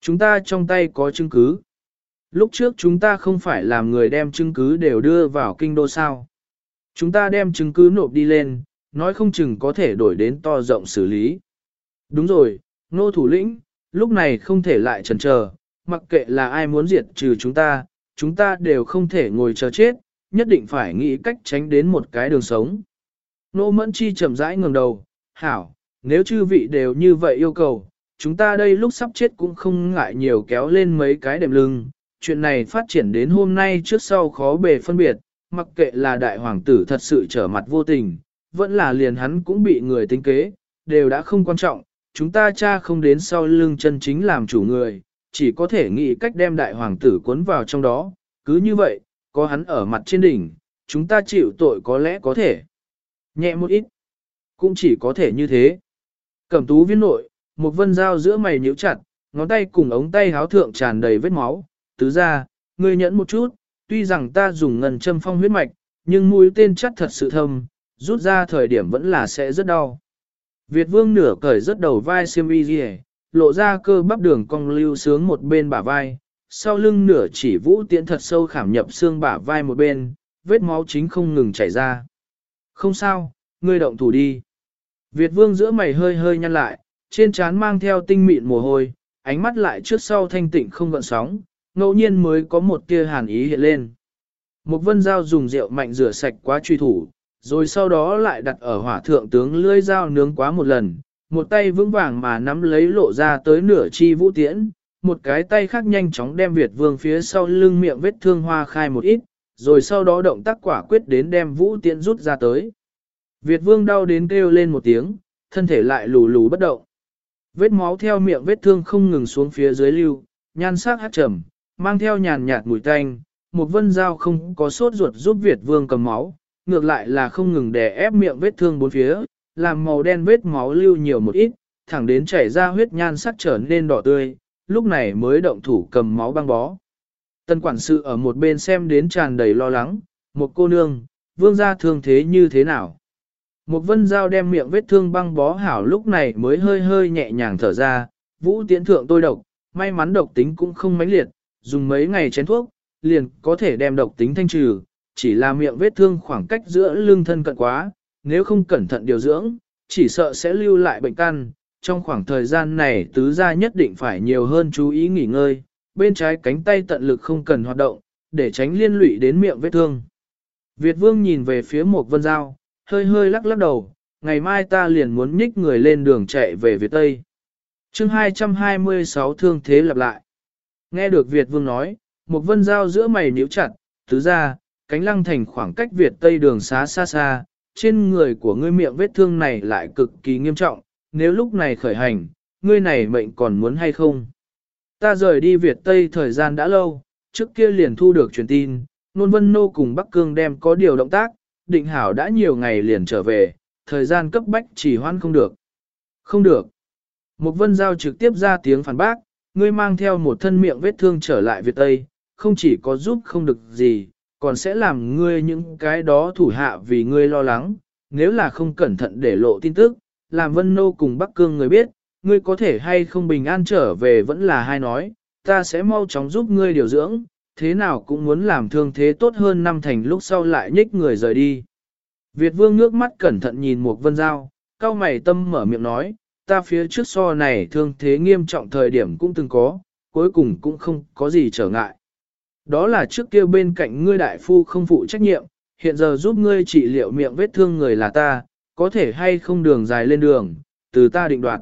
Chúng ta trong tay có chứng cứ. Lúc trước chúng ta không phải làm người đem chứng cứ đều đưa vào kinh đô sao. Chúng ta đem chứng cứ nộp đi lên, nói không chừng có thể đổi đến to rộng xử lý. Đúng rồi, nô thủ lĩnh, lúc này không thể lại chần chờ, mặc kệ là ai muốn diệt trừ chúng ta, chúng ta đều không thể ngồi chờ chết, nhất định phải nghĩ cách tránh đến một cái đường sống. Nô Mẫn Chi chậm rãi ngẩng đầu, hảo, nếu chư vị đều như vậy yêu cầu, chúng ta đây lúc sắp chết cũng không ngại nhiều kéo lên mấy cái đệm lưng. Chuyện này phát triển đến hôm nay trước sau khó bề phân biệt, mặc kệ là đại hoàng tử thật sự trở mặt vô tình, vẫn là liền hắn cũng bị người tính kế, đều đã không quan trọng, chúng ta cha không đến sau lưng chân chính làm chủ người, chỉ có thể nghĩ cách đem đại hoàng tử cuốn vào trong đó, cứ như vậy, có hắn ở mặt trên đỉnh, chúng ta chịu tội có lẽ có thể. Nhẹ một ít, cũng chỉ có thể như thế. Cẩm tú viên nội, một vân dao giữa mày nhíu chặt, ngón tay cùng ống tay háo thượng tràn đầy vết máu, tứ ra, ngươi nhẫn một chút, tuy rằng ta dùng ngân châm phong huyết mạch, nhưng mũi tên chắc thật sự thâm, rút ra thời điểm vẫn là sẽ rất đau. Việt vương nửa cởi rất đầu vai xiêm y dì lộ ra cơ bắp đường cong lưu sướng một bên bả vai, sau lưng nửa chỉ vũ tiễn thật sâu khảm nhập xương bả vai một bên, vết máu chính không ngừng chảy ra. Không sao, ngươi động thủ đi. Việt vương giữa mày hơi hơi nhăn lại, trên trán mang theo tinh mịn mồ hôi, ánh mắt lại trước sau thanh tịnh không gợn sóng, ngẫu nhiên mới có một tia hàn ý hiện lên. Một vân dao dùng rượu mạnh rửa sạch quá truy thủ, rồi sau đó lại đặt ở hỏa thượng tướng lưỡi dao nướng quá một lần, một tay vững vàng mà nắm lấy lộ ra tới nửa chi vũ tiễn, một cái tay khác nhanh chóng đem Việt vương phía sau lưng miệng vết thương hoa khai một ít, rồi sau đó động tác quả quyết đến đem vũ tiễn rút ra tới. Việt vương đau đến kêu lên một tiếng, thân thể lại lù lù bất động. Vết máu theo miệng vết thương không ngừng xuống phía dưới lưu, nhan sắc hát trầm, mang theo nhàn nhạt mùi tanh. Một vân dao không có sốt ruột giúp Việt vương cầm máu, ngược lại là không ngừng đè ép miệng vết thương bốn phía, làm màu đen vết máu lưu nhiều một ít, thẳng đến chảy ra huyết nhan sắc trở nên đỏ tươi, lúc này mới động thủ cầm máu băng bó. Tân quản sự ở một bên xem đến tràn đầy lo lắng, một cô nương, vương gia thương thế như thế nào? Một vân dao đem miệng vết thương băng bó hảo lúc này mới hơi hơi nhẹ nhàng thở ra, vũ tiễn thượng tôi độc, may mắn độc tính cũng không mãnh liệt, dùng mấy ngày chén thuốc, liền có thể đem độc tính thanh trừ, chỉ là miệng vết thương khoảng cách giữa lưng thân cận quá, nếu không cẩn thận điều dưỡng, chỉ sợ sẽ lưu lại bệnh căn. Trong khoảng thời gian này tứ gia nhất định phải nhiều hơn chú ý nghỉ ngơi, bên trái cánh tay tận lực không cần hoạt động, để tránh liên lụy đến miệng vết thương. Việt vương nhìn về phía một vân giao, hơi hơi lắc lắc đầu, ngày mai ta liền muốn nhích người lên đường chạy về Việt Tây. chương 226 thương thế lặp lại. Nghe được Việt vương nói, một vân giao giữa mày níu chặt, tứ ra, cánh lăng thành khoảng cách Việt Tây đường xá xa xa, trên người của ngươi miệng vết thương này lại cực kỳ nghiêm trọng, nếu lúc này khởi hành, ngươi này mệnh còn muốn hay không? Ta rời đi Việt Tây thời gian đã lâu, trước kia liền thu được truyền tin, Nôn Vân Nô cùng Bắc Cương đem có điều động tác, định hảo đã nhiều ngày liền trở về, thời gian cấp bách chỉ hoan không được. Không được. Một vân giao trực tiếp ra tiếng phản bác, ngươi mang theo một thân miệng vết thương trở lại Việt Tây, không chỉ có giúp không được gì, còn sẽ làm ngươi những cái đó thủ hạ vì ngươi lo lắng, nếu là không cẩn thận để lộ tin tức, làm Vân Nô cùng Bắc Cương người biết, ngươi có thể hay không bình an trở về vẫn là hai nói, ta sẽ mau chóng giúp ngươi điều dưỡng, thế nào cũng muốn làm thương thế tốt hơn năm thành lúc sau lại nhích người rời đi. Việt vương ngước mắt cẩn thận nhìn một vân giao, cao mày tâm mở miệng nói, ta phía trước so này thương thế nghiêm trọng thời điểm cũng từng có, cuối cùng cũng không có gì trở ngại. Đó là trước kia bên cạnh ngươi đại phu không phụ trách nhiệm, hiện giờ giúp ngươi trị liệu miệng vết thương người là ta, có thể hay không đường dài lên đường, từ ta định đoạt.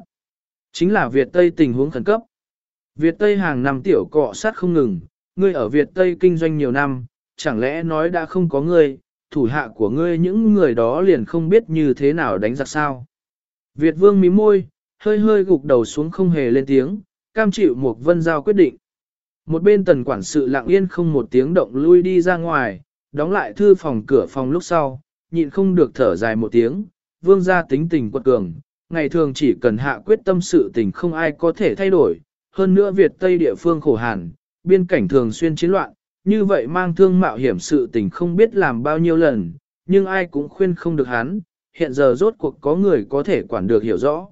Chính là Việt Tây tình huống khẩn cấp. Việt Tây hàng năm tiểu cọ sát không ngừng, ngươi ở Việt Tây kinh doanh nhiều năm, chẳng lẽ nói đã không có ngươi, thủ hạ của ngươi những người đó liền không biết như thế nào đánh giặc sao. Việt vương mím môi, hơi hơi gục đầu xuống không hề lên tiếng, cam chịu một vân giao quyết định. Một bên tần quản sự lặng yên không một tiếng động lui đi ra ngoài, đóng lại thư phòng cửa phòng lúc sau, nhịn không được thở dài một tiếng, vương gia tính tình quật cường, ngày thường chỉ cần hạ quyết tâm sự tình không ai có thể thay đổi, hơn nữa Việt Tây địa phương khổ hàn, biên cảnh thường xuyên chiến loạn, như vậy mang thương mạo hiểm sự tình không biết làm bao nhiêu lần, nhưng ai cũng khuyên không được hắn, hiện giờ rốt cuộc có người có thể quản được hiểu rõ.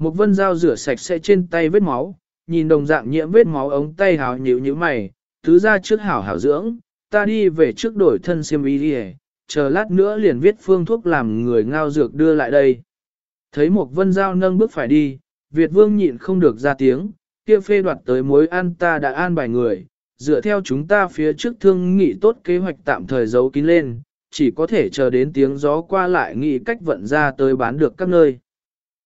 Một vân dao rửa sạch sẽ trên tay vết máu, nhìn đồng dạng nhiễm vết máu ống tay hào nhíu như mày, thứ ra trước hảo hảo dưỡng, ta đi về trước đổi thân xiêm y đi chờ lát nữa liền viết phương thuốc làm người ngao dược đưa lại đây. Thấy một vân dao nâng bước phải đi, Việt vương nhịn không được ra tiếng, kia phê đoạt tới mối ăn ta đã an bài người, dựa theo chúng ta phía trước thương nghị tốt kế hoạch tạm thời giấu kín lên, chỉ có thể chờ đến tiếng gió qua lại nghĩ cách vận ra tới bán được các nơi.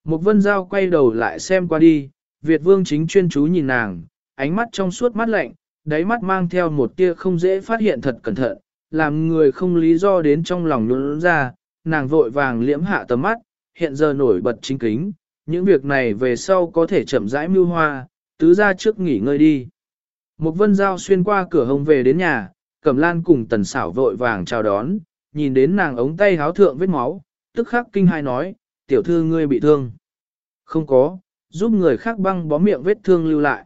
Một vân giao quay đầu lại xem qua đi, Việt vương chính chuyên chú nhìn nàng, ánh mắt trong suốt mắt lạnh, đáy mắt mang theo một tia không dễ phát hiện thật cẩn thận, làm người không lý do đến trong lòng nhuận ra, nàng vội vàng liễm hạ tầm mắt, hiện giờ nổi bật chính kính, những việc này về sau có thể chậm rãi mưu hoa, tứ ra trước nghỉ ngơi đi. Một vân giao xuyên qua cửa hông về đến nhà, cẩm lan cùng tần xảo vội vàng chào đón, nhìn đến nàng ống tay háo thượng vết máu, tức khắc kinh hai nói, tiểu thư ngươi bị thương. Không có, giúp người khác băng bó miệng vết thương lưu lại.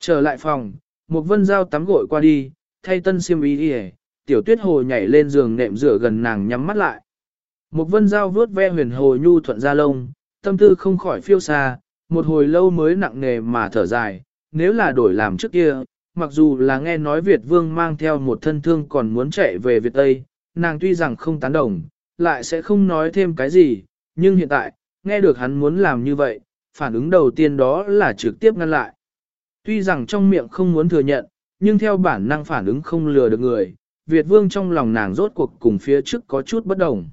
Trở lại phòng, một vân giao tắm gội qua đi, thay tân xiêm y đi tiểu tuyết hồ nhảy lên giường nệm rửa gần nàng nhắm mắt lại. Một vân giao vuốt ve huyền hồ nhu thuận ra lông, tâm tư không khỏi phiêu xa, một hồi lâu mới nặng nề mà thở dài, nếu là đổi làm trước kia, mặc dù là nghe nói Việt Vương mang theo một thân thương còn muốn chạy về Việt Tây, nàng tuy rằng không tán đồng, lại sẽ không nói thêm cái gì, nhưng hiện tại, nghe được hắn muốn làm như vậy, phản ứng đầu tiên đó là trực tiếp ngăn lại. Tuy rằng trong miệng không muốn thừa nhận, nhưng theo bản năng phản ứng không lừa được người, Việt Vương trong lòng nàng rốt cuộc cùng phía trước có chút bất đồng.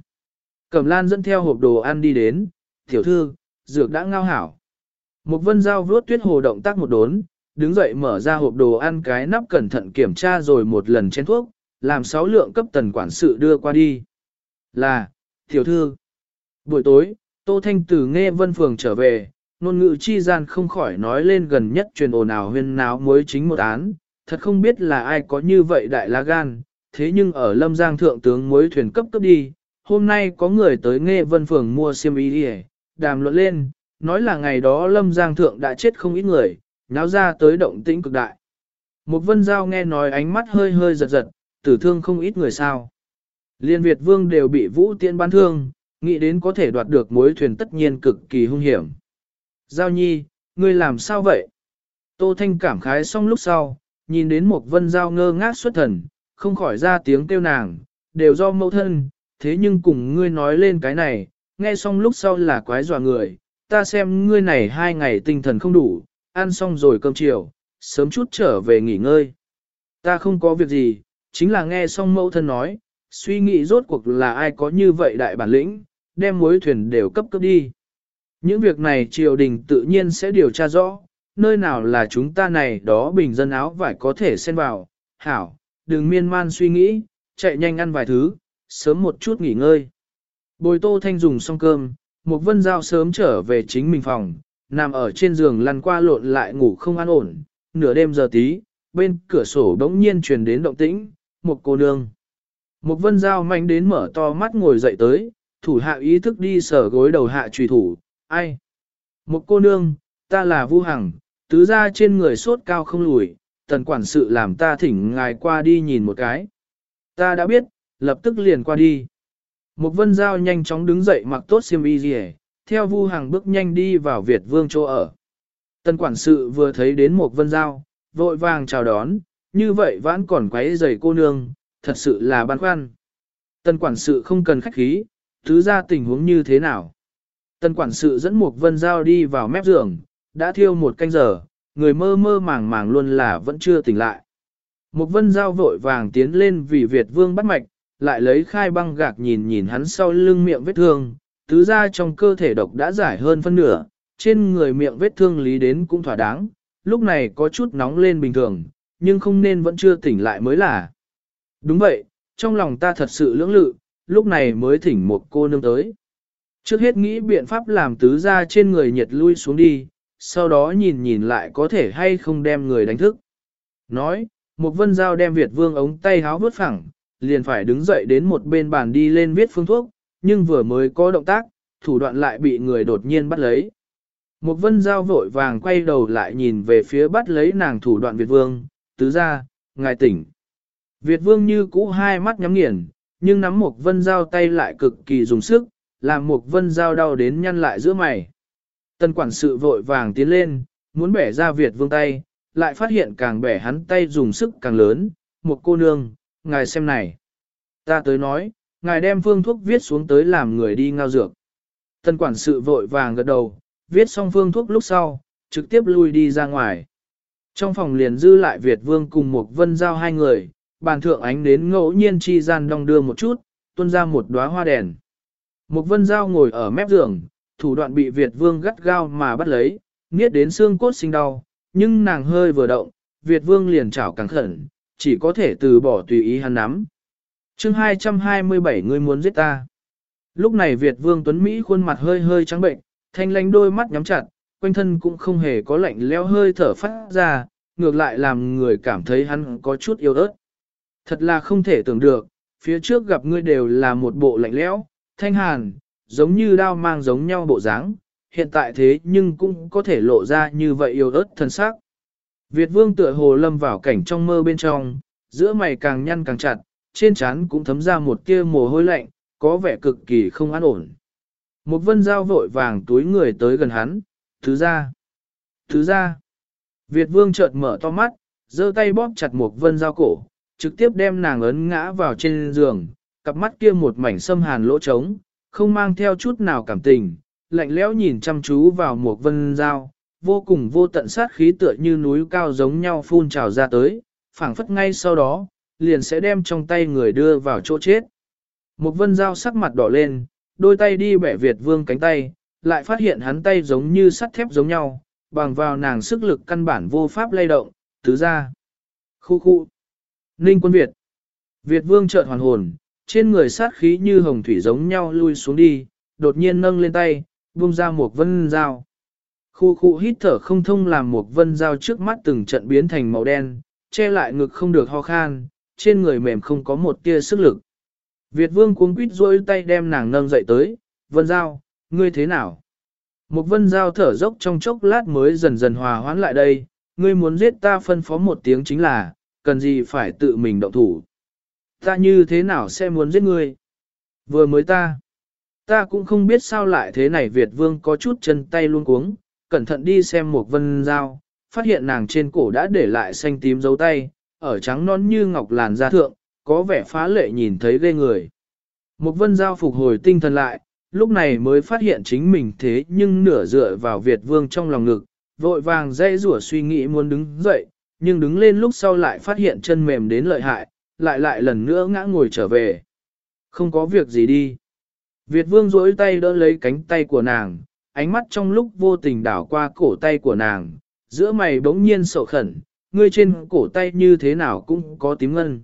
Cẩm Lan dẫn theo hộp đồ ăn đi đến, tiểu thư, dược đã ngao hảo. Một vân dao vuốt tuyết hồ động tác một đốn, đứng dậy mở ra hộp đồ ăn cái nắp cẩn thận kiểm tra rồi một lần chén thuốc, làm sáu lượng cấp tần quản sự đưa qua đi. Là, tiểu thư, Buổi tối, Tô Thanh từ nghe vân phường trở về, ngôn ngữ chi gian không khỏi nói lên gần nhất truyền ồn ào huyên náo mới chính một án, thật không biết là ai có như vậy đại lá gan, thế nhưng ở lâm giang thượng tướng mới thuyền cấp cấp đi, hôm nay có người tới nghe vân phường mua xiêm y đi đàm luận lên, nói là ngày đó lâm giang thượng đã chết không ít người, náo ra tới động tĩnh cực đại. Một vân giao nghe nói ánh mắt hơi hơi giật giật, tử thương không ít người sao. Liên Việt vương đều bị vũ tiễn ban thương, nghĩ đến có thể đoạt được mối thuyền tất nhiên cực kỳ hung hiểm. Giao nhi, ngươi làm sao vậy? Tô Thanh cảm khái xong lúc sau, nhìn đến một vân giao ngơ ngác xuất thần, không khỏi ra tiếng kêu nàng, đều do mẫu thân, thế nhưng cùng ngươi nói lên cái này, nghe xong lúc sau là quái dọa người, ta xem ngươi này hai ngày tinh thần không đủ, ăn xong rồi cơm chiều, sớm chút trở về nghỉ ngơi. Ta không có việc gì, chính là nghe xong mẫu thân nói, suy nghĩ rốt cuộc là ai có như vậy đại bản lĩnh, đem mối thuyền đều cấp cấp đi. Những việc này triều đình tự nhiên sẽ điều tra rõ, nơi nào là chúng ta này đó bình dân áo vải có thể xen vào, hảo, đừng miên man suy nghĩ, chạy nhanh ăn vài thứ, sớm một chút nghỉ ngơi. Bồi tô thanh dùng xong cơm, một vân giao sớm trở về chính mình phòng, nằm ở trên giường lăn qua lộn lại ngủ không an ổn, nửa đêm giờ tí, bên cửa sổ đống nhiên truyền đến động tĩnh, một cô nương. Một vân giao mạnh đến mở to mắt ngồi dậy tới, thủ hạ ý thức đi sở gối đầu hạ trùy thủ, ai? Một cô nương, ta là Vu Hằng, tứ ra trên người sốt cao không lùi, tần quản sự làm ta thỉnh ngài qua đi nhìn một cái. Ta đã biết, lập tức liền qua đi. Một vân giao nhanh chóng đứng dậy mặc tốt xiêm y gì theo Vu Hằng bước nhanh đi vào Việt Vương chỗ ở. Tần quản sự vừa thấy đến một vân giao, vội vàng chào đón, như vậy vẫn còn quấy giày cô nương, thật sự là băn khoăn. Tần quản sự không cần khách khí, thứ ra tình huống như thế nào. Tần quản sự dẫn một vân giao đi vào mép giường, đã thiêu một canh giờ, người mơ mơ màng màng luôn là vẫn chưa tỉnh lại. Một vân giao vội vàng tiến lên vì Việt vương bắt mạch, lại lấy khai băng gạc nhìn nhìn hắn sau lưng miệng vết thương, tứ ra trong cơ thể độc đã giải hơn phân nửa, trên người miệng vết thương lý đến cũng thỏa đáng, lúc này có chút nóng lên bình thường, nhưng không nên vẫn chưa tỉnh lại mới là. Đúng vậy, trong lòng ta thật sự lưỡng lự, lúc này mới thỉnh một cô nương tới. Trước hết nghĩ biện pháp làm tứ ra trên người nhiệt lui xuống đi, sau đó nhìn nhìn lại có thể hay không đem người đánh thức. Nói, một vân giao đem Việt vương ống tay háo vứt phẳng, liền phải đứng dậy đến một bên bàn đi lên viết phương thuốc, nhưng vừa mới có động tác, thủ đoạn lại bị người đột nhiên bắt lấy. Một vân giao vội vàng quay đầu lại nhìn về phía bắt lấy nàng thủ đoạn Việt vương, tứ ra, ngài tỉnh. Việt vương như cũ hai mắt nhắm nghiền, nhưng nắm một vân giao tay lại cực kỳ dùng sức, làm một vân giao đau đến nhăn lại giữa mày. Tân quản sự vội vàng tiến lên, muốn bẻ ra Việt vương tay, lại phát hiện càng bẻ hắn tay dùng sức càng lớn, một cô nương, ngài xem này. Ta tới nói, ngài đem phương thuốc viết xuống tới làm người đi ngao dược. Tân quản sự vội vàng gật đầu, viết xong phương thuốc lúc sau, trực tiếp lui đi ra ngoài. Trong phòng liền dư lại Việt vương cùng một vân giao hai người, bàn thượng ánh đến ngẫu nhiên chi gian đong đưa một chút, tuôn ra một đóa hoa đèn. mục vân dao ngồi ở mép giường, thủ đoạn bị Việt vương gắt gao mà bắt lấy, nghiết đến xương cốt sinh đau, nhưng nàng hơi vừa động, Việt vương liền chảo càng khẩn, chỉ có thể từ bỏ tùy ý hắn nắm. chương 227 người muốn giết ta. Lúc này Việt vương Tuấn Mỹ khuôn mặt hơi hơi trắng bệnh, thanh lánh đôi mắt nhắm chặt, quanh thân cũng không hề có lạnh leo hơi thở phát ra, ngược lại làm người cảm thấy hắn có chút yêu ớt. Thật là không thể tưởng được, phía trước gặp ngươi đều là một bộ lạnh lẽo, thanh hàn, giống như đao mang giống nhau bộ dáng, hiện tại thế nhưng cũng có thể lộ ra như vậy yêu ớt thân sắc. Việt vương tựa hồ lâm vào cảnh trong mơ bên trong, giữa mày càng nhăn càng chặt, trên trán cũng thấm ra một tia mồ hôi lạnh, có vẻ cực kỳ không an ổn. Một vân dao vội vàng túi người tới gần hắn, thứ ra, thứ ra. Việt vương chợt mở to mắt, giơ tay bóp chặt một vân dao cổ, trực tiếp đem nàng ấn ngã vào trên giường, cặp mắt kia một mảnh xâm hàn lỗ trống, không mang theo chút nào cảm tình, lạnh lẽo nhìn chăm chú vào một vân dao, vô cùng vô tận sát khí tựa như núi cao giống nhau phun trào ra tới, phảng phất ngay sau đó, liền sẽ đem trong tay người đưa vào chỗ chết. Một vân dao sắc mặt đỏ lên, đôi tay đi bẻ Việt vương cánh tay, lại phát hiện hắn tay giống như sắt thép giống nhau, bằng vào nàng sức lực căn bản vô pháp lay động, tứ ra. Khu khu. Ninh quân Việt. Việt vương chợt hoàn hồn, trên người sát khí như hồng thủy giống nhau lui xuống đi, đột nhiên nâng lên tay, buông ra một vân dao. Khu khu hít thở không thông làm một vân dao trước mắt từng trận biến thành màu đen, che lại ngực không được ho khan, trên người mềm không có một tia sức lực. Việt vương cuống quýt rôi tay đem nàng nâng dậy tới, vân dao, ngươi thế nào? Một vân dao thở dốc trong chốc lát mới dần dần hòa hoãn lại đây, ngươi muốn giết ta phân phó một tiếng chính là, cần gì phải tự mình động thủ. Ta như thế nào sẽ muốn giết ngươi? Vừa mới ta, ta cũng không biết sao lại thế này Việt vương có chút chân tay luôn cuống, cẩn thận đi xem một vân dao, phát hiện nàng trên cổ đã để lại xanh tím dấu tay, ở trắng non như ngọc làn da thượng, có vẻ phá lệ nhìn thấy ghê người. Một vân dao phục hồi tinh thần lại, lúc này mới phát hiện chính mình thế nhưng nửa dựa vào Việt vương trong lòng ngực, vội vàng dây rủa suy nghĩ muốn đứng dậy, nhưng đứng lên lúc sau lại phát hiện chân mềm đến lợi hại, lại lại lần nữa ngã ngồi trở về. Không có việc gì đi. Việt vương duỗi tay đỡ lấy cánh tay của nàng, ánh mắt trong lúc vô tình đảo qua cổ tay của nàng, giữa mày bỗng nhiên sầu khẩn, ngươi trên cổ tay như thế nào cũng có tím ngân.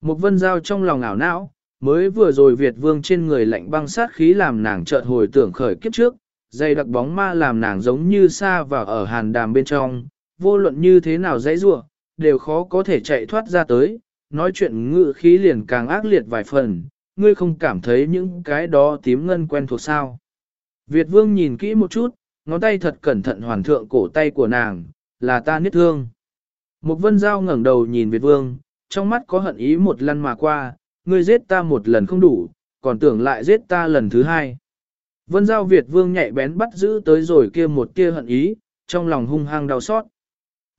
Một vân giao trong lòng ảo não, mới vừa rồi Việt vương trên người lạnh băng sát khí làm nàng chợt hồi tưởng khởi kiếp trước, dày đặc bóng ma làm nàng giống như xa vào ở hàn đàm bên trong, vô luận như thế nào dãy rua, đều khó có thể chạy thoát ra tới, nói chuyện ngự khí liền càng ác liệt vài phần, ngươi không cảm thấy những cái đó tím ngân quen thuộc sao. Việt vương nhìn kỹ một chút, ngón tay thật cẩn thận hoàn thượng cổ tay của nàng, là ta niết thương. Một vân giao ngẩng đầu nhìn Việt vương, trong mắt có hận ý một lần mà qua, ngươi giết ta một lần không đủ, còn tưởng lại giết ta lần thứ hai. Vân giao Việt vương nhạy bén bắt giữ tới rồi kia một kia hận ý, trong lòng hung hăng đau xót.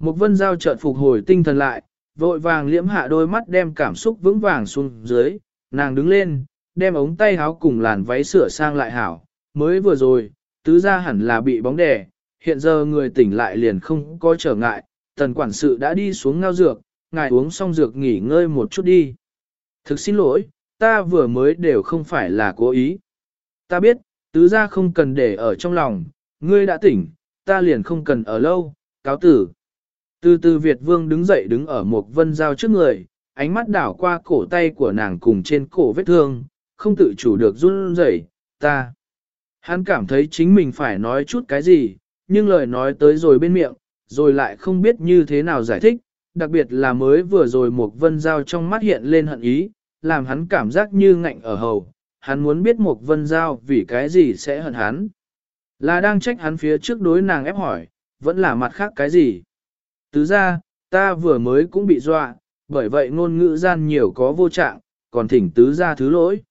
Một vân giao chợt phục hồi tinh thần lại, vội vàng liễm hạ đôi mắt đem cảm xúc vững vàng xuống dưới, nàng đứng lên, đem ống tay áo cùng làn váy sửa sang lại hảo, mới vừa rồi, tứ ra hẳn là bị bóng đè, hiện giờ người tỉnh lại liền không có trở ngại, tần quản sự đã đi xuống ngao dược, ngài uống xong dược nghỉ ngơi một chút đi. Thực xin lỗi, ta vừa mới đều không phải là cố ý. Ta biết, tứ ra không cần để ở trong lòng, ngươi đã tỉnh, ta liền không cần ở lâu, cáo tử. Từ từ Việt Vương đứng dậy đứng ở một vân giao trước người, ánh mắt đảo qua cổ tay của nàng cùng trên cổ vết thương, không tự chủ được run rẩy, ta. Hắn cảm thấy chính mình phải nói chút cái gì, nhưng lời nói tới rồi bên miệng, rồi lại không biết như thế nào giải thích, đặc biệt là mới vừa rồi một vân giao trong mắt hiện lên hận ý, làm hắn cảm giác như ngạnh ở hầu, hắn muốn biết một vân giao vì cái gì sẽ hận hắn. Là đang trách hắn phía trước đối nàng ép hỏi, vẫn là mặt khác cái gì. Tứ ra, ta vừa mới cũng bị dọa, bởi vậy ngôn ngữ gian nhiều có vô trạng, còn thỉnh tứ ra thứ lỗi.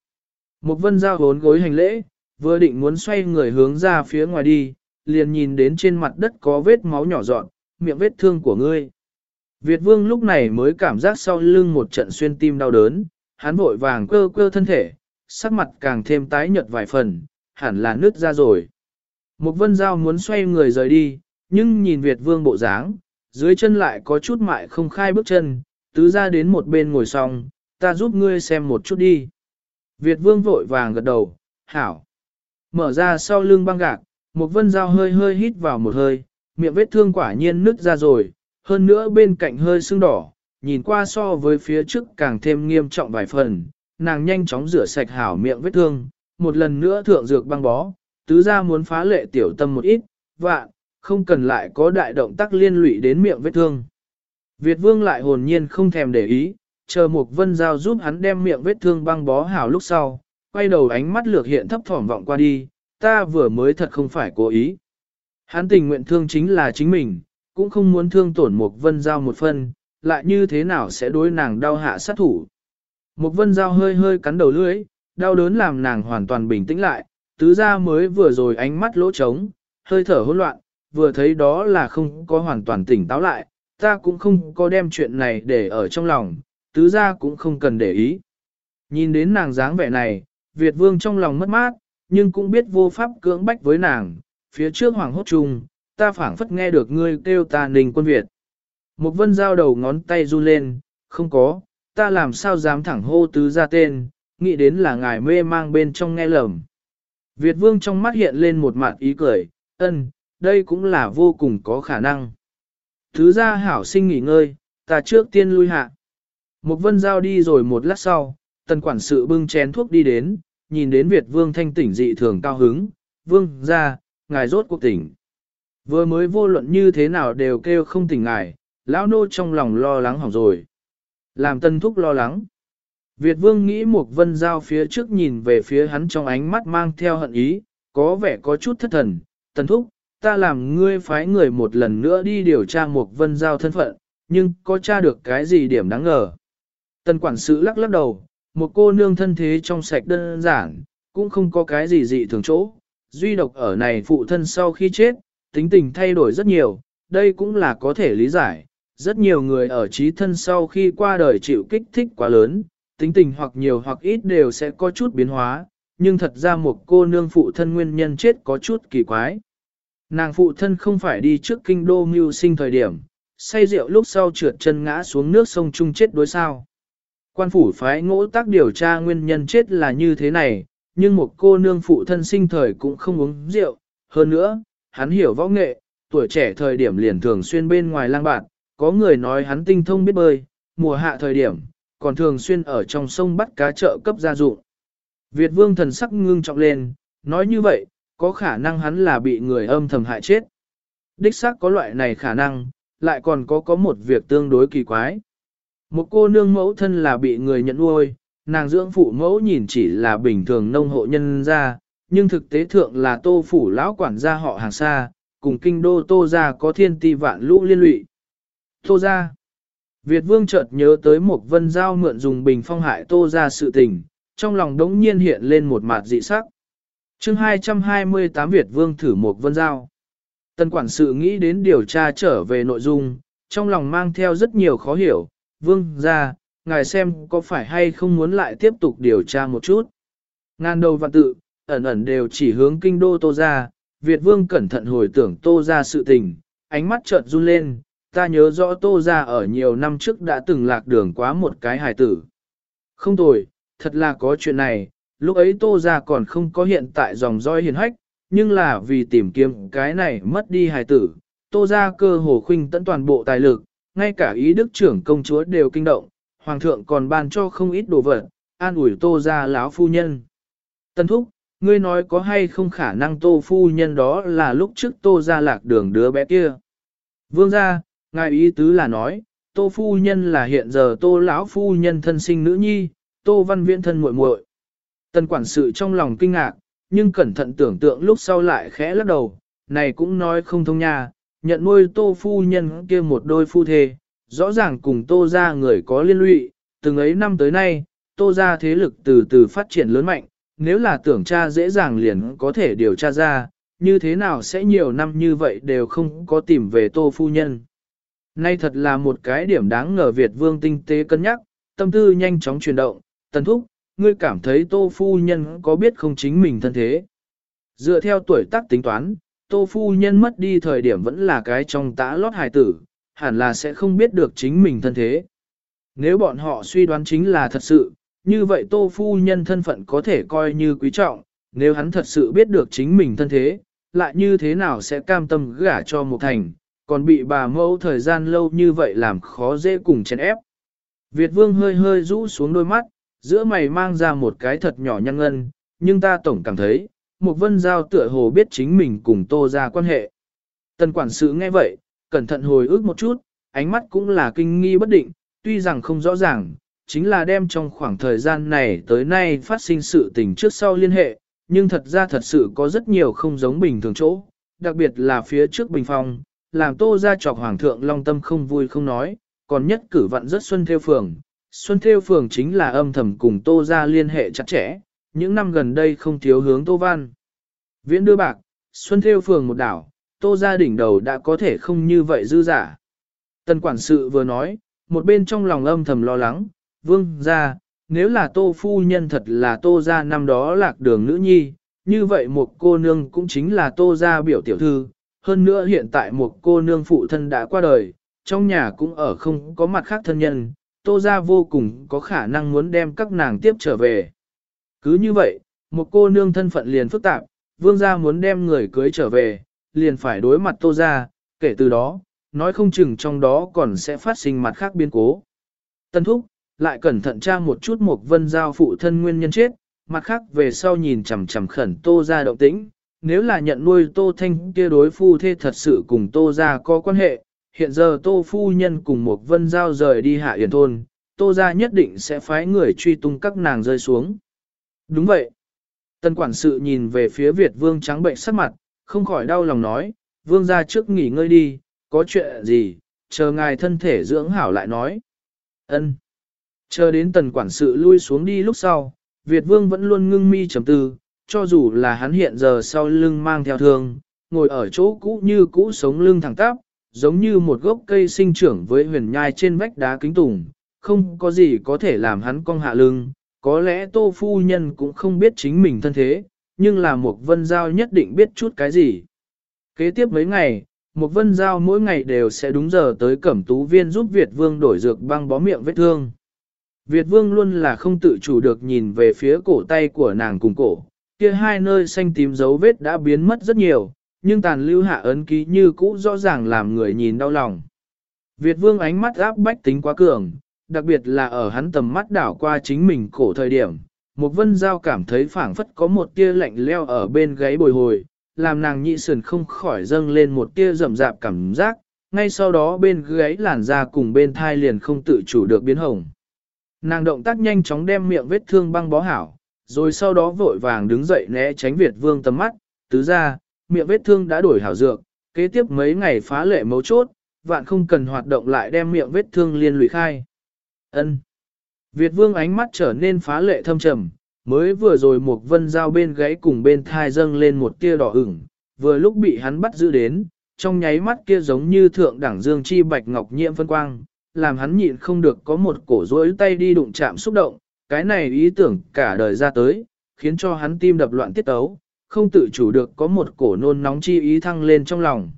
Một vân giao hốn gối hành lễ, vừa định muốn xoay người hướng ra phía ngoài đi, liền nhìn đến trên mặt đất có vết máu nhỏ dọn, miệng vết thương của ngươi. Việt vương lúc này mới cảm giác sau lưng một trận xuyên tim đau đớn, hắn vội vàng cơ cơ thân thể, sắc mặt càng thêm tái nhợt vài phần, hẳn là nứt ra rồi. Một vân giao muốn xoay người rời đi, nhưng nhìn Việt vương bộ dáng, dưới chân lại có chút mại không khai bước chân, tứ ra đến một bên ngồi xong, ta giúp ngươi xem một chút đi. Việt vương vội vàng gật đầu, hảo. Mở ra sau lưng băng gạc, một vân dao hơi hơi hít vào một hơi, miệng vết thương quả nhiên nứt ra rồi, hơn nữa bên cạnh hơi sưng đỏ, nhìn qua so với phía trước càng thêm nghiêm trọng vài phần, nàng nhanh chóng rửa sạch hảo miệng vết thương, một lần nữa thượng dược băng bó, tứ ra muốn phá lệ tiểu tâm một ít, vạn, không cần lại có đại động tác liên lụy đến miệng vết thương. Việt vương lại hồn nhiên không thèm để ý, chờ một vân giao giúp hắn đem miệng vết thương băng bó hảo lúc sau, quay đầu ánh mắt lược hiện thấp thỏm vọng qua đi, ta vừa mới thật không phải cố ý. Hắn tình nguyện thương chính là chính mình, cũng không muốn thương tổn một vân giao một phân, lại như thế nào sẽ đối nàng đau hạ sát thủ. Một vân giao hơi hơi cắn đầu lưỡi, đau đớn làm nàng hoàn toàn bình tĩnh lại, tứ ra mới vừa rồi ánh mắt lỗ trống, hơi thở hỗn loạn, vừa thấy đó là không có hoàn toàn tỉnh táo lại, ta cũng không có đem chuyện này để ở trong lòng, tứ ra cũng không cần để ý. Nhìn đến nàng dáng vẻ này, Việt vương trong lòng mất mát, nhưng cũng biết vô pháp cưỡng bách với nàng, phía trước hoàng hốt chung, ta phảng phất nghe được ngươi kêu ta ninh quân Việt. Một vân giao đầu ngón tay run lên, không có, ta làm sao dám thẳng hô tứ ra tên, nghĩ đến là ngài mê mang bên trong nghe lầm. Việt vương trong mắt hiện lên một mặt ý cười, ân, đây cũng là vô cùng có khả năng. Thứ ra hảo sinh nghỉ ngơi, ta trước tiên lui hạ. Một vân giao đi rồi một lát sau, tần quản sự bưng chén thuốc đi đến, nhìn đến Việt vương thanh tỉnh dị thường cao hứng, vương ra, ngài rốt cuộc tỉnh. Vừa mới vô luận như thế nào đều kêu không tỉnh ngài, lão nô trong lòng lo lắng hỏng rồi. Làm tân thúc lo lắng. Việt vương nghĩ một vân giao phía trước nhìn về phía hắn trong ánh mắt mang theo hận ý, có vẻ có chút thất thần. Tân thúc, ta làm ngươi phái người một lần nữa đi điều tra một vân giao thân phận, nhưng có tra được cái gì điểm đáng ngờ. Tần quản sự lắc lắc đầu, một cô nương thân thế trong sạch đơn giản, cũng không có cái gì dị thường chỗ. Duy độc ở này phụ thân sau khi chết, tính tình thay đổi rất nhiều, đây cũng là có thể lý giải. Rất nhiều người ở trí thân sau khi qua đời chịu kích thích quá lớn, tính tình hoặc nhiều hoặc ít đều sẽ có chút biến hóa, nhưng thật ra một cô nương phụ thân nguyên nhân chết có chút kỳ quái. Nàng phụ thân không phải đi trước kinh đô mưu sinh thời điểm, say rượu lúc sau trượt chân ngã xuống nước sông chung chết đối sao. Quan phủ phái ngỗ tác điều tra nguyên nhân chết là như thế này, nhưng một cô nương phụ thân sinh thời cũng không uống rượu. Hơn nữa, hắn hiểu võ nghệ, tuổi trẻ thời điểm liền thường xuyên bên ngoài lang bạn, có người nói hắn tinh thông biết bơi, mùa hạ thời điểm, còn thường xuyên ở trong sông bắt cá chợ cấp gia dụng. Việt vương thần sắc ngưng trọng lên, nói như vậy, có khả năng hắn là bị người âm thầm hại chết. Đích xác có loại này khả năng, lại còn có có một việc tương đối kỳ quái. Một cô nương mẫu thân là bị người nhận nuôi, nàng dưỡng phụ mẫu nhìn chỉ là bình thường nông hộ nhân ra, nhưng thực tế thượng là tô phủ lão quản gia họ hàng xa, cùng kinh đô tô gia có thiên ti vạn lũ liên lụy. Tô gia Việt vương chợt nhớ tới một vân giao mượn dùng bình phong hại tô gia sự tình, trong lòng đống nhiên hiện lên một mặt dị sắc chương 228 Việt vương thử một vân giao. Tân quản sự nghĩ đến điều tra trở về nội dung, trong lòng mang theo rất nhiều khó hiểu, vương ra, ngài xem có phải hay không muốn lại tiếp tục điều tra một chút. Ngàn đầu và tự, ẩn ẩn đều chỉ hướng kinh đô tô ra, Việt vương cẩn thận hồi tưởng tô ra sự tình, ánh mắt chợt run lên, ta nhớ rõ tô ra ở nhiều năm trước đã từng lạc đường quá một cái hài tử. Không tồi, thật là có chuyện này, lúc ấy tô ra còn không có hiện tại dòng roi hiền hách, nhưng là vì tìm kiếm cái này mất đi hài tử, tô ra cơ hồ khuynh tận toàn bộ tài lực, ngay cả ý đức trưởng công chúa đều kinh động, hoàng thượng còn ban cho không ít đồ vật, an ủi tô ra láo phu nhân. Tân thúc, ngươi nói có hay không khả năng tô phu nhân đó là lúc trước tô ra lạc đường đứa bé kia. Vương gia, ngài ý tứ là nói, tô phu nhân là hiện giờ tô lão phu nhân thân sinh nữ nhi, tô văn viễn thân muội muội. Tần quản sự trong lòng kinh ngạc, nhưng cẩn thận tưởng tượng lúc sau lại khẽ lắc đầu, này cũng nói không thông nha, nhận nuôi tô phu nhân kia một đôi phu thê, rõ ràng cùng tô ra người có liên lụy, từng ấy năm tới nay, tô ra thế lực từ từ phát triển lớn mạnh, nếu là tưởng tra dễ dàng liền có thể điều tra ra, như thế nào sẽ nhiều năm như vậy đều không có tìm về tô phu nhân. Nay thật là một cái điểm đáng ngờ Việt vương tinh tế cân nhắc, tâm tư nhanh chóng chuyển động, tần thúc, ngươi cảm thấy tô phu nhân có biết không chính mình thân thế. Dựa theo tuổi tác tính toán, tô phu nhân mất đi thời điểm vẫn là cái trong tã lót hài tử, hẳn là sẽ không biết được chính mình thân thế. Nếu bọn họ suy đoán chính là thật sự, như vậy tô phu nhân thân phận có thể coi như quý trọng, nếu hắn thật sự biết được chính mình thân thế, lại như thế nào sẽ cam tâm gả cho một thành, còn bị bà mẫu thời gian lâu như vậy làm khó dễ cùng chèn ép. Việt vương hơi hơi rũ xuống đôi mắt, giữa mày mang ra một cái thật nhỏ nhăn ngân, nhưng ta tổng cảm thấy, một vân giao tựa hồ biết chính mình cùng tô ra quan hệ. Tần quản sự nghe vậy, cẩn thận hồi ức một chút, ánh mắt cũng là kinh nghi bất định, tuy rằng không rõ ràng, chính là đem trong khoảng thời gian này tới nay phát sinh sự tình trước sau liên hệ, nhưng thật ra thật sự có rất nhiều không giống bình thường chỗ, đặc biệt là phía trước bình phong, làm tô ra chọc hoàng thượng long tâm không vui không nói, còn nhất cử vận rất xuân theo phường. Xuân Thêu phường chính là âm thầm cùng tô ra liên hệ chặt chẽ, những năm gần đây không thiếu hướng Tô Văn. Viễn đưa bạc, Xuân Thêu phường một đảo, Tô gia đỉnh đầu đã có thể không như vậy dư giả. Tần quản sự vừa nói, một bên trong lòng âm thầm lo lắng, vương ra, nếu là Tô phu nhân thật là Tô gia năm đó lạc đường nữ nhi, như vậy một cô nương cũng chính là Tô gia biểu tiểu thư, hơn nữa hiện tại một cô nương phụ thân đã qua đời, trong nhà cũng ở không có mặt khác thân nhân, Tô gia vô cùng có khả năng muốn đem các nàng tiếp trở về. Cứ như vậy, một cô nương thân phận liền phức tạp, vương gia muốn đem người cưới trở về, liền phải đối mặt tô gia, kể từ đó, nói không chừng trong đó còn sẽ phát sinh mặt khác biến cố. Tân thúc, lại cẩn thận tra một chút một vân giao phụ thân nguyên nhân chết, mặt khác về sau nhìn chằm chằm khẩn tô gia động tĩnh, nếu là nhận nuôi tô thanh kia đối phu thê thật sự cùng tô gia có quan hệ, hiện giờ tô phu nhân cùng một vân giao rời đi hạ yển thôn, tô ra nhất định sẽ phái người truy tung các nàng rơi xuống. Đúng vậy. Tân quản sự nhìn về phía Việt vương trắng bệnh sắc mặt, không khỏi đau lòng nói, vương ra trước nghỉ ngơi đi, có chuyện gì, chờ ngài thân thể dưỡng hảo lại nói. ân Chờ đến tần quản sự lui xuống đi lúc sau, Việt vương vẫn luôn ngưng mi chấm tư, cho dù là hắn hiện giờ sau lưng mang theo thương, ngồi ở chỗ cũ như cũ sống lưng thẳng tắp, giống như một gốc cây sinh trưởng với huyền nhai trên vách đá kính tùng, không có gì có thể làm hắn cong hạ lưng, có lẽ tô phu nhân cũng không biết chính mình thân thế, nhưng là một vân giao nhất định biết chút cái gì. Kế tiếp mấy ngày, một vân giao mỗi ngày đều sẽ đúng giờ tới cẩm tú viên giúp Việt vương đổi dược băng bó miệng vết thương. Việt vương luôn là không tự chủ được nhìn về phía cổ tay của nàng cùng cổ, kia hai nơi xanh tím dấu vết đã biến mất rất nhiều, nhưng tàn lưu hạ ấn ký như cũ rõ ràng làm người nhìn đau lòng. Việt vương ánh mắt áp bách tính quá cường, đặc biệt là ở hắn tầm mắt đảo qua chính mình cổ thời điểm. Một vân giao cảm thấy phảng phất có một tia lạnh leo ở bên gáy bồi hồi, làm nàng nhị sườn không khỏi dâng lên một tia rậm rạp cảm giác, ngay sau đó bên gáy làn da cùng bên thai liền không tự chủ được biến hồng. Nàng động tác nhanh chóng đem miệng vết thương băng bó hảo, rồi sau đó vội vàng đứng dậy né tránh Việt vương tầm mắt, tứ ra, miệng vết thương đã đổi hảo dược, kế tiếp mấy ngày phá lệ mấu chốt, vạn không cần hoạt động lại đem miệng vết thương liên lụy khai. Ân. Việt vương ánh mắt trở nên phá lệ thâm trầm, mới vừa rồi một vân dao bên gáy cùng bên thai dâng lên một tia đỏ ửng, vừa lúc bị hắn bắt giữ đến, trong nháy mắt kia giống như thượng đẳng dương chi bạch ngọc nhiễm phân quang, làm hắn nhịn không được có một cổ rối tay đi đụng chạm xúc động, cái này ý tưởng cả đời ra tới, khiến cho hắn tim đập loạn tiết tấu, không tự chủ được có một cổ nôn nóng chi ý thăng lên trong lòng.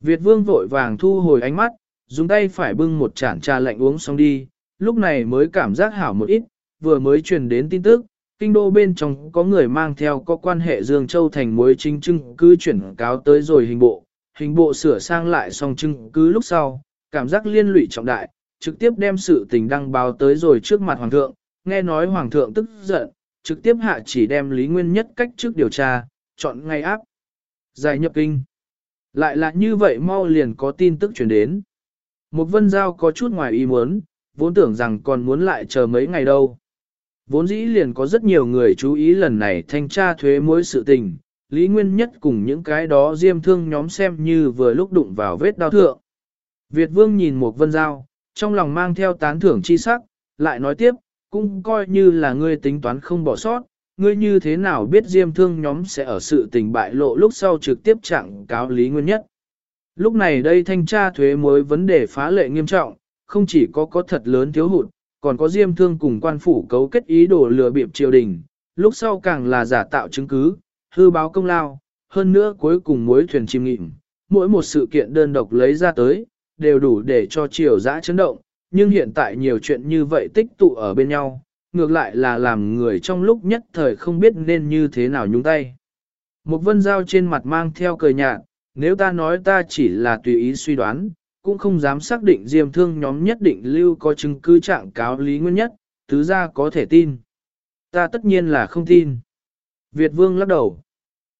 Việt vương vội vàng thu hồi ánh mắt, dùng tay phải bưng một chản trà lạnh uống xong đi, lúc này mới cảm giác hảo một ít, vừa mới truyền đến tin tức, kinh đô bên trong có người mang theo có quan hệ Dương Châu thành mối chính trưng cứ chuyển cáo tới rồi hình bộ, hình bộ sửa sang lại xong trưng cứ lúc sau, cảm giác liên lụy trọng đại, trực tiếp đem sự tình đăng báo tới rồi trước mặt hoàng thượng, nghe nói hoàng thượng tức giận, trực tiếp hạ chỉ đem Lý Nguyên nhất cách trước điều tra, chọn ngay áp. Giải nhập kinh. Lại là như vậy mau liền có tin tức truyền đến. Một vân giao có chút ngoài ý muốn, vốn tưởng rằng còn muốn lại chờ mấy ngày đâu. Vốn dĩ liền có rất nhiều người chú ý lần này thanh tra thuế mối sự tình, Lý Nguyên Nhất cùng những cái đó diêm thương nhóm xem như vừa lúc đụng vào vết đau thượng. Việt Vương nhìn một vân giao, trong lòng mang theo tán thưởng chi sắc, lại nói tiếp, cũng coi như là ngươi tính toán không bỏ sót, ngươi như thế nào biết diêm thương nhóm sẽ ở sự tình bại lộ lúc sau trực tiếp trạng cáo Lý Nguyên Nhất. Lúc này đây thanh tra thuế mới vấn đề phá lệ nghiêm trọng, không chỉ có có thật lớn thiếu hụt, còn có diêm thương cùng quan phủ cấu kết ý đồ lừa bịp triều đình, lúc sau càng là giả tạo chứng cứ, hư báo công lao, hơn nữa cuối cùng mối thuyền chim nghịm, mỗi một sự kiện đơn độc lấy ra tới, đều đủ để cho triều giã chấn động, nhưng hiện tại nhiều chuyện như vậy tích tụ ở bên nhau, ngược lại là làm người trong lúc nhất thời không biết nên như thế nào nhúng tay. Một vân dao trên mặt mang theo cười nhạt, nếu ta nói ta chỉ là tùy ý suy đoán, cũng không dám xác định diêm thương nhóm nhất định lưu có chứng cứ trạng cáo lý nguyên nhất, tứ ra có thể tin. Ta tất nhiên là không tin. Việt vương lắc đầu.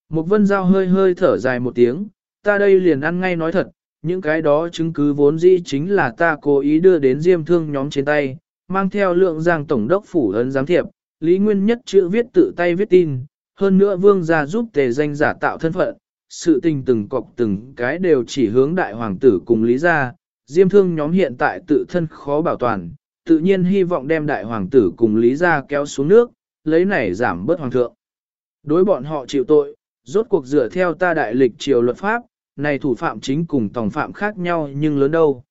Một vân giao hơi hơi thở dài một tiếng, ta đây liền ăn ngay nói thật, những cái đó chứng cứ vốn dĩ chính là ta cố ý đưa đến diêm thương nhóm trên tay, mang theo lượng giang tổng đốc phủ ấn giám thiệp, lý nguyên nhất chữ viết tự tay viết tin, hơn nữa vương gia giúp tề danh giả tạo thân phận, sự tình từng cọc từng cái đều chỉ hướng đại hoàng tử cùng lý gia, diêm thương nhóm hiện tại tự thân khó bảo toàn, tự nhiên hy vọng đem đại hoàng tử cùng lý gia kéo xuống nước, lấy này giảm bớt hoàng thượng. Đối bọn họ chịu tội, rốt cuộc dựa theo ta đại lịch triều luật pháp, này thủ phạm chính cùng tòng phạm khác nhau nhưng lớn đâu.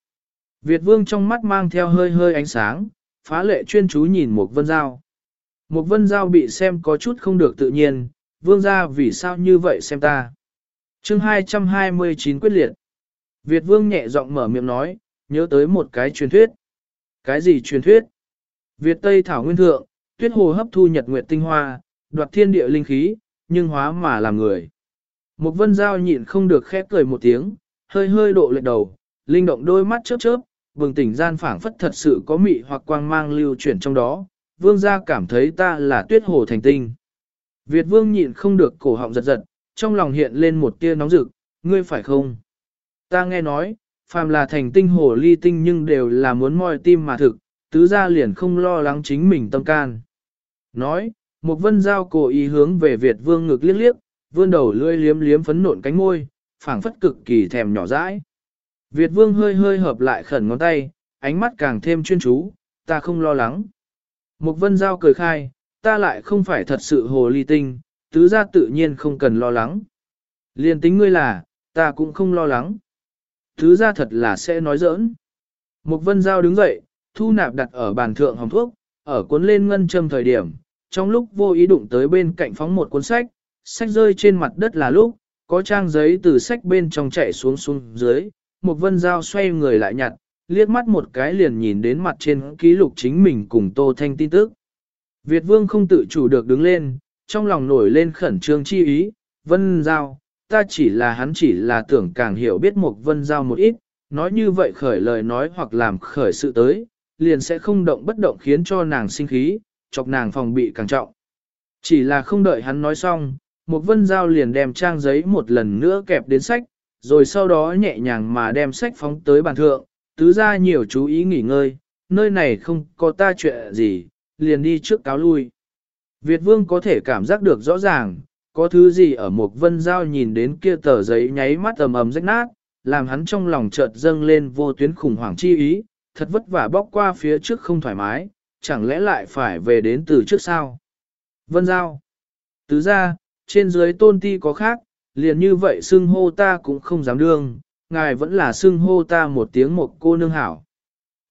Việt vương trong mắt mang theo hơi hơi ánh sáng, phá lệ chuyên chú nhìn một vân giao. Một vân giao bị xem có chút không được tự nhiên, vương gia vì sao như vậy xem ta. chương 229 quyết liệt. Việt vương nhẹ giọng mở miệng nói, nhớ tới một cái truyền thuyết. Cái gì truyền thuyết? Việt Tây Thảo Nguyên Thượng, tuyết hồ hấp thu nhật nguyệt tinh hoa, đoạt thiên địa linh khí, nhưng hóa mà làm người. Một vân giao nhịn không được khép cười một tiếng, hơi hơi độ lệch đầu, linh động đôi mắt chớp chớp, bừng tỉnh gian phảng phất thật sự có mị hoặc quang mang lưu chuyển trong đó, vương gia cảm thấy ta là tuyết hồ thành tinh. Việt vương nhịn không được cổ họng giật giật, trong lòng hiện lên một tia nóng rực, ngươi phải không? Ta nghe nói, phàm là thành tinh hồ ly tinh nhưng đều là muốn moi tim mà thực, tứ gia liền không lo lắng chính mình tâm can. Nói, một vân giao cổ ý hướng về Việt vương ngực liếc liếc, vươn đầu lưỡi liếm liếm phấn nộn cánh môi, phảng phất cực kỳ thèm nhỏ dãi. Việt vương hơi hơi hợp lại khẩn ngón tay, ánh mắt càng thêm chuyên chú, ta không lo lắng. mục vân giao cười khai, ta lại không phải thật sự hồ ly tinh, tứ gia tự nhiên không cần lo lắng. Liên tính ngươi là, ta cũng không lo lắng. Tứ gia thật là sẽ nói giỡn. mục vân giao đứng dậy, thu nạp đặt ở bàn thượng hồng thuốc, ở cuốn lên ngân châm thời điểm, trong lúc vô ý đụng tới bên cạnh phóng một cuốn sách, sách rơi trên mặt đất là lúc, có trang giấy từ sách bên trong chạy xuống xuống dưới, một vân dao xoay người lại nhặt, liếc mắt một cái liền nhìn đến mặt trên ký lục chính mình cùng Tô Thanh tin tức. Việt vương không tự chủ được đứng lên, trong lòng nổi lên khẩn trương chi ý, vân giao, ta chỉ là hắn chỉ là tưởng càng hiểu biết một vân giao một ít, nói như vậy khởi lời nói hoặc làm khởi sự tới, liền sẽ không động bất động khiến cho nàng sinh khí, chọc nàng phòng bị càng trọng. Chỉ là không đợi hắn nói xong, một vân giao liền đem trang giấy một lần nữa kẹp đến sách, rồi sau đó nhẹ nhàng mà đem sách phóng tới bàn thượng, tứ ra nhiều chú ý nghỉ ngơi, nơi này không có ta chuyện gì, liền đi trước cáo lui. Việt vương có thể cảm giác được rõ ràng, có thứ gì ở một vân giao nhìn đến kia tờ giấy nháy mắt ầm ầm rách nát, làm hắn trong lòng chợt dâng lên vô tuyến khủng hoảng chi ý, thật vất vả bóc qua phía trước không thoải mái, chẳng lẽ lại phải về đến từ trước sao? Vân giao. Tứ ra, trên dưới tôn ti có khác, liền như vậy xưng hô ta cũng không dám đương, ngài vẫn là xưng hô ta một tiếng một cô nương hảo.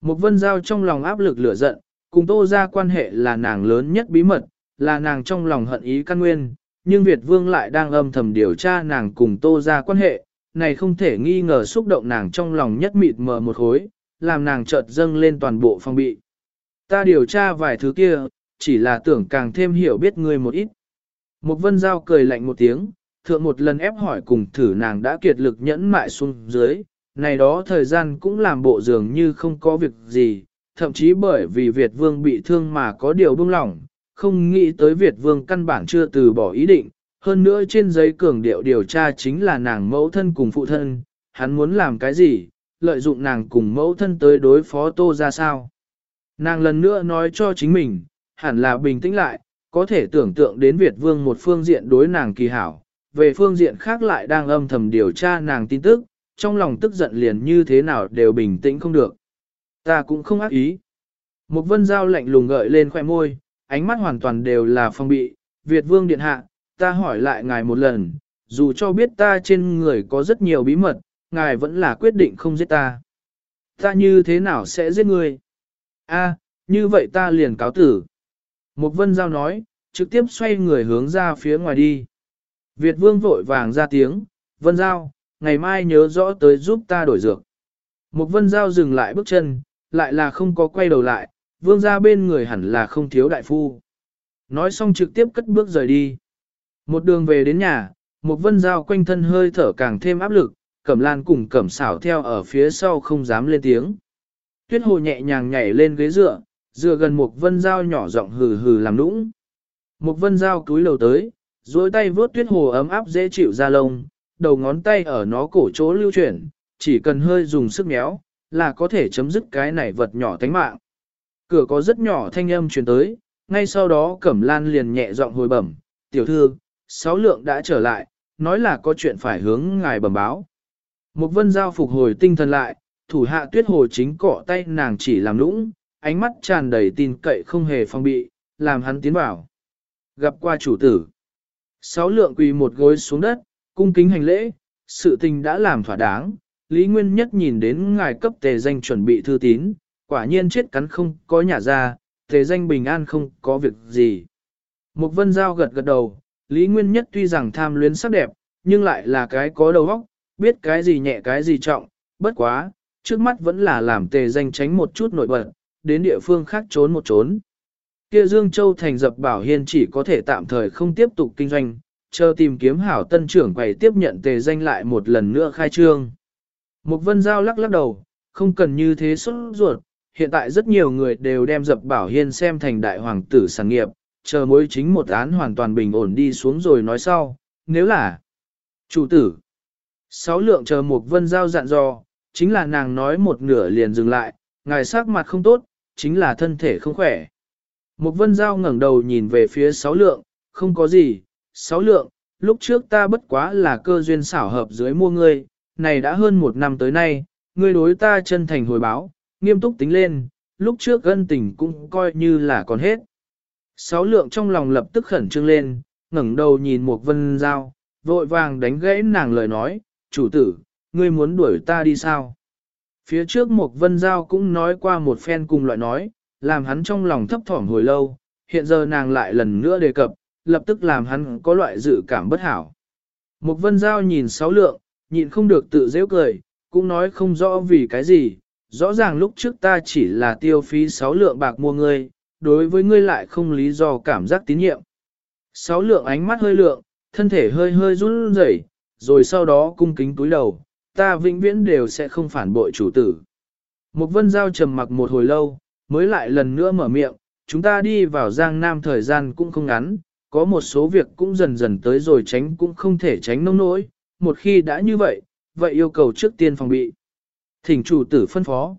Một vân giao trong lòng áp lực lửa giận, cùng tô ra quan hệ là nàng lớn nhất bí mật, là nàng trong lòng hận ý căn nguyên, nhưng Việt Vương lại đang âm thầm điều tra nàng cùng tô ra quan hệ, này không thể nghi ngờ xúc động nàng trong lòng nhất mịt mờ một khối, làm nàng chợt dâng lên toàn bộ phong bị. Ta điều tra vài thứ kia, chỉ là tưởng càng thêm hiểu biết người một ít. Một vân giao cười lạnh một tiếng, thượng một lần ép hỏi cùng thử nàng đã kiệt lực nhẫn mại xuống dưới, này đó thời gian cũng làm bộ dường như không có việc gì, thậm chí bởi vì Việt Vương bị thương mà có điều buông lỏng, không nghĩ tới Việt Vương căn bản chưa từ bỏ ý định, hơn nữa trên giấy cường điệu điều tra chính là nàng mẫu thân cùng phụ thân, hắn muốn làm cái gì, lợi dụng nàng cùng mẫu thân tới đối phó tô ra sao. Nàng lần nữa nói cho chính mình, hẳn là bình tĩnh lại, có thể tưởng tượng đến Việt Vương một phương diện đối nàng kỳ hảo, về phương diện khác lại đang âm thầm điều tra nàng tin tức, trong lòng tức giận liền như thế nào đều bình tĩnh không được. Ta cũng không ác ý. Một vân giao lạnh lùng gợi lên khoẻ môi, ánh mắt hoàn toàn đều là phong bị, Việt Vương Điện Hạ, ta hỏi lại ngài một lần, dù cho biết ta trên người có rất nhiều bí mật, ngài vẫn là quyết định không giết ta. Ta như thế nào sẽ giết ngươi? A, như vậy ta liền cáo tử. Một vân giao nói, trực tiếp xoay người hướng ra phía ngoài đi. Việt vương vội vàng ra tiếng, vân giao, ngày mai nhớ rõ tới giúp ta đổi dược. Một vân giao dừng lại bước chân, lại là không có quay đầu lại, vương ra bên người hẳn là không thiếu đại phu. Nói xong trực tiếp cất bước rời đi. Một đường về đến nhà, một vân giao quanh thân hơi thở càng thêm áp lực, cẩm lan cùng cẩm xảo theo ở phía sau không dám lên tiếng. Tuyết hồ nhẹ nhàng nhảy lên ghế dựa, dựa gần một vân dao nhỏ giọng hừ hừ làm nũng. Một vân dao cúi đầu tới, duỗi tay vớt tuyết hồ ấm áp dễ chịu ra lông, đầu ngón tay ở nó cổ chỗ lưu chuyển, chỉ cần hơi dùng sức méo, là có thể chấm dứt cái này vật nhỏ tánh mạng. Cửa có rất nhỏ thanh âm truyền tới, ngay sau đó Cẩm Lan liền nhẹ giọng hồi bẩm, tiểu thư, sáu lượng đã trở lại, nói là có chuyện phải hướng ngài bẩm báo. Một vân giao phục hồi tinh thần lại, thủ hạ tuyết hồ chính cọ tay nàng chỉ làm lũng, ánh mắt tràn đầy tin cậy không hề phong bị, làm hắn tiến vào. Gặp qua chủ tử. Sáu lượng quỳ một gối xuống đất, cung kính hành lễ, sự tình đã làm thỏa đáng. Lý Nguyên Nhất nhìn đến ngài cấp tề danh chuẩn bị thư tín, quả nhiên chết cắn không có nhà ra, tề danh bình an không có việc gì. Một vân giao gật gật đầu, Lý Nguyên Nhất tuy rằng tham luyến sắc đẹp, nhưng lại là cái có đầu óc, biết cái gì nhẹ cái gì trọng, bất quá, trước mắt vẫn là làm tề danh tránh một chút nổi bật, đến địa phương khác trốn một trốn. Kia Dương Châu thành dập bảo hiên chỉ có thể tạm thời không tiếp tục kinh doanh, chờ tìm kiếm hảo tân trưởng quầy tiếp nhận tề danh lại một lần nữa khai trương. Mục vân giao lắc lắc đầu, không cần như thế xuất ruột, hiện tại rất nhiều người đều đem dập bảo hiên xem thành đại hoàng tử sản nghiệp, chờ mối chính một án hoàn toàn bình ổn đi xuống rồi nói sau, nếu là chủ tử. Sáu lượng chờ Mục vân giao dặn dò, chính là nàng nói một nửa liền dừng lại, ngài sắc mặt không tốt, chính là thân thể không khỏe. Một vân giao ngẩng đầu nhìn về phía sáu lượng, không có gì, sáu lượng, lúc trước ta bất quá là cơ duyên xảo hợp dưới mua ngươi, này đã hơn một năm tới nay, ngươi đối ta chân thành hồi báo, nghiêm túc tính lên, lúc trước gân tình cũng coi như là còn hết. Sáu lượng trong lòng lập tức khẩn trương lên, ngẩng đầu nhìn một vân giao, vội vàng đánh gãy nàng lời nói, chủ tử, ngươi muốn đuổi ta đi sao? Phía trước một vân giao cũng nói qua một phen cùng loại nói, làm hắn trong lòng thấp thỏm hồi lâu, hiện giờ nàng lại lần nữa đề cập, lập tức làm hắn có loại dự cảm bất hảo. Một vân giao nhìn sáu lượng, nhìn không được tự dễ cười, cũng nói không rõ vì cái gì, rõ ràng lúc trước ta chỉ là tiêu phí sáu lượng bạc mua ngươi, đối với ngươi lại không lý do cảm giác tín nhiệm. Sáu lượng ánh mắt hơi lượng, thân thể hơi hơi run rẩy, rồi sau đó cung kính túi đầu, ta vĩnh viễn đều sẽ không phản bội chủ tử. Mục vân giao trầm mặc một hồi lâu, mới lại lần nữa mở miệng, chúng ta đi vào Giang Nam thời gian cũng không ngắn, có một số việc cũng dần dần tới rồi tránh cũng không thể tránh nông nỗi, một khi đã như vậy, vậy yêu cầu trước tiên phòng bị. Thỉnh chủ tử phân phó.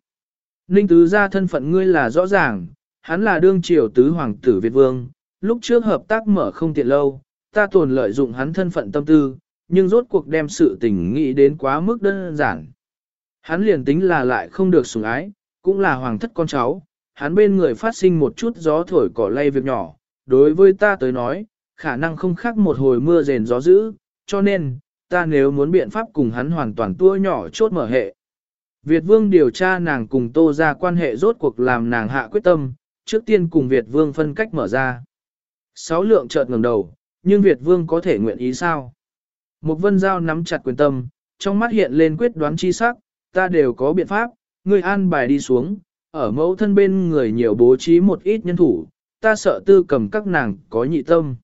Ninh tứ ra thân phận ngươi là rõ ràng, hắn là đương triều tứ hoàng tử Việt Vương, lúc trước hợp tác mở không tiện lâu, ta tồn lợi dụng hắn thân phận tâm tư, nhưng rốt cuộc đem sự tình nghĩ đến quá mức đơn giản. Hắn liền tính là lại không được sủng ái, cũng là hoàng thất con cháu, hắn bên người phát sinh một chút gió thổi cỏ lay việc nhỏ, đối với ta tới nói, khả năng không khác một hồi mưa rền gió dữ, cho nên, ta nếu muốn biện pháp cùng hắn hoàn toàn tua nhỏ chốt mở hệ. Việt Vương điều tra nàng cùng Tô ra quan hệ rốt cuộc làm nàng hạ quyết tâm, trước tiên cùng Việt Vương phân cách mở ra. Sáu lượng chợt ngẩng đầu, nhưng Việt Vương có thể nguyện ý sao? Một vân giao nắm chặt quyền tâm, trong mắt hiện lên quyết đoán chi sắc, ta đều có biện pháp, ngươi an bài đi xuống, ở mẫu thân bên người nhiều bố trí một ít nhân thủ, ta sợ tư cầm các nàng có nhị tâm.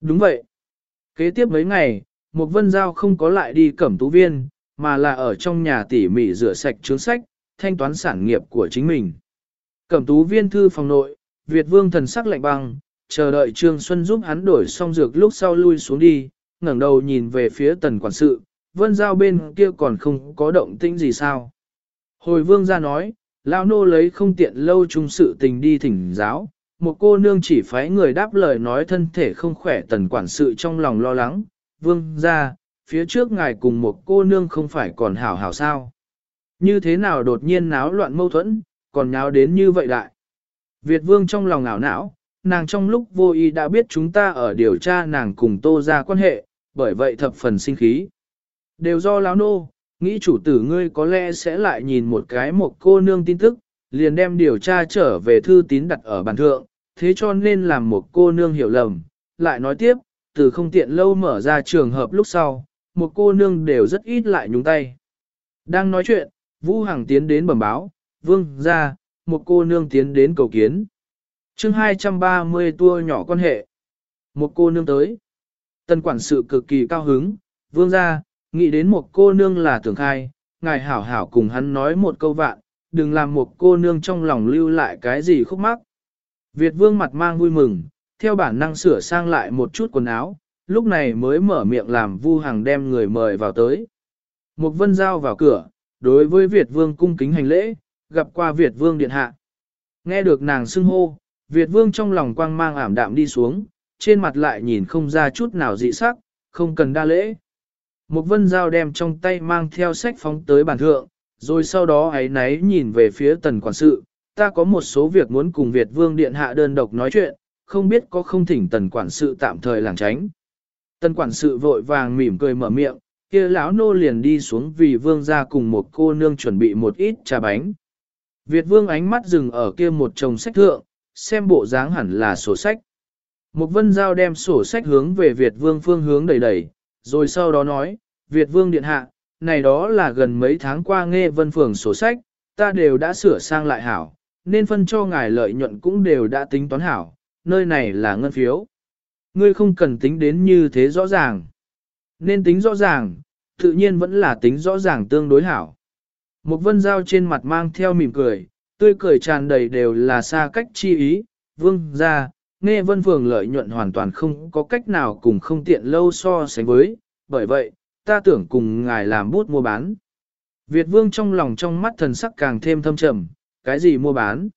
Đúng vậy. Kế tiếp mấy ngày, một vân giao không có lại đi cẩm tú viên, mà là ở trong nhà tỉ mỉ rửa sạch chướng sách, thanh toán sản nghiệp của chính mình. Cẩm tú viên thư phòng nội, Việt vương thần sắc lạnh băng, chờ đợi Trương Xuân giúp hắn đổi xong dược lúc sau lui xuống đi, ngẩng đầu nhìn về phía tần quản sự, vân giao bên kia còn không có động tĩnh gì sao. Hồi vương ra nói, lão nô lấy không tiện lâu chung sự tình đi thỉnh giáo, một cô nương chỉ phái người đáp lời nói thân thể không khỏe tần quản sự trong lòng lo lắng, vương ra, phía trước ngài cùng một cô nương không phải còn hảo hảo sao. Như thế nào đột nhiên náo loạn mâu thuẫn, còn náo đến như vậy đại. Việt vương trong lòng ảo não, nàng trong lúc vô ý đã biết chúng ta ở điều tra nàng cùng tô ra quan hệ, bởi vậy thập phần sinh khí. Đều do lão nô, nghĩ chủ tử ngươi có lẽ sẽ lại nhìn một cái một cô nương tin tức, liền đem điều tra trở về thư tín đặt ở bàn thượng, thế cho nên làm một cô nương hiểu lầm. Lại nói tiếp, từ không tiện lâu mở ra trường hợp lúc sau, một cô nương đều rất ít lại nhúng tay. Đang nói chuyện, Vũ Hằng tiến đến bẩm báo, vương ra, một cô nương tiến đến cầu kiến. chương 230 tua nhỏ quan hệ. Một cô nương tới. Tân quản sự cực kỳ cao hứng, vương ra, nghĩ đến một cô nương là tưởng khai, ngài hảo hảo cùng hắn nói một câu vạn, đừng làm một cô nương trong lòng lưu lại cái gì khúc mắc. Việt vương mặt mang vui mừng, theo bản năng sửa sang lại một chút quần áo, lúc này mới mở miệng làm Vu Hằng đem người mời vào tới. Một vân giao vào cửa, đối với Việt vương cung kính hành lễ, gặp qua Việt vương điện hạ. Nghe được nàng xưng hô, Việt vương trong lòng quang mang ảm đạm đi xuống, trên mặt lại nhìn không ra chút nào dị sắc, không cần đa lễ. Một vân giao đem trong tay mang theo sách phóng tới bàn thượng, rồi sau đó ấy náy nhìn về phía tần quản sự, ta có một số việc muốn cùng Việt vương điện hạ đơn độc nói chuyện, không biết có không thỉnh tần quản sự tạm thời làng tránh. Tần quản sự vội vàng mỉm cười mở miệng, kia lão nô liền đi xuống vì vương ra cùng một cô nương chuẩn bị một ít trà bánh. Việt vương ánh mắt dừng ở kia một chồng sách thượng, xem bộ dáng hẳn là sổ sách. Một vân giao đem sổ sách hướng về Việt vương phương hướng đẩy đẩy, rồi sau đó nói, Việt vương điện hạ, này đó là gần mấy tháng qua nghe vân phường sổ sách, ta đều đã sửa sang lại hảo, nên phân cho ngài lợi nhuận cũng đều đã tính toán hảo, nơi này là ngân phiếu. Ngươi không cần tính đến như thế rõ ràng. Nên tính rõ ràng, tự nhiên vẫn là tính rõ ràng tương đối hảo. Một vân dao trên mặt mang theo mỉm cười, tươi cười tràn đầy đều là xa cách chi ý, vương ra, nghe vân phường lợi nhuận hoàn toàn không có cách nào cùng không tiện lâu so sánh với, bởi vậy, ta tưởng cùng ngài làm bút mua bán. Việt vương trong lòng trong mắt thần sắc càng thêm thâm trầm, cái gì mua bán?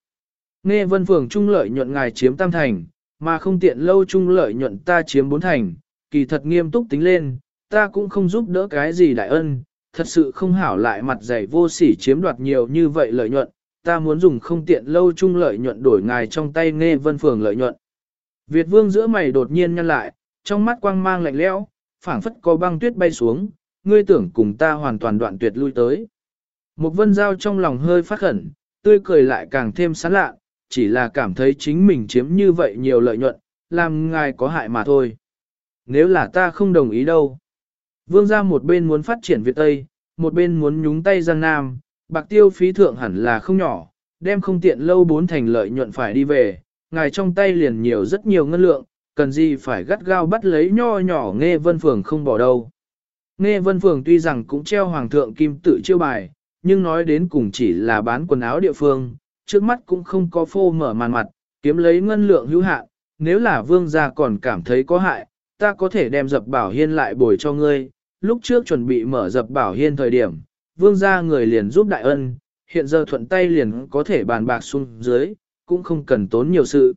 Nghe vân phường trung lợi nhuận ngài chiếm tam thành, mà không tiện lâu trung lợi nhuận ta chiếm bốn thành, kỳ thật nghiêm túc tính lên, ta cũng không giúp đỡ cái gì đại ân, thật sự không hảo lại mặt dày vô sỉ chiếm đoạt nhiều như vậy lợi nhuận, ta muốn dùng không tiện lâu chung lợi nhuận đổi ngài trong tay nghe vân phường lợi nhuận. Việt vương giữa mày đột nhiên nhăn lại, trong mắt quang mang lạnh lẽo, phảng phất có băng tuyết bay xuống, ngươi tưởng cùng ta hoàn toàn đoạn tuyệt lui tới. Một vân giao trong lòng hơi phát khẩn, tươi cười lại càng thêm sán lạ, chỉ là cảm thấy chính mình chiếm như vậy nhiều lợi nhuận, làm ngài có hại mà thôi. Nếu là ta không đồng ý đâu. Vương gia một bên muốn phát triển Việt Tây, một bên muốn nhúng tay Giang Nam, bạc tiêu phí thượng hẳn là không nhỏ, đem không tiện lâu bốn thành lợi nhuận phải đi về, ngài trong tay liền nhiều rất nhiều ngân lượng, cần gì phải gắt gao bắt lấy nho nhỏ nghe vân phường không bỏ đâu. Nghe vân phường tuy rằng cũng treo hoàng thượng kim tự chiêu bài, nhưng nói đến cùng chỉ là bán quần áo địa phương, trước mắt cũng không có phô mở màn mặt, kiếm lấy ngân lượng hữu hạn, nếu là vương gia còn cảm thấy có hại, ta có thể đem dập bảo hiên lại bồi cho ngươi, lúc trước chuẩn bị mở dập bảo hiên thời điểm, vương gia người liền giúp đại ân, hiện giờ thuận tay liền có thể bàn bạc xuống dưới, cũng không cần tốn nhiều sự.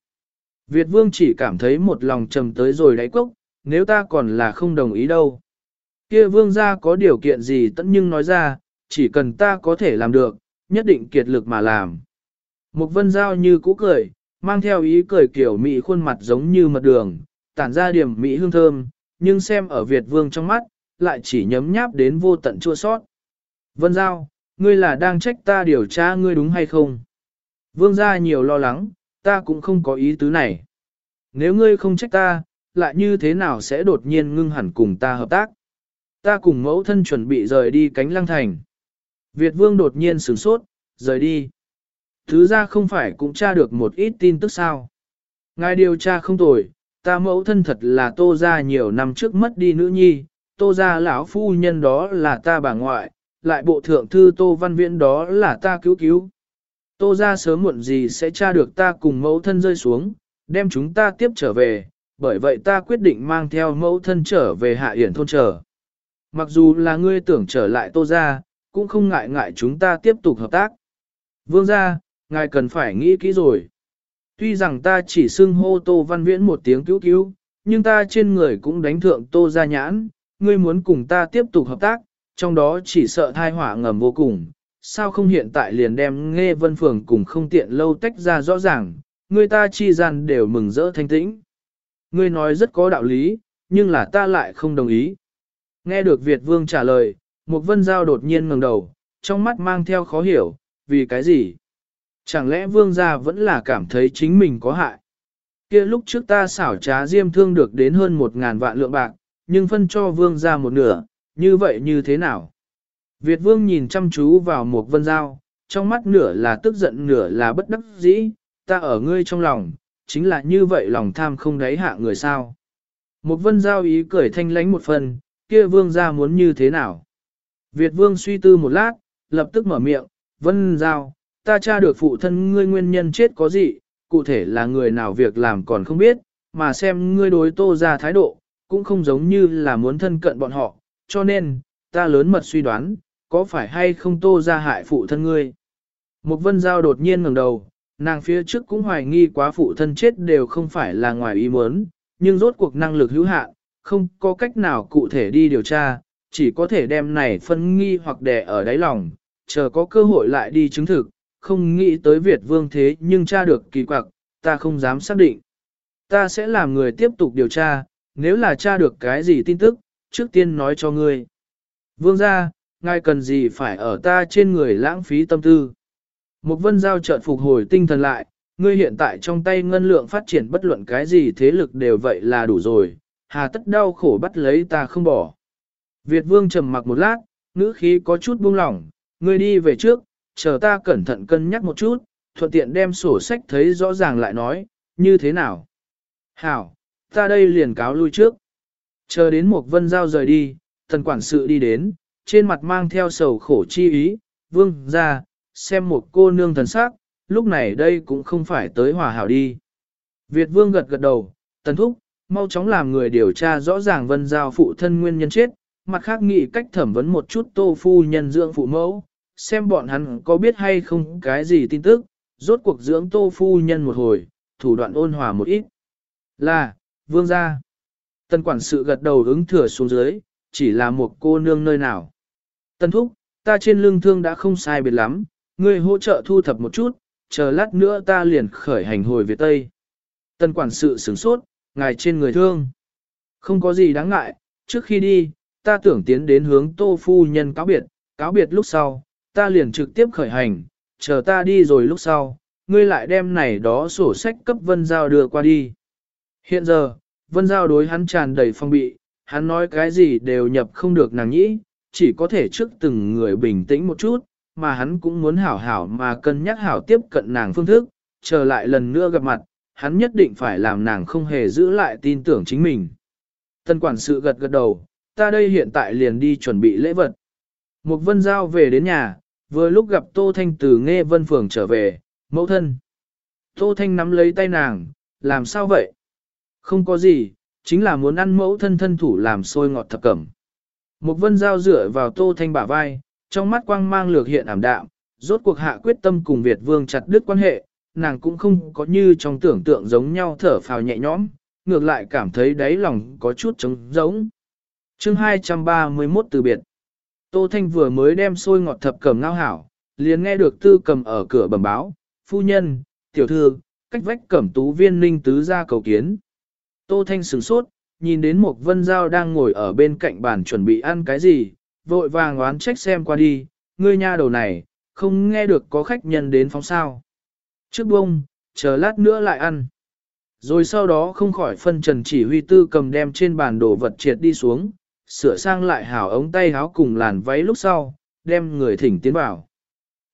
Việt vương chỉ cảm thấy một lòng trầm tới rồi đáy cốc, nếu ta còn là không đồng ý đâu. Kia vương gia có điều kiện gì tất nhưng nói ra, chỉ cần ta có thể làm được, nhất định kiệt lực mà làm. Mục vân giao như cũ cười, mang theo ý cười kiểu mỹ khuôn mặt giống như mật đường, tản ra điểm mỹ hương thơm, nhưng xem ở Việt vương trong mắt, lại chỉ nhấm nháp đến vô tận chua sót. Vân giao, ngươi là đang trách ta điều tra ngươi đúng hay không? Vương gia nhiều lo lắng, ta cũng không có ý tứ này. Nếu ngươi không trách ta, lại như thế nào sẽ đột nhiên ngưng hẳn cùng ta hợp tác? Ta cùng mẫu thân chuẩn bị rời đi cánh lăng thành. Việt vương đột nhiên sửng sốt, rời đi. Thứ ra không phải cũng tra được một ít tin tức sao. Ngài điều tra không tồi, ta mẫu thân thật là tô ra nhiều năm trước mất đi nữ nhi, tô ra lão phu nhân đó là ta bà ngoại, lại bộ thượng thư tô văn viễn đó là ta cứu cứu. Tô ra sớm muộn gì sẽ tra được ta cùng mẫu thân rơi xuống, đem chúng ta tiếp trở về, bởi vậy ta quyết định mang theo mẫu thân trở về hạ hiển thôn trở. Mặc dù là ngươi tưởng trở lại tô ra, cũng không ngại ngại chúng ta tiếp tục hợp tác. Vương gia, ngài cần phải nghĩ kỹ rồi. Tuy rằng ta chỉ xưng hô tô văn viễn một tiếng cứu cứu, nhưng ta trên người cũng đánh thượng tô ra nhãn, ngươi muốn cùng ta tiếp tục hợp tác, trong đó chỉ sợ thai hỏa ngầm vô cùng. Sao không hiện tại liền đem nghe vân phường cùng không tiện lâu tách ra rõ ràng, người ta chi gian đều mừng rỡ thanh tĩnh. Ngươi nói rất có đạo lý, nhưng là ta lại không đồng ý. Nghe được Việt Vương trả lời, một vân giao đột nhiên ngẩng đầu, trong mắt mang theo khó hiểu, vì cái gì? Chẳng lẽ Vương gia vẫn là cảm thấy chính mình có hại? kia lúc trước ta xảo trá diêm thương được đến hơn một ngàn vạn lượng bạc, nhưng phân cho Vương gia một nửa, như vậy như thế nào? Việt Vương nhìn chăm chú vào một vân giao, trong mắt nửa là tức giận nửa là bất đắc dĩ, ta ở ngươi trong lòng, chính là như vậy lòng tham không đáy hạ người sao. Một vân giao ý cười thanh lánh một phần, kia vương gia muốn như thế nào? Việt vương suy tư một lát, lập tức mở miệng, vân giao, ta tra được phụ thân ngươi nguyên nhân chết có gì, cụ thể là người nào việc làm còn không biết, mà xem ngươi đối tô ra thái độ, cũng không giống như là muốn thân cận bọn họ, cho nên, ta lớn mật suy đoán, có phải hay không tô ra hại phụ thân ngươi. Một vân giao đột nhiên ngẩng đầu, nàng phía trước cũng hoài nghi quá phụ thân chết đều không phải là ngoài ý muốn, nhưng rốt cuộc năng lực hữu hạn, không có cách nào cụ thể đi điều tra, chỉ có thể đem này phân nghi hoặc đè ở đáy lòng, chờ có cơ hội lại đi chứng thực, không nghĩ tới Việt vương thế nhưng tra được kỳ quặc, ta không dám xác định. Ta sẽ làm người tiếp tục điều tra, nếu là tra được cái gì tin tức, trước tiên nói cho ngươi. Vương gia, ngài cần gì phải ở ta trên người lãng phí tâm tư. Một vân giao chợt phục hồi tinh thần lại, ngươi hiện tại trong tay ngân lượng phát triển bất luận cái gì thế lực đều vậy là đủ rồi, hà tất đau khổ bắt lấy ta không bỏ. Việt vương trầm mặc một lát, ngữ khí có chút buông lỏng, ngươi đi về trước, chờ ta cẩn thận cân nhắc một chút, thuận tiện đem sổ sách thấy rõ ràng lại nói, như thế nào. Hảo, ta đây liền cáo lui trước. Chờ đến một vân giao rời đi, thần quản sự đi đến, trên mặt mang theo sầu khổ chi ý, vương ra, xem một cô nương thần sắc, lúc này đây cũng không phải tới hòa hảo đi. Việt vương gật gật đầu, tần thúc, mau chóng làm người điều tra rõ ràng vân giao phụ thân nguyên nhân chết, mặt khác nghĩ cách thẩm vấn một chút tô phu nhân dưỡng phụ mẫu, xem bọn hắn có biết hay không cái gì tin tức, rốt cuộc dưỡng tô phu nhân một hồi, thủ đoạn ôn hòa một ít. Là, vương gia. Tần quản sự gật đầu ứng thừa xuống dưới, chỉ là một cô nương nơi nào. Tần thúc, ta trên lưng thương đã không sai biệt lắm, ngươi hỗ trợ thu thập một chút, chờ lát nữa ta liền khởi hành hồi về Tây. Tần quản sự sửng sốt, ngài trên người thương. Không có gì đáng ngại, trước khi đi, ta tưởng tiến đến hướng tô phu nhân cáo biệt, cáo biệt lúc sau, ta liền trực tiếp khởi hành, chờ ta đi rồi lúc sau, ngươi lại đem này đó sổ sách cấp Vân Giao đưa qua đi. Hiện giờ, Vân Giao đối hắn tràn đầy phong bị, hắn nói cái gì đều nhập không được nàng nhĩ, chỉ có thể trước từng người bình tĩnh một chút, mà hắn cũng muốn hảo hảo mà cân nhắc hảo tiếp cận nàng phương thức, chờ lại lần nữa gặp mặt, hắn nhất định phải làm nàng không hề giữ lại tin tưởng chính mình. Tân quản sự gật gật đầu, ta đây hiện tại liền đi chuẩn bị lễ vật. Một vân giao về đến nhà, vừa lúc gặp Tô Thanh từ nghe vân phường trở về, mẫu thân. Tô Thanh nắm lấy tay nàng, làm sao vậy? Không có gì, chính là muốn ăn mẫu thân thân thủ làm sôi ngọt thập cẩm. Một vân giao dựa vào Tô Thanh bả vai, trong mắt quang mang lược hiện ảm đạm, rốt cuộc hạ quyết tâm cùng Việt Vương chặt đứt quan hệ, nàng cũng không có như trong tưởng tượng giống nhau thở phào nhẹ nhõm, ngược lại cảm thấy đáy lòng có chút trống giống. chương 231 từ biệt. Tô Thanh vừa mới đem xôi ngọt thập cầm ngao hảo, liền nghe được tư cầm ở cửa bẩm báo, phu nhân, tiểu thư, cách vách cẩm tú viên ninh tứ ra cầu kiến. Tô Thanh sửng sốt, nhìn đến một vân giao đang ngồi ở bên cạnh bàn chuẩn bị ăn cái gì, vội vàng oán trách xem qua đi, ngươi nha đầu này, không nghe được có khách nhân đến phóng sao. Trước bông, chờ lát nữa lại ăn. Rồi sau đó không khỏi phân trần chỉ huy tư cầm đem trên bàn đồ vật triệt đi xuống, sửa sang lại hảo ống tay háo cùng làn váy lúc sau, đem người thỉnh tiến vào.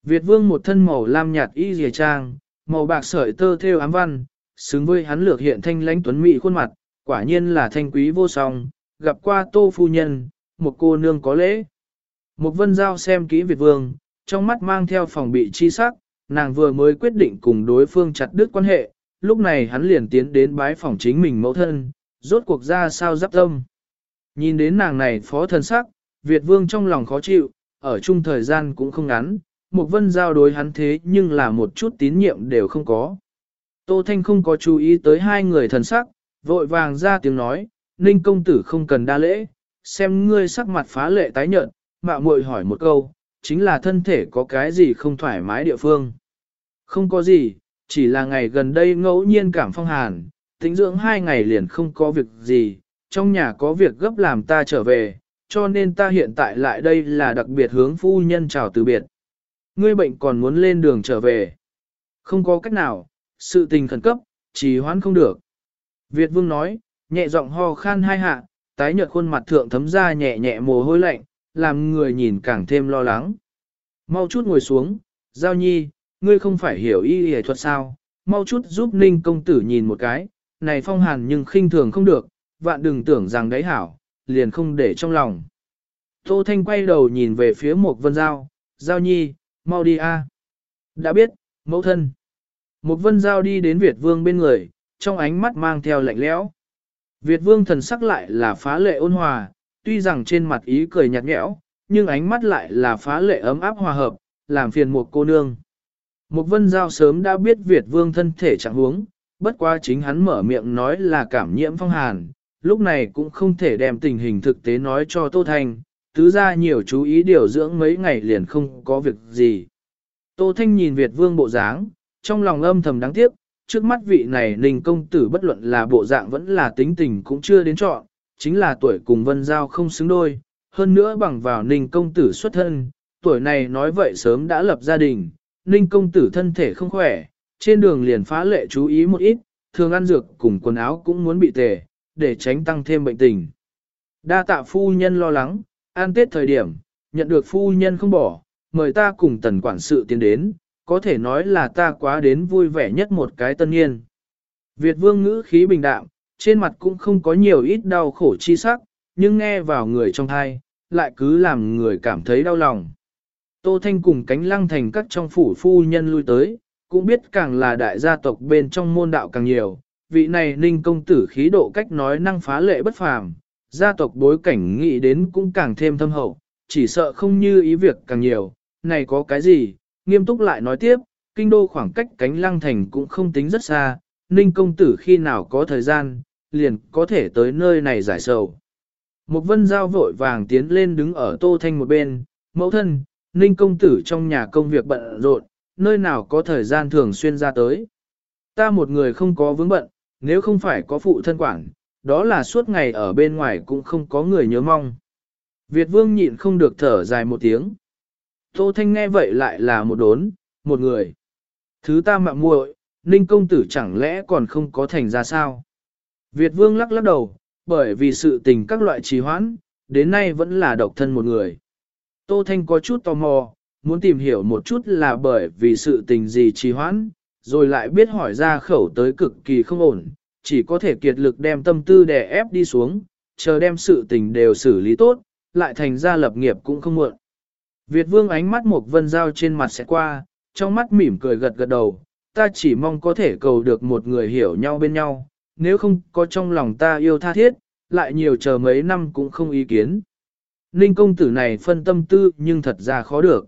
Việt vương một thân màu lam nhạt y dìa trang, màu bạc sợi tơ theo ám văn, xứng với hắn lược hiện thanh lãnh tuấn mỹ khuôn mặt, quả nhiên là thanh quý vô song, gặp qua tô phu nhân, một cô nương có lễ. Một vân giao xem kỹ Việt vương, trong mắt mang theo phòng bị chi sắc, nàng vừa mới quyết định cùng đối phương chặt đứt quan hệ, lúc này hắn liền tiến đến bái phòng chính mình mẫu thân, rốt cuộc ra sao giáp tâm. Nhìn đến nàng này phó thần sắc, Việt vương trong lòng khó chịu, ở chung thời gian cũng không ngắn, một vân giao đối hắn thế nhưng là một chút tín nhiệm đều không có. Tô Thanh không có chú ý tới hai người thần sắc, vội vàng ra tiếng nói, Ninh công tử không cần đa lễ, xem ngươi sắc mặt phá lệ tái nhợt, mạo muội hỏi một câu, chính là thân thể có cái gì không thoải mái địa phương. Không có gì, chỉ là ngày gần đây ngẫu nhiên cảm phong hàn, tính dưỡng hai ngày liền không có việc gì, trong nhà có việc gấp làm ta trở về, cho nên ta hiện tại lại đây là đặc biệt hướng phu nhân chào từ biệt. Ngươi bệnh còn muốn lên đường trở về. Không có cách nào, sự tình khẩn cấp, chỉ hoãn không được. Việt vương nói, nhẹ giọng ho khan hai hạ, tái nhợt khuôn mặt thượng thấm ra nhẹ nhẹ mồ hôi lạnh, làm người nhìn càng thêm lo lắng. Mau chút ngồi xuống, giao nhi, ngươi không phải hiểu y y thuật sao, mau chút giúp ninh công tử nhìn một cái, này phong hàn nhưng khinh thường không được, vạn đừng tưởng rằng đấy hảo, liền không để trong lòng. Tô Thanh quay đầu nhìn về phía Mục vân giao, giao nhi, mau đi a. Đã biết, mẫu thân. Mục vân giao đi đến Việt vương bên người, trong ánh mắt mang theo lạnh lẽo. Việt vương thần sắc lại là phá lệ ôn hòa, tuy rằng trên mặt ý cười nhạt nhẽo, nhưng ánh mắt lại là phá lệ ấm áp hòa hợp, làm phiền một cô nương. Một vân giao sớm đã biết Việt vương thân thể trạng huống, bất quá chính hắn mở miệng nói là cảm nhiễm phong hàn, lúc này cũng không thể đem tình hình thực tế nói cho Tô Thanh, tứ ra nhiều chú ý điều dưỡng mấy ngày liền không có việc gì. Tô Thanh nhìn Việt vương bộ dáng, trong lòng âm thầm đáng tiếc, trước mắt vị này ninh công tử bất luận là bộ dạng vẫn là tính tình cũng chưa đến chọn, chính là tuổi cùng vân giao không xứng đôi, hơn nữa bằng vào ninh công tử xuất thân, tuổi này nói vậy sớm đã lập gia đình, ninh công tử thân thể không khỏe, trên đường liền phá lệ chú ý một ít, thường ăn dược cùng quần áo cũng muốn bị tề, để tránh tăng thêm bệnh tình. Đa tạ phu nhân lo lắng, an tết thời điểm, nhận được phu nhân không bỏ, mời ta cùng tần quản sự tiến đến, có thể nói là ta quá đến vui vẻ nhất một cái tân niên. Việt vương ngữ khí bình đạm, trên mặt cũng không có nhiều ít đau khổ chi sắc, nhưng nghe vào người trong thai, lại cứ làm người cảm thấy đau lòng. Tô Thanh cùng cánh lăng thành các trong phủ phu nhân lui tới, cũng biết càng là đại gia tộc bên trong môn đạo càng nhiều, vị này ninh công tử khí độ cách nói năng phá lệ bất phàm, gia tộc bối cảnh nghĩ đến cũng càng thêm thâm hậu, chỉ sợ không như ý việc càng nhiều, này có cái gì, nghiêm túc lại nói tiếp, kinh đô khoảng cách cánh lăng thành cũng không tính rất xa, ninh công tử khi nào có thời gian, liền có thể tới nơi này giải sầu. Một vân giao vội vàng tiến lên đứng ở tô thanh một bên, mẫu thân, ninh công tử trong nhà công việc bận rộn, nơi nào có thời gian thường xuyên ra tới. Ta một người không có vướng bận, nếu không phải có phụ thân quản, đó là suốt ngày ở bên ngoài cũng không có người nhớ mong. Việt vương nhịn không được thở dài một tiếng. Tô Thanh nghe vậy lại là một đốn, một người. Thứ ta mạng muội, Ninh công tử chẳng lẽ còn không có thành ra sao? Việt vương lắc lắc đầu, bởi vì sự tình các loại trì hoãn, đến nay vẫn là độc thân một người. Tô Thanh có chút tò mò, muốn tìm hiểu một chút là bởi vì sự tình gì trì hoãn, rồi lại biết hỏi ra khẩu tới cực kỳ không ổn, chỉ có thể kiệt lực đem tâm tư đè ép đi xuống, chờ đem sự tình đều xử lý tốt, lại thành ra lập nghiệp cũng không muộn. Việt vương ánh mắt một vân dao trên mặt sẽ qua, trong mắt mỉm cười gật gật đầu, ta chỉ mong có thể cầu được một người hiểu nhau bên nhau, nếu không có trong lòng ta yêu tha thiết, lại nhiều chờ mấy năm cũng không ý kiến. Ninh công tử này phân tâm tư nhưng thật ra khó được.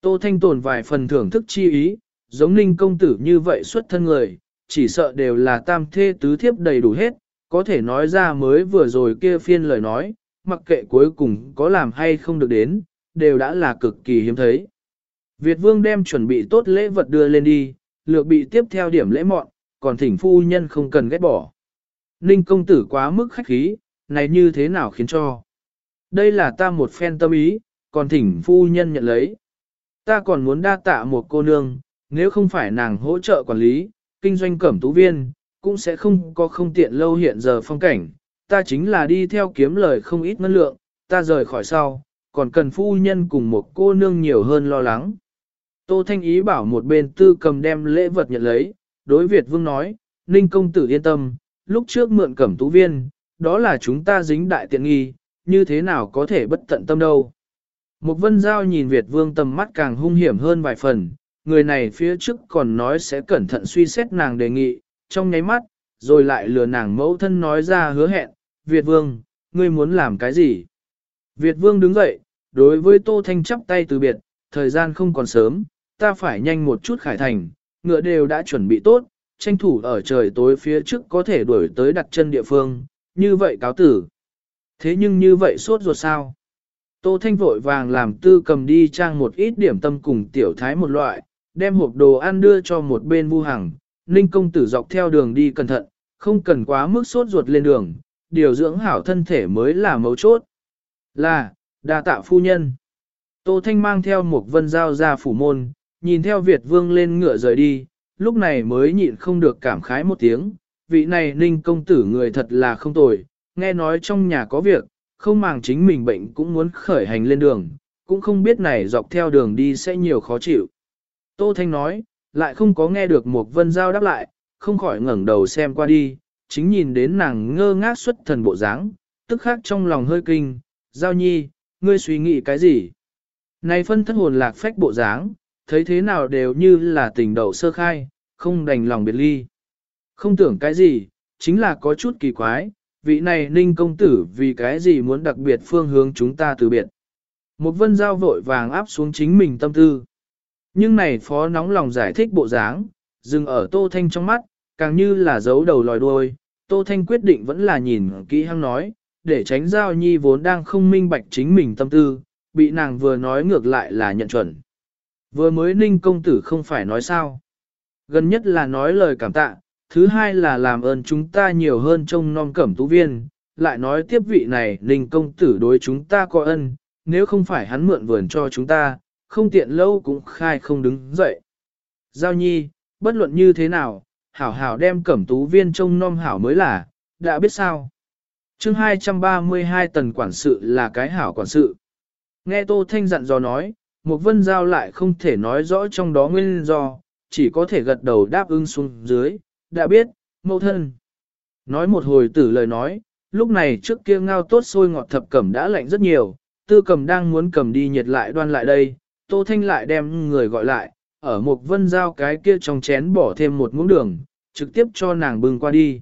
Tô Thanh tồn vài phần thưởng thức chi ý, giống ninh công tử như vậy xuất thân người, chỉ sợ đều là tam thê tứ thiếp đầy đủ hết, có thể nói ra mới vừa rồi kia phiên lời nói, mặc kệ cuối cùng có làm hay không được đến, đều đã là cực kỳ hiếm thấy. Việt vương đem chuẩn bị tốt lễ vật đưa lên đi, lược bị tiếp theo điểm lễ mọn, còn thỉnh phu nhân không cần ghét bỏ. Ninh công tử quá mức khách khí, này như thế nào khiến cho. Đây là ta một phen tâm ý, còn thỉnh phu nhân nhận lấy. Ta còn muốn đa tạ một cô nương, nếu không phải nàng hỗ trợ quản lý, kinh doanh cẩm tú viên, cũng sẽ không có không tiện lâu hiện giờ phong cảnh. Ta chính là đi theo kiếm lời không ít ngân lượng, ta rời khỏi sau, còn cần phu nhân cùng một cô nương nhiều hơn lo lắng. Tô Thanh Ý bảo một bên tư cầm đem lễ vật nhận lấy, đối Việt Vương nói, Ninh công tử yên tâm, lúc trước mượn cẩm tú viên, đó là chúng ta dính đại tiện nghi, như thế nào có thể bất tận tâm đâu. Một vân giao nhìn Việt Vương tầm mắt càng hung hiểm hơn vài phần, người này phía trước còn nói sẽ cẩn thận suy xét nàng đề nghị, trong nháy mắt, rồi lại lừa nàng mẫu thân nói ra hứa hẹn, Việt Vương, ngươi muốn làm cái gì? Việt Vương đứng dậy, đối với Tô Thanh chắp tay từ biệt, thời gian không còn sớm, ta phải nhanh một chút khải thành, ngựa đều đã chuẩn bị tốt, tranh thủ ở trời tối phía trước có thể đuổi tới đặt chân địa phương, như vậy cáo tử. Thế nhưng như vậy suốt ruột sao? Tô Thanh vội vàng làm tư cầm đi trang một ít điểm tâm cùng tiểu thái một loại, đem hộp đồ ăn đưa cho một bên vu hằng, ninh công tử dọc theo đường đi cẩn thận, không cần quá mức sốt ruột lên đường, điều dưỡng hảo thân thể mới là mấu chốt. Là, đa tạ phu nhân. Tô Thanh mang theo một vân giao ra phủ môn, nhìn theo Việt vương lên ngựa rời đi, lúc này mới nhịn không được cảm khái một tiếng, vị này ninh công tử người thật là không tồi, nghe nói trong nhà có việc, không màng chính mình bệnh cũng muốn khởi hành lên đường, cũng không biết này dọc theo đường đi sẽ nhiều khó chịu. Tô Thanh nói, lại không có nghe được một vân giao đáp lại, không khỏi ngẩng đầu xem qua đi, chính nhìn đến nàng ngơ ngác xuất thần bộ dáng, tức khắc trong lòng hơi kinh, giao nhi, ngươi suy nghĩ cái gì? Này phân thất hồn lạc phách bộ dáng, thấy thế nào đều như là tình đầu sơ khai, không đành lòng biệt ly. Không tưởng cái gì, chính là có chút kỳ quái, vị này ninh công tử vì cái gì muốn đặc biệt phương hướng chúng ta từ biệt. Một vân giao vội vàng áp xuống chính mình tâm tư. Nhưng này phó nóng lòng giải thích bộ dáng, dừng ở Tô Thanh trong mắt, càng như là giấu đầu lòi đuôi. Tô Thanh quyết định vẫn là nhìn kỹ hăng nói, để tránh giao nhi vốn đang không minh bạch chính mình tâm tư, bị nàng vừa nói ngược lại là nhận chuẩn. Vừa mới ninh công tử không phải nói sao. Gần nhất là nói lời cảm tạ, thứ hai là làm ơn chúng ta nhiều hơn trong non cẩm tú viên, lại nói tiếp vị này ninh công tử đối chúng ta có ân, nếu không phải hắn mượn vườn cho chúng ta, không tiện lâu cũng khai không đứng dậy. Giao nhi, bất luận như thế nào, hảo hảo đem cẩm tú viên trông non hảo mới là, đã biết sao chương 232 tần quản sự là cái hảo quản sự. Nghe Tô Thanh dặn dò nói, một vân giao lại không thể nói rõ trong đó nguyên do, chỉ có thể gật đầu đáp ứng xuống dưới, đã biết, mẫu thân. Nói một hồi tử lời nói, lúc này trước kia ngao tốt sôi ngọt thập cẩm đã lạnh rất nhiều, tư cầm đang muốn cầm đi nhiệt lại đoan lại đây, tô thanh lại đem người gọi lại, ở một vân giao cái kia trong chén bỏ thêm một muỗng đường, trực tiếp cho nàng bưng qua đi.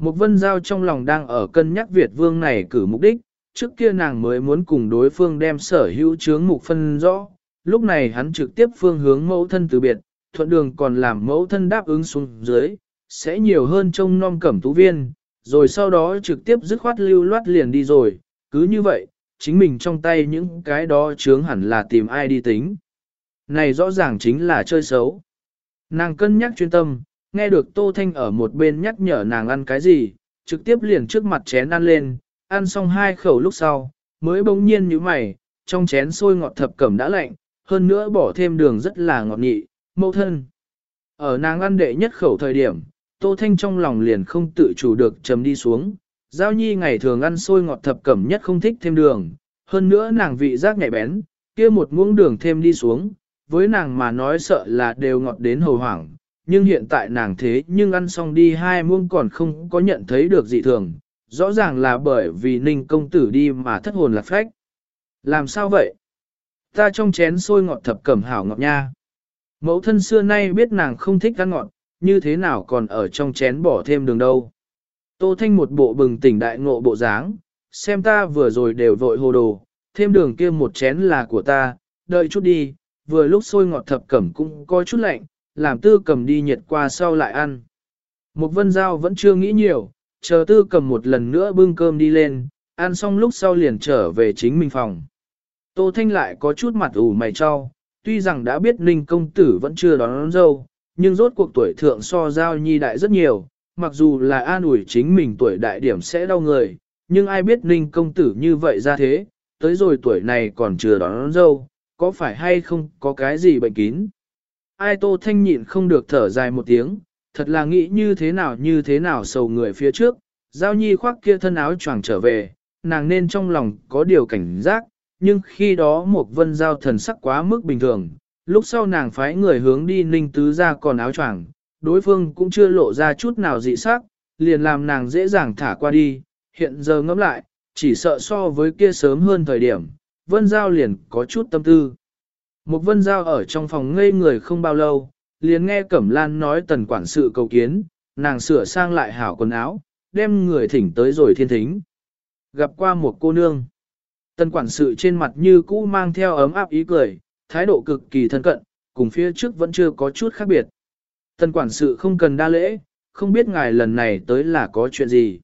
Một vân giao trong lòng đang ở cân nhắc Việt vương này cử mục đích, trước kia nàng mới muốn cùng đối phương đem sở hữu chướng mục phân rõ, lúc này hắn trực tiếp phương hướng mẫu thân từ biệt, thuận đường còn làm mẫu thân đáp ứng xuống dưới, sẽ nhiều hơn trông non cẩm tú viên, rồi sau đó trực tiếp dứt khoát lưu loát liền đi rồi, cứ như vậy, chính mình trong tay những cái đó chướng hẳn là tìm ai đi tính. Này rõ ràng chính là chơi xấu. Nàng cân nhắc chuyên tâm, nghe được Tô Thanh ở một bên nhắc nhở nàng ăn cái gì, trực tiếp liền trước mặt chén ăn lên, ăn xong hai khẩu lúc sau, mới bỗng nhiên như mày, trong chén sôi ngọt thập cẩm đã lạnh, hơn nữa bỏ thêm đường rất là ngọt nhị, mâu thân. Ở nàng ăn đệ nhất khẩu thời điểm, Tô Thanh trong lòng liền không tự chủ được chấm đi xuống. Giao nhi ngày thường ăn sôi ngọt thập cẩm nhất không thích thêm đường, hơn nữa nàng vị giác nhạy bén, kia một muỗng đường thêm đi xuống, với nàng mà nói sợ là đều ngọt đến hầu hoảng, nhưng hiện tại nàng thế nhưng ăn xong đi hai muông còn không có nhận thấy được dị thường, rõ ràng là bởi vì ninh công tử đi mà thất hồn lạc phách. Làm sao vậy? Ta trong chén sôi ngọt thập cẩm hảo ngọt nha. Mẫu thân xưa nay biết nàng không thích ăn ngọt, như thế nào còn ở trong chén bỏ thêm đường đâu. Tô Thanh một bộ bừng tỉnh đại ngộ bộ dáng, xem ta vừa rồi đều vội hồ đồ, thêm đường kia một chén là của ta, đợi chút đi, vừa lúc sôi ngọt thập cẩm cũng có chút lạnh, làm tư cầm đi nhiệt qua sau lại ăn. Một vân giao vẫn chưa nghĩ nhiều, chờ tư cầm một lần nữa bưng cơm đi lên, ăn xong lúc sau liền trở về chính mình phòng. Tô Thanh lại có chút mặt ủ mày cho, tuy rằng đã biết Ninh công tử vẫn chưa đón, đón dâu, nhưng rốt cuộc tuổi thượng so giao nhi đại rất nhiều, mặc dù là an ủi chính mình tuổi đại điểm sẽ đau người, nhưng ai biết Ninh công tử như vậy ra thế, tới rồi tuổi này còn chưa đón, đón dâu, có phải hay không có cái gì bệnh kín. Ai Tô Thanh nhịn không được thở dài một tiếng, thật là nghĩ như thế nào như thế nào sầu người phía trước, giao nhi khoác kia thân áo choàng trở về, nàng nên trong lòng có điều cảnh giác, nhưng khi đó một vân giao thần sắc quá mức bình thường, lúc sau nàng phái người hướng đi ninh tứ ra còn áo choàng, đối phương cũng chưa lộ ra chút nào dị sắc, liền làm nàng dễ dàng thả qua đi, hiện giờ ngẫm lại, chỉ sợ so với kia sớm hơn thời điểm, vân giao liền có chút tâm tư. Một vân giao ở trong phòng ngây người không bao lâu, liền nghe Cẩm Lan nói tần quản sự cầu kiến, nàng sửa sang lại hảo quần áo, đem người thỉnh tới rồi thiên thính. Gặp qua một cô nương. Tần quản sự trên mặt như cũ mang theo ấm áp ý cười, thái độ cực kỳ thân cận, cùng phía trước vẫn chưa có chút khác biệt. Tần quản sự không cần đa lễ, không biết ngài lần này tới là có chuyện gì.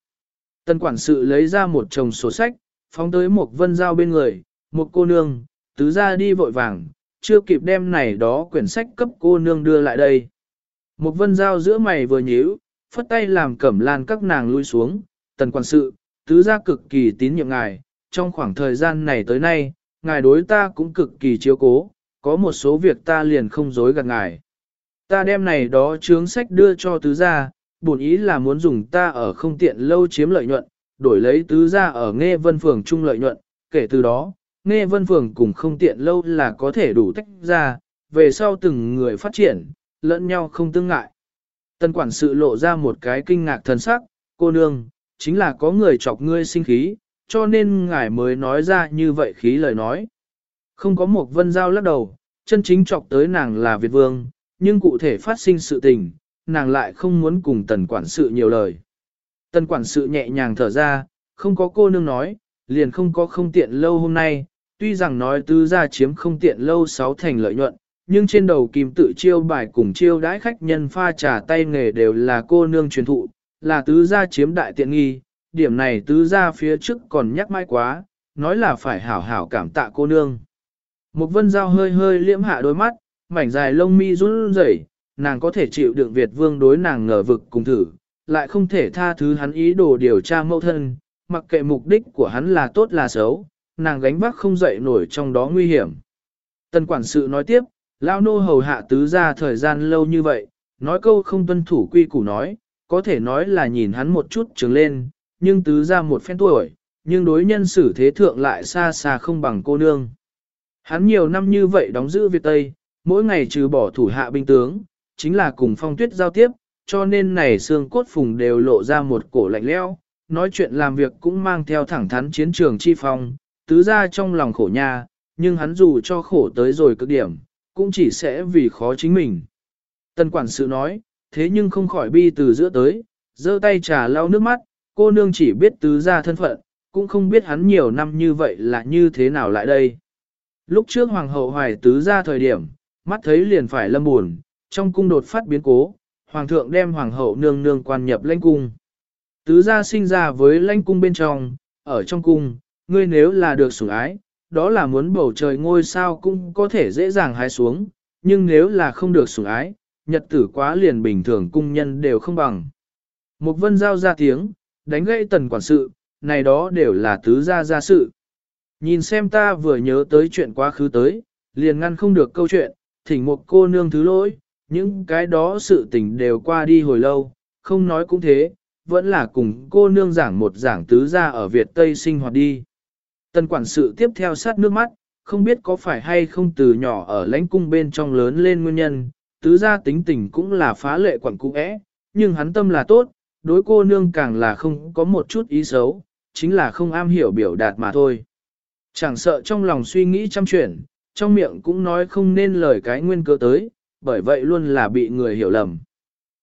Tần quản sự lấy ra một chồng sổ sách, phóng tới một vân giao bên người, một cô nương, tứ ra đi vội vàng, chưa kịp đem này đó quyển sách cấp cô nương đưa lại đây. Một vân giao giữa mày vừa nhíu, phất tay làm cẩm lan các nàng lui xuống, tần quản sự, tứ gia cực kỳ tín nhiệm ngài, trong khoảng thời gian này tới nay, ngài đối ta cũng cực kỳ chiếu cố, có một số việc ta liền không dối gạt ngài. Ta đem này đó chướng sách đưa cho tứ gia, bổn ý là muốn dùng ta ở không tiện lâu chiếm lợi nhuận, đổi lấy tứ gia ở nghe vân phường chung lợi nhuận, kể từ đó, nghe vân phường cùng không tiện lâu là có thể đủ tách ra, về sau từng người phát triển, lẫn nhau không tương ngại. Tân quản sự lộ ra một cái kinh ngạc thần sắc, cô nương, chính là có người chọc ngươi sinh khí, cho nên ngài mới nói ra như vậy khí lời nói. Không có một vân giao lắc đầu, chân chính chọc tới nàng là Việt Vương, nhưng cụ thể phát sinh sự tình, nàng lại không muốn cùng tần quản sự nhiều lời. Tần quản sự nhẹ nhàng thở ra, không có cô nương nói, liền không có không tiện lâu hôm nay, tuy rằng nói tứ gia chiếm không tiện lâu sáu thành lợi nhuận, nhưng trên đầu kim tự chiêu bài cùng chiêu đãi khách nhân pha trà tay nghề đều là cô nương truyền thụ, là tứ gia chiếm đại tiện nghi, điểm này tứ gia phía trước còn nhắc mãi quá, nói là phải hảo hảo cảm tạ cô nương. Một vân dao hơi hơi liễm hạ đôi mắt, mảnh dài lông mi run rẩy, nàng có thể chịu đựng Việt vương đối nàng ngờ vực cùng thử, lại không thể tha thứ hắn ý đồ điều tra mẫu thân, mặc kệ mục đích của hắn là tốt là xấu, nàng gánh vác không dậy nổi trong đó nguy hiểm. Tần quản sự nói tiếp, lao nô hầu hạ tứ ra thời gian lâu như vậy, nói câu không tuân thủ quy củ nói, có thể nói là nhìn hắn một chút trường lên, nhưng tứ ra một phen tuổi, nhưng đối nhân xử thế thượng lại xa xa không bằng cô nương. Hắn nhiều năm như vậy đóng giữ Việt Tây, mỗi ngày trừ bỏ thủ hạ binh tướng, chính là cùng phong tuyết giao tiếp, cho nên này xương cốt phùng đều lộ ra một cổ lạnh leo, nói chuyện làm việc cũng mang theo thẳng thắn chiến trường chi phong, tứ ra trong lòng khổ nha, nhưng hắn dù cho khổ tới rồi cực điểm, cũng chỉ sẽ vì khó chính mình. Tần quản sự nói, thế nhưng không khỏi bi từ giữa tới, giơ tay trà lau nước mắt, cô nương chỉ biết tứ ra thân phận, cũng không biết hắn nhiều năm như vậy là như thế nào lại đây. Lúc trước hoàng hậu hoài tứ ra thời điểm, mắt thấy liền phải lâm buồn, trong cung đột phát biến cố, hoàng thượng đem hoàng hậu nương nương quan nhập lãnh cung. Tứ gia sinh ra với lãnh cung bên trong, ở trong cung, ngươi nếu là được sủng ái, đó là muốn bầu trời ngôi sao cũng có thể dễ dàng hái xuống, nhưng nếu là không được sủng ái, nhật tử quá liền bình thường cung nhân đều không bằng. Một vân giao ra tiếng, đánh gãy tần quản sự, này đó đều là tứ gia gia sự. Nhìn xem ta vừa nhớ tới chuyện quá khứ tới, liền ngăn không được câu chuyện, thỉnh một cô nương thứ lỗi, những cái đó sự tình đều qua đi hồi lâu, không nói cũng thế, vẫn là cùng cô nương giảng một giảng tứ gia ở Việt Tây sinh hoạt đi. Tần quản sự tiếp theo sát nước mắt, không biết có phải hay không từ nhỏ ở lãnh cung bên trong lớn lên nguyên nhân, tứ gia tính tình cũng là phá lệ quản cũ ẽ, nhưng hắn tâm là tốt, đối cô nương càng là không có một chút ý xấu, chính là không am hiểu biểu đạt mà thôi. Chẳng sợ trong lòng suy nghĩ chăm chuyển, trong miệng cũng nói không nên lời cái nguyên cơ tới, bởi vậy luôn là bị người hiểu lầm.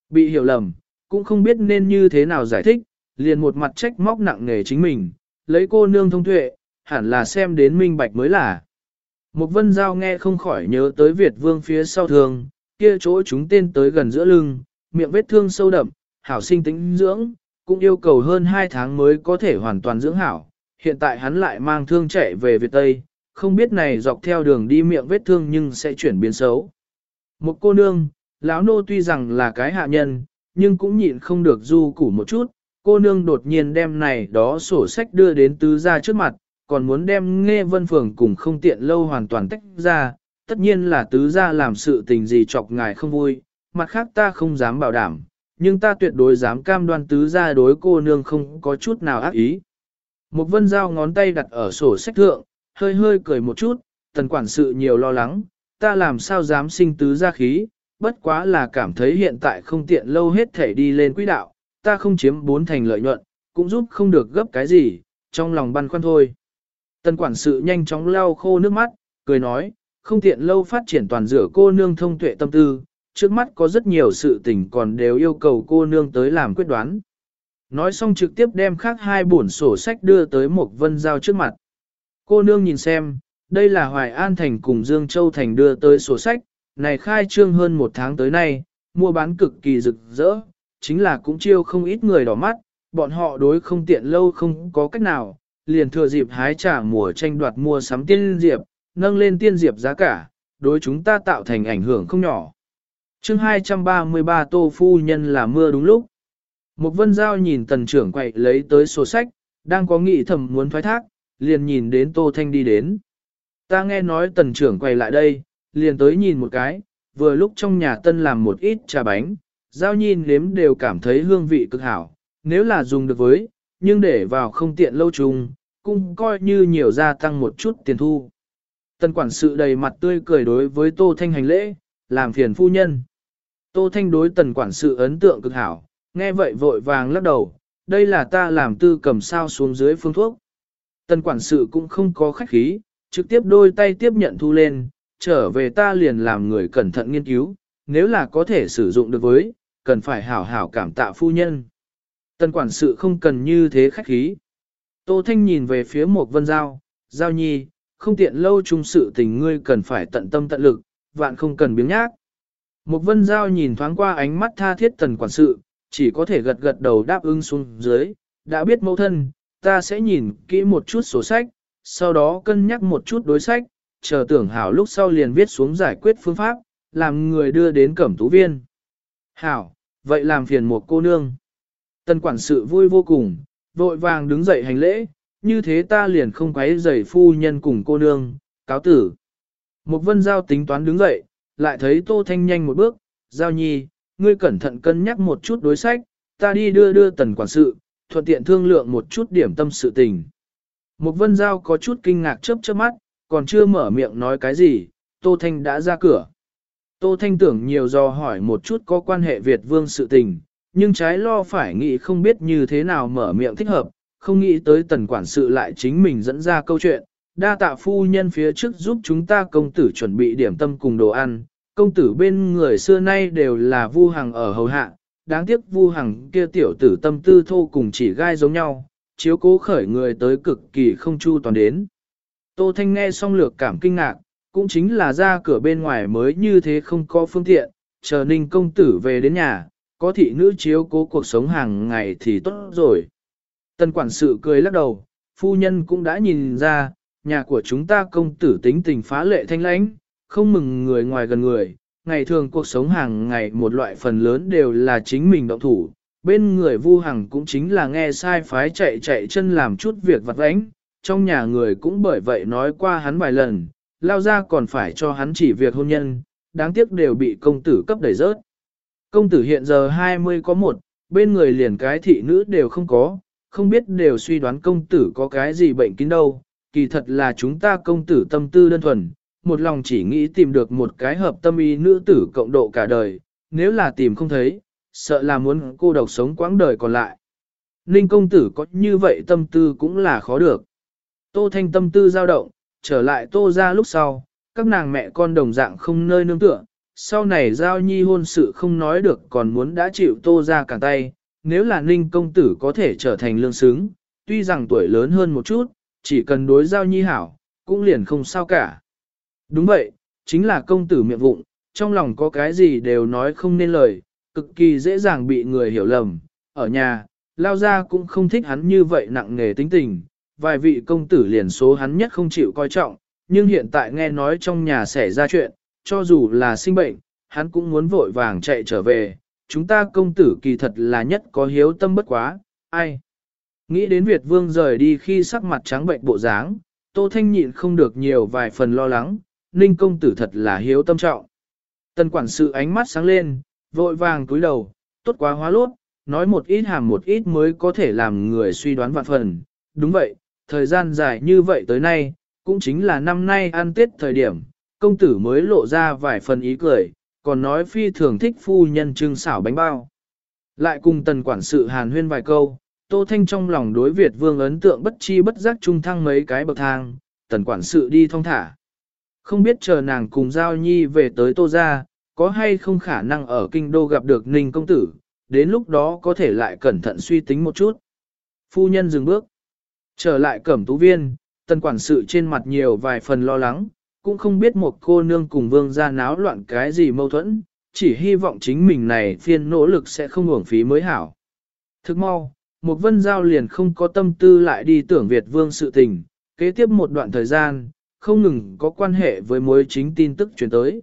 Bị hiểu lầm, cũng không biết nên như thế nào giải thích, liền một mặt trách móc nặng nề chính mình, lấy cô nương thông tuệ, hẳn là xem đến minh bạch mới là. Một vân giao nghe không khỏi nhớ tới Việt vương phía sau thường, kia chỗ chúng tên tới gần giữa lưng, miệng vết thương sâu đậm, hảo sinh tính dưỡng, cũng yêu cầu hơn 2 tháng mới có thể hoàn toàn dưỡng hảo. Hiện tại hắn lại mang thương chạy về Việt Tây, không biết này dọc theo đường đi miệng vết thương nhưng sẽ chuyển biến xấu. Một cô nương, lão nô tuy rằng là cái hạ nhân, nhưng cũng nhịn không được du củ một chút, cô nương đột nhiên đem này đó sổ sách đưa đến tứ gia trước mặt, còn muốn đem nghe vân phường cùng không tiện lâu hoàn toàn tách ra, tất nhiên là tứ gia làm sự tình gì chọc ngài không vui, mặt khác ta không dám bảo đảm, nhưng ta tuyệt đối dám cam đoan tứ gia đối cô nương không có chút nào ác ý. Một vân dao ngón tay đặt ở sổ sách thượng, hơi hơi cười một chút, tần quản sự nhiều lo lắng, ta làm sao dám sinh tứ gia khí, bất quá là cảm thấy hiện tại không tiện lâu hết thể đi lên quỹ đạo, ta không chiếm bốn thành lợi nhuận, cũng giúp không được gấp cái gì, trong lòng băn khoăn thôi. Tần quản sự nhanh chóng lau khô nước mắt, cười nói, không tiện lâu phát triển toàn dựa cô nương thông tuệ tâm tư, trước mắt có rất nhiều sự tình còn đều yêu cầu cô nương tới làm quyết đoán. Nói xong trực tiếp đem khác hai bổn sổ sách đưa tới một vân giao trước mặt. Cô nương nhìn xem, đây là Hoài An Thành cùng Dương Châu Thành đưa tới sổ sách, này khai trương hơn một tháng tới nay, mua bán cực kỳ rực rỡ, chính là cũng chiêu không ít người đỏ mắt, bọn họ đối không tiện lâu không có cách nào, liền thừa dịp hái trả mùa tranh đoạt mua sắm tiên diệp, nâng lên tiên diệp giá cả, đối chúng ta tạo thành ảnh hưởng không nhỏ. chương 233 Tô Phu Nhân là mưa đúng lúc. Một vân giao nhìn tần trưởng quậy lấy tới sổ sách, đang có nghị thầm muốn thoái thác, liền nhìn đến Tô Thanh đi đến. Ta nghe nói tần trưởng quay lại đây, liền tới nhìn một cái, vừa lúc trong nhà tân làm một ít trà bánh, giao nhìn nếm đều cảm thấy hương vị cực hảo, nếu là dùng được với, nhưng để vào không tiện lâu trùng, cũng coi như nhiều gia tăng một chút tiền thu. Tần quản sự đầy mặt tươi cười đối với Tô Thanh hành lễ, làm phiền phu nhân. Tô Thanh đối tần quản sự ấn tượng cực hảo, nghe vậy vội vàng lắc đầu, đây là ta làm tư cầm sao xuống dưới phương thuốc. Tần quản sự cũng không có khách khí, trực tiếp đôi tay tiếp nhận thu lên, trở về ta liền làm người cẩn thận nghiên cứu, nếu là có thể sử dụng được với, cần phải hảo hảo cảm tạ phu nhân. Tần quản sự không cần như thế khách khí. Tô Thanh nhìn về phía một vân giao, giao nhi, không tiện lâu chung sự tình ngươi cần phải tận tâm tận lực, vạn không cần biếng nhác. Một vân giao nhìn thoáng qua ánh mắt tha thiết tần quản sự, chỉ có thể gật gật đầu đáp ứng xuống dưới, đã biết mẫu thân, ta sẽ nhìn kỹ một chút sổ sách, sau đó cân nhắc một chút đối sách, chờ tưởng hảo lúc sau liền viết xuống giải quyết phương pháp, làm người đưa đến cẩm tú viên. Hảo, vậy làm phiền một cô nương. Tần quản sự vui vô cùng, vội vàng đứng dậy hành lễ, như thế ta liền không quấy rầy phu nhân cùng cô nương, cáo tử. Một vân giao tính toán đứng dậy, lại thấy tô thanh nhanh một bước, giao nhi, ngươi cẩn thận cân nhắc một chút đối sách, ta đi đưa đưa tần quản sự, thuận tiện thương lượng một chút điểm tâm sự tình. Một vân giao có chút kinh ngạc chớp chớp mắt, còn chưa mở miệng nói cái gì, Tô Thanh đã ra cửa. Tô Thanh tưởng nhiều do hỏi một chút có quan hệ Việt vương sự tình, nhưng trái lo phải nghĩ không biết như thế nào mở miệng thích hợp, không nghĩ tới tần quản sự lại chính mình dẫn ra câu chuyện, đa tạ phu nhân phía trước giúp chúng ta công tử chuẩn bị điểm tâm cùng đồ ăn, công tử bên người xưa nay đều là vu hằng ở hầu hạ, đáng tiếc vu hằng kia tiểu tử tâm tư thô cùng chỉ gai giống nhau, chiếu cố khởi người tới cực kỳ không chu toàn đến. Tô Thanh nghe xong lược cảm kinh ngạc, cũng chính là ra cửa bên ngoài mới như thế không có phương tiện, chờ ninh công tử về đến nhà, có thị nữ chiếu cố cuộc sống hàng ngày thì tốt rồi. Tân quản sự cười lắc đầu, phu nhân cũng đã nhìn ra, nhà của chúng ta công tử tính tình phá lệ thanh lãnh, không mừng người ngoài gần người, ngày thường cuộc sống hàng ngày một loại phần lớn đều là chính mình động thủ, bên người vu hằng cũng chính là nghe sai phái chạy chạy chân làm chút việc vặt vãnh, trong nhà người cũng bởi vậy nói qua hắn vài lần, lao ra còn phải cho hắn chỉ việc hôn nhân, đáng tiếc đều bị công tử cấp đẩy rớt. Công tử hiện giờ 20 có một, bên người liền cái thị nữ đều không có, không biết đều suy đoán công tử có cái gì bệnh kín đâu, kỳ thật là chúng ta công tử tâm tư đơn thuần, một lòng chỉ nghĩ tìm được một cái hợp tâm ý nữ tử cộng độ cả đời, nếu là tìm không thấy, sợ là muốn cô độc sống quãng đời còn lại. Ninh công tử có như vậy tâm tư cũng là khó được. Tô Thanh tâm tư dao động, trở lại Tô ra lúc sau, các nàng mẹ con đồng dạng không nơi nương tựa, sau này giao nhi hôn sự không nói được còn muốn đã chịu Tô ra cả tay, nếu là Ninh công tử có thể trở thành lương xứng, tuy rằng tuổi lớn hơn một chút, chỉ cần đối giao nhi hảo, cũng liền không sao cả. Đúng vậy, chính là công tử miệng vụng, trong lòng có cái gì đều nói không nên lời, cực kỳ dễ dàng bị người hiểu lầm. Ở nhà, lao ra cũng không thích hắn như vậy nặng nghề tính tình, vài vị công tử liền số hắn nhất không chịu coi trọng, nhưng hiện tại nghe nói trong nhà xảy ra chuyện, cho dù là sinh bệnh, hắn cũng muốn vội vàng chạy trở về. Chúng ta công tử kỳ thật là nhất có hiếu tâm bất quá, ai? Nghĩ đến Việt Vương rời đi khi sắc mặt trắng bệnh bộ dáng, Tô Thanh nhịn không được nhiều vài phần lo lắng, Ninh công tử thật là hiếu tâm trọng. Tần quản sự ánh mắt sáng lên, vội vàng cúi đầu, tốt quá hóa lốt, nói một ít hàm một ít mới có thể làm người suy đoán vạn phần. Đúng vậy, thời gian dài như vậy tới nay, cũng chính là năm nay ăn tết thời điểm, công tử mới lộ ra vài phần ý cười, còn nói phi thường thích phu nhân trưng xảo bánh bao. Lại cùng tần quản sự hàn huyên vài câu, Tô Thanh trong lòng đối Việt vương ấn tượng bất chi bất giác trung thăng mấy cái bậc thang, tần quản sự đi thong thả. Không biết chờ nàng cùng Giao Nhi về tới Tô Gia, có hay không khả năng ở kinh đô gặp được Ninh công tử, đến lúc đó có thể lại cẩn thận suy tính một chút. Phu nhân dừng bước. Trở lại cẩm tú viên, tần quản sự trên mặt nhiều vài phần lo lắng, cũng không biết một cô nương cùng vương gia náo loạn cái gì mâu thuẫn, chỉ hy vọng chính mình này phiên nỗ lực sẽ không uổng phí mới hảo. Thức mau, một vân giao liền không có tâm tư lại đi tưởng Việt vương sự tình, kế tiếp một đoạn thời gian, không ngừng có quan hệ với mối chính tin tức chuyển tới.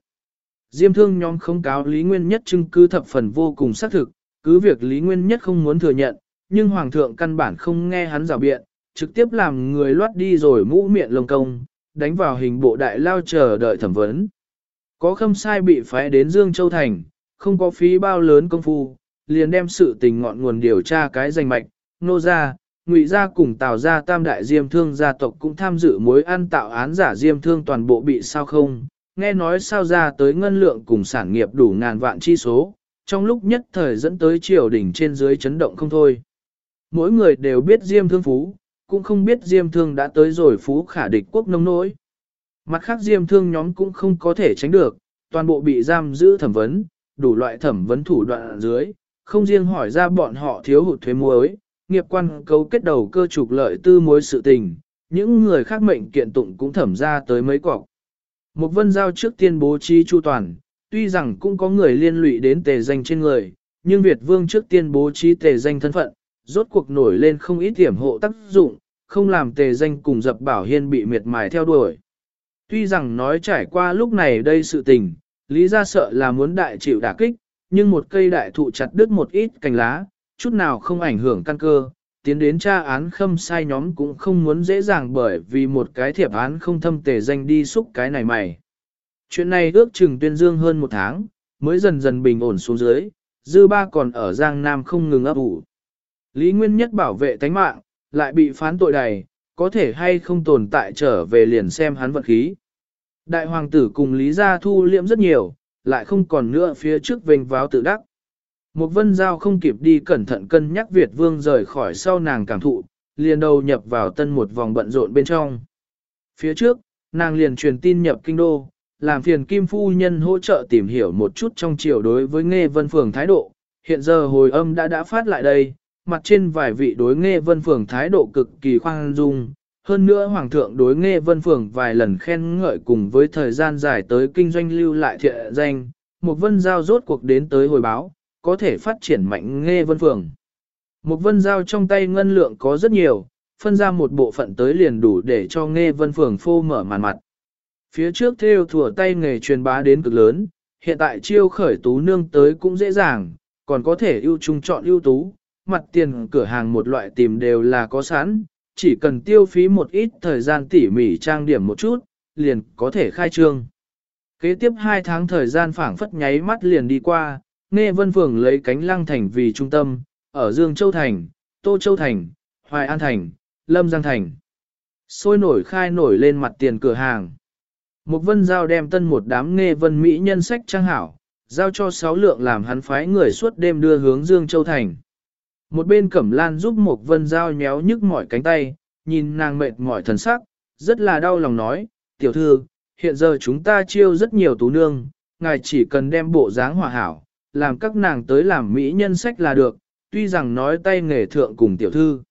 Diêm thương nhóm không cáo Lý Nguyên Nhất chứng cứ thập phần vô cùng xác thực, cứ việc Lý Nguyên Nhất không muốn thừa nhận, nhưng Hoàng thượng căn bản không nghe hắn rào biện, trực tiếp làm người loát đi rồi mũ miệng lông công, đánh vào hình bộ đại lao chờ đợi thẩm vấn. Có khâm sai bị phái đến Dương Châu Thành, không có phí bao lớn công phu, liền đem sự tình ngọn nguồn điều tra cái danh mạch, nô ra, ngụy gia cùng tào gia tam đại diêm thương gia tộc cũng tham dự mối ăn tạo án giả diêm thương toàn bộ bị sao không, nghe nói sao ra tới ngân lượng cùng sản nghiệp đủ ngàn vạn chi số, trong lúc nhất thời dẫn tới triều đỉnh trên dưới chấn động không thôi. Mỗi người đều biết diêm thương phú, cũng không biết diêm thương đã tới rồi phú khả địch quốc nông nỗi. Mặt khác diêm thương nhóm cũng không có thể tránh được, toàn bộ bị giam giữ thẩm vấn, đủ loại thẩm vấn thủ đoạn dưới, không riêng hỏi ra bọn họ thiếu hụt thuế muối, nghiệp quan cấu kết đầu cơ trục lợi tư mối sự tình, những người khác mệnh kiện tụng cũng thẩm ra tới mấy cọc. Một vân giao trước tiên bố trí chu toàn, tuy rằng cũng có người liên lụy đến tề danh trên người, nhưng Việt vương trước tiên bố trí tề danh thân phận, rốt cuộc nổi lên không ít tiềm hộ tác dụng, không làm tề danh cùng dập bảo hiên bị miệt mài theo đuổi. Tuy rằng nói trải qua lúc này đây sự tình, lý ra sợ là muốn đại chịu đả kích, nhưng một cây đại thụ chặt đứt một ít cành lá, chút nào không ảnh hưởng căn cơ, tiến đến tra án khâm sai nhóm cũng không muốn dễ dàng bởi vì một cái thiệp án không thâm tề danh đi xúc cái này mày. Chuyện này ước chừng tuyên dương hơn một tháng, mới dần dần bình ổn xuống dưới, dư ba còn ở Giang Nam không ngừng ấp ủ. Lý Nguyên Nhất bảo vệ tánh mạng, lại bị phán tội đầy, có thể hay không tồn tại trở về liền xem hắn vận khí. Đại hoàng tử cùng Lý Gia thu liễm rất nhiều, lại không còn nữa phía trước vênh váo tự đắc. Một vân giao không kịp đi cẩn thận cân nhắc Việt vương rời khỏi sau nàng cảm thụ, liền đầu nhập vào tân một vòng bận rộn bên trong. Phía trước, nàng liền truyền tin nhập kinh đô, làm phiền Kim Phu Nhân hỗ trợ tìm hiểu một chút trong chiều đối với Nghe Vân Phường thái độ. Hiện giờ hồi âm đã đã phát lại đây, mặt trên vài vị đối Nghe Vân Phường thái độ cực kỳ khoan dung. Hơn nữa Hoàng thượng đối Nghe Vân Phường vài lần khen ngợi cùng với thời gian dài tới kinh doanh lưu lại thiện danh, một vân giao rốt cuộc đến tới hồi báo, có thể phát triển mạnh Nghe Vân Phường. Một vân giao trong tay ngân lượng có rất nhiều, phân ra một bộ phận tới liền đủ để cho Nghe Vân Phường phô mở màn mặt. Phía trước theo thủa tay nghề truyền bá đến cực lớn, hiện tại chiêu khởi tú nương tới cũng dễ dàng, còn có thể ưu trung chọn ưu tú, mặt tiền cửa hàng một loại tìm đều là có sẵn, chỉ cần tiêu phí một ít thời gian tỉ mỉ trang điểm một chút, liền có thể khai trương. Kế tiếp 2 tháng thời gian phảng phất nháy mắt liền đi qua, Nghe Vân Phường lấy cánh lăng thành vì trung tâm, ở Dương Châu Thành, Tô Châu Thành, Hoài An Thành, Lâm Giang Thành. Sôi nổi khai nổi lên mặt tiền cửa hàng. Một vân giao đem tân một đám nghe vân Mỹ nhân sách trang hảo, giao cho sáu lượng làm hắn phái người suốt đêm đưa hướng Dương Châu Thành. Một bên cẩm lan giúp một vân giao nhéo nhức mỏi cánh tay, nhìn nàng mệt mỏi thần sắc, rất là đau lòng nói, tiểu thư, hiện giờ chúng ta chiêu rất nhiều tú nương, ngài chỉ cần đem bộ dáng hòa hảo, làm các nàng tới làm Mỹ nhân sách là được, tuy rằng nói tay nghề thượng cùng tiểu thư.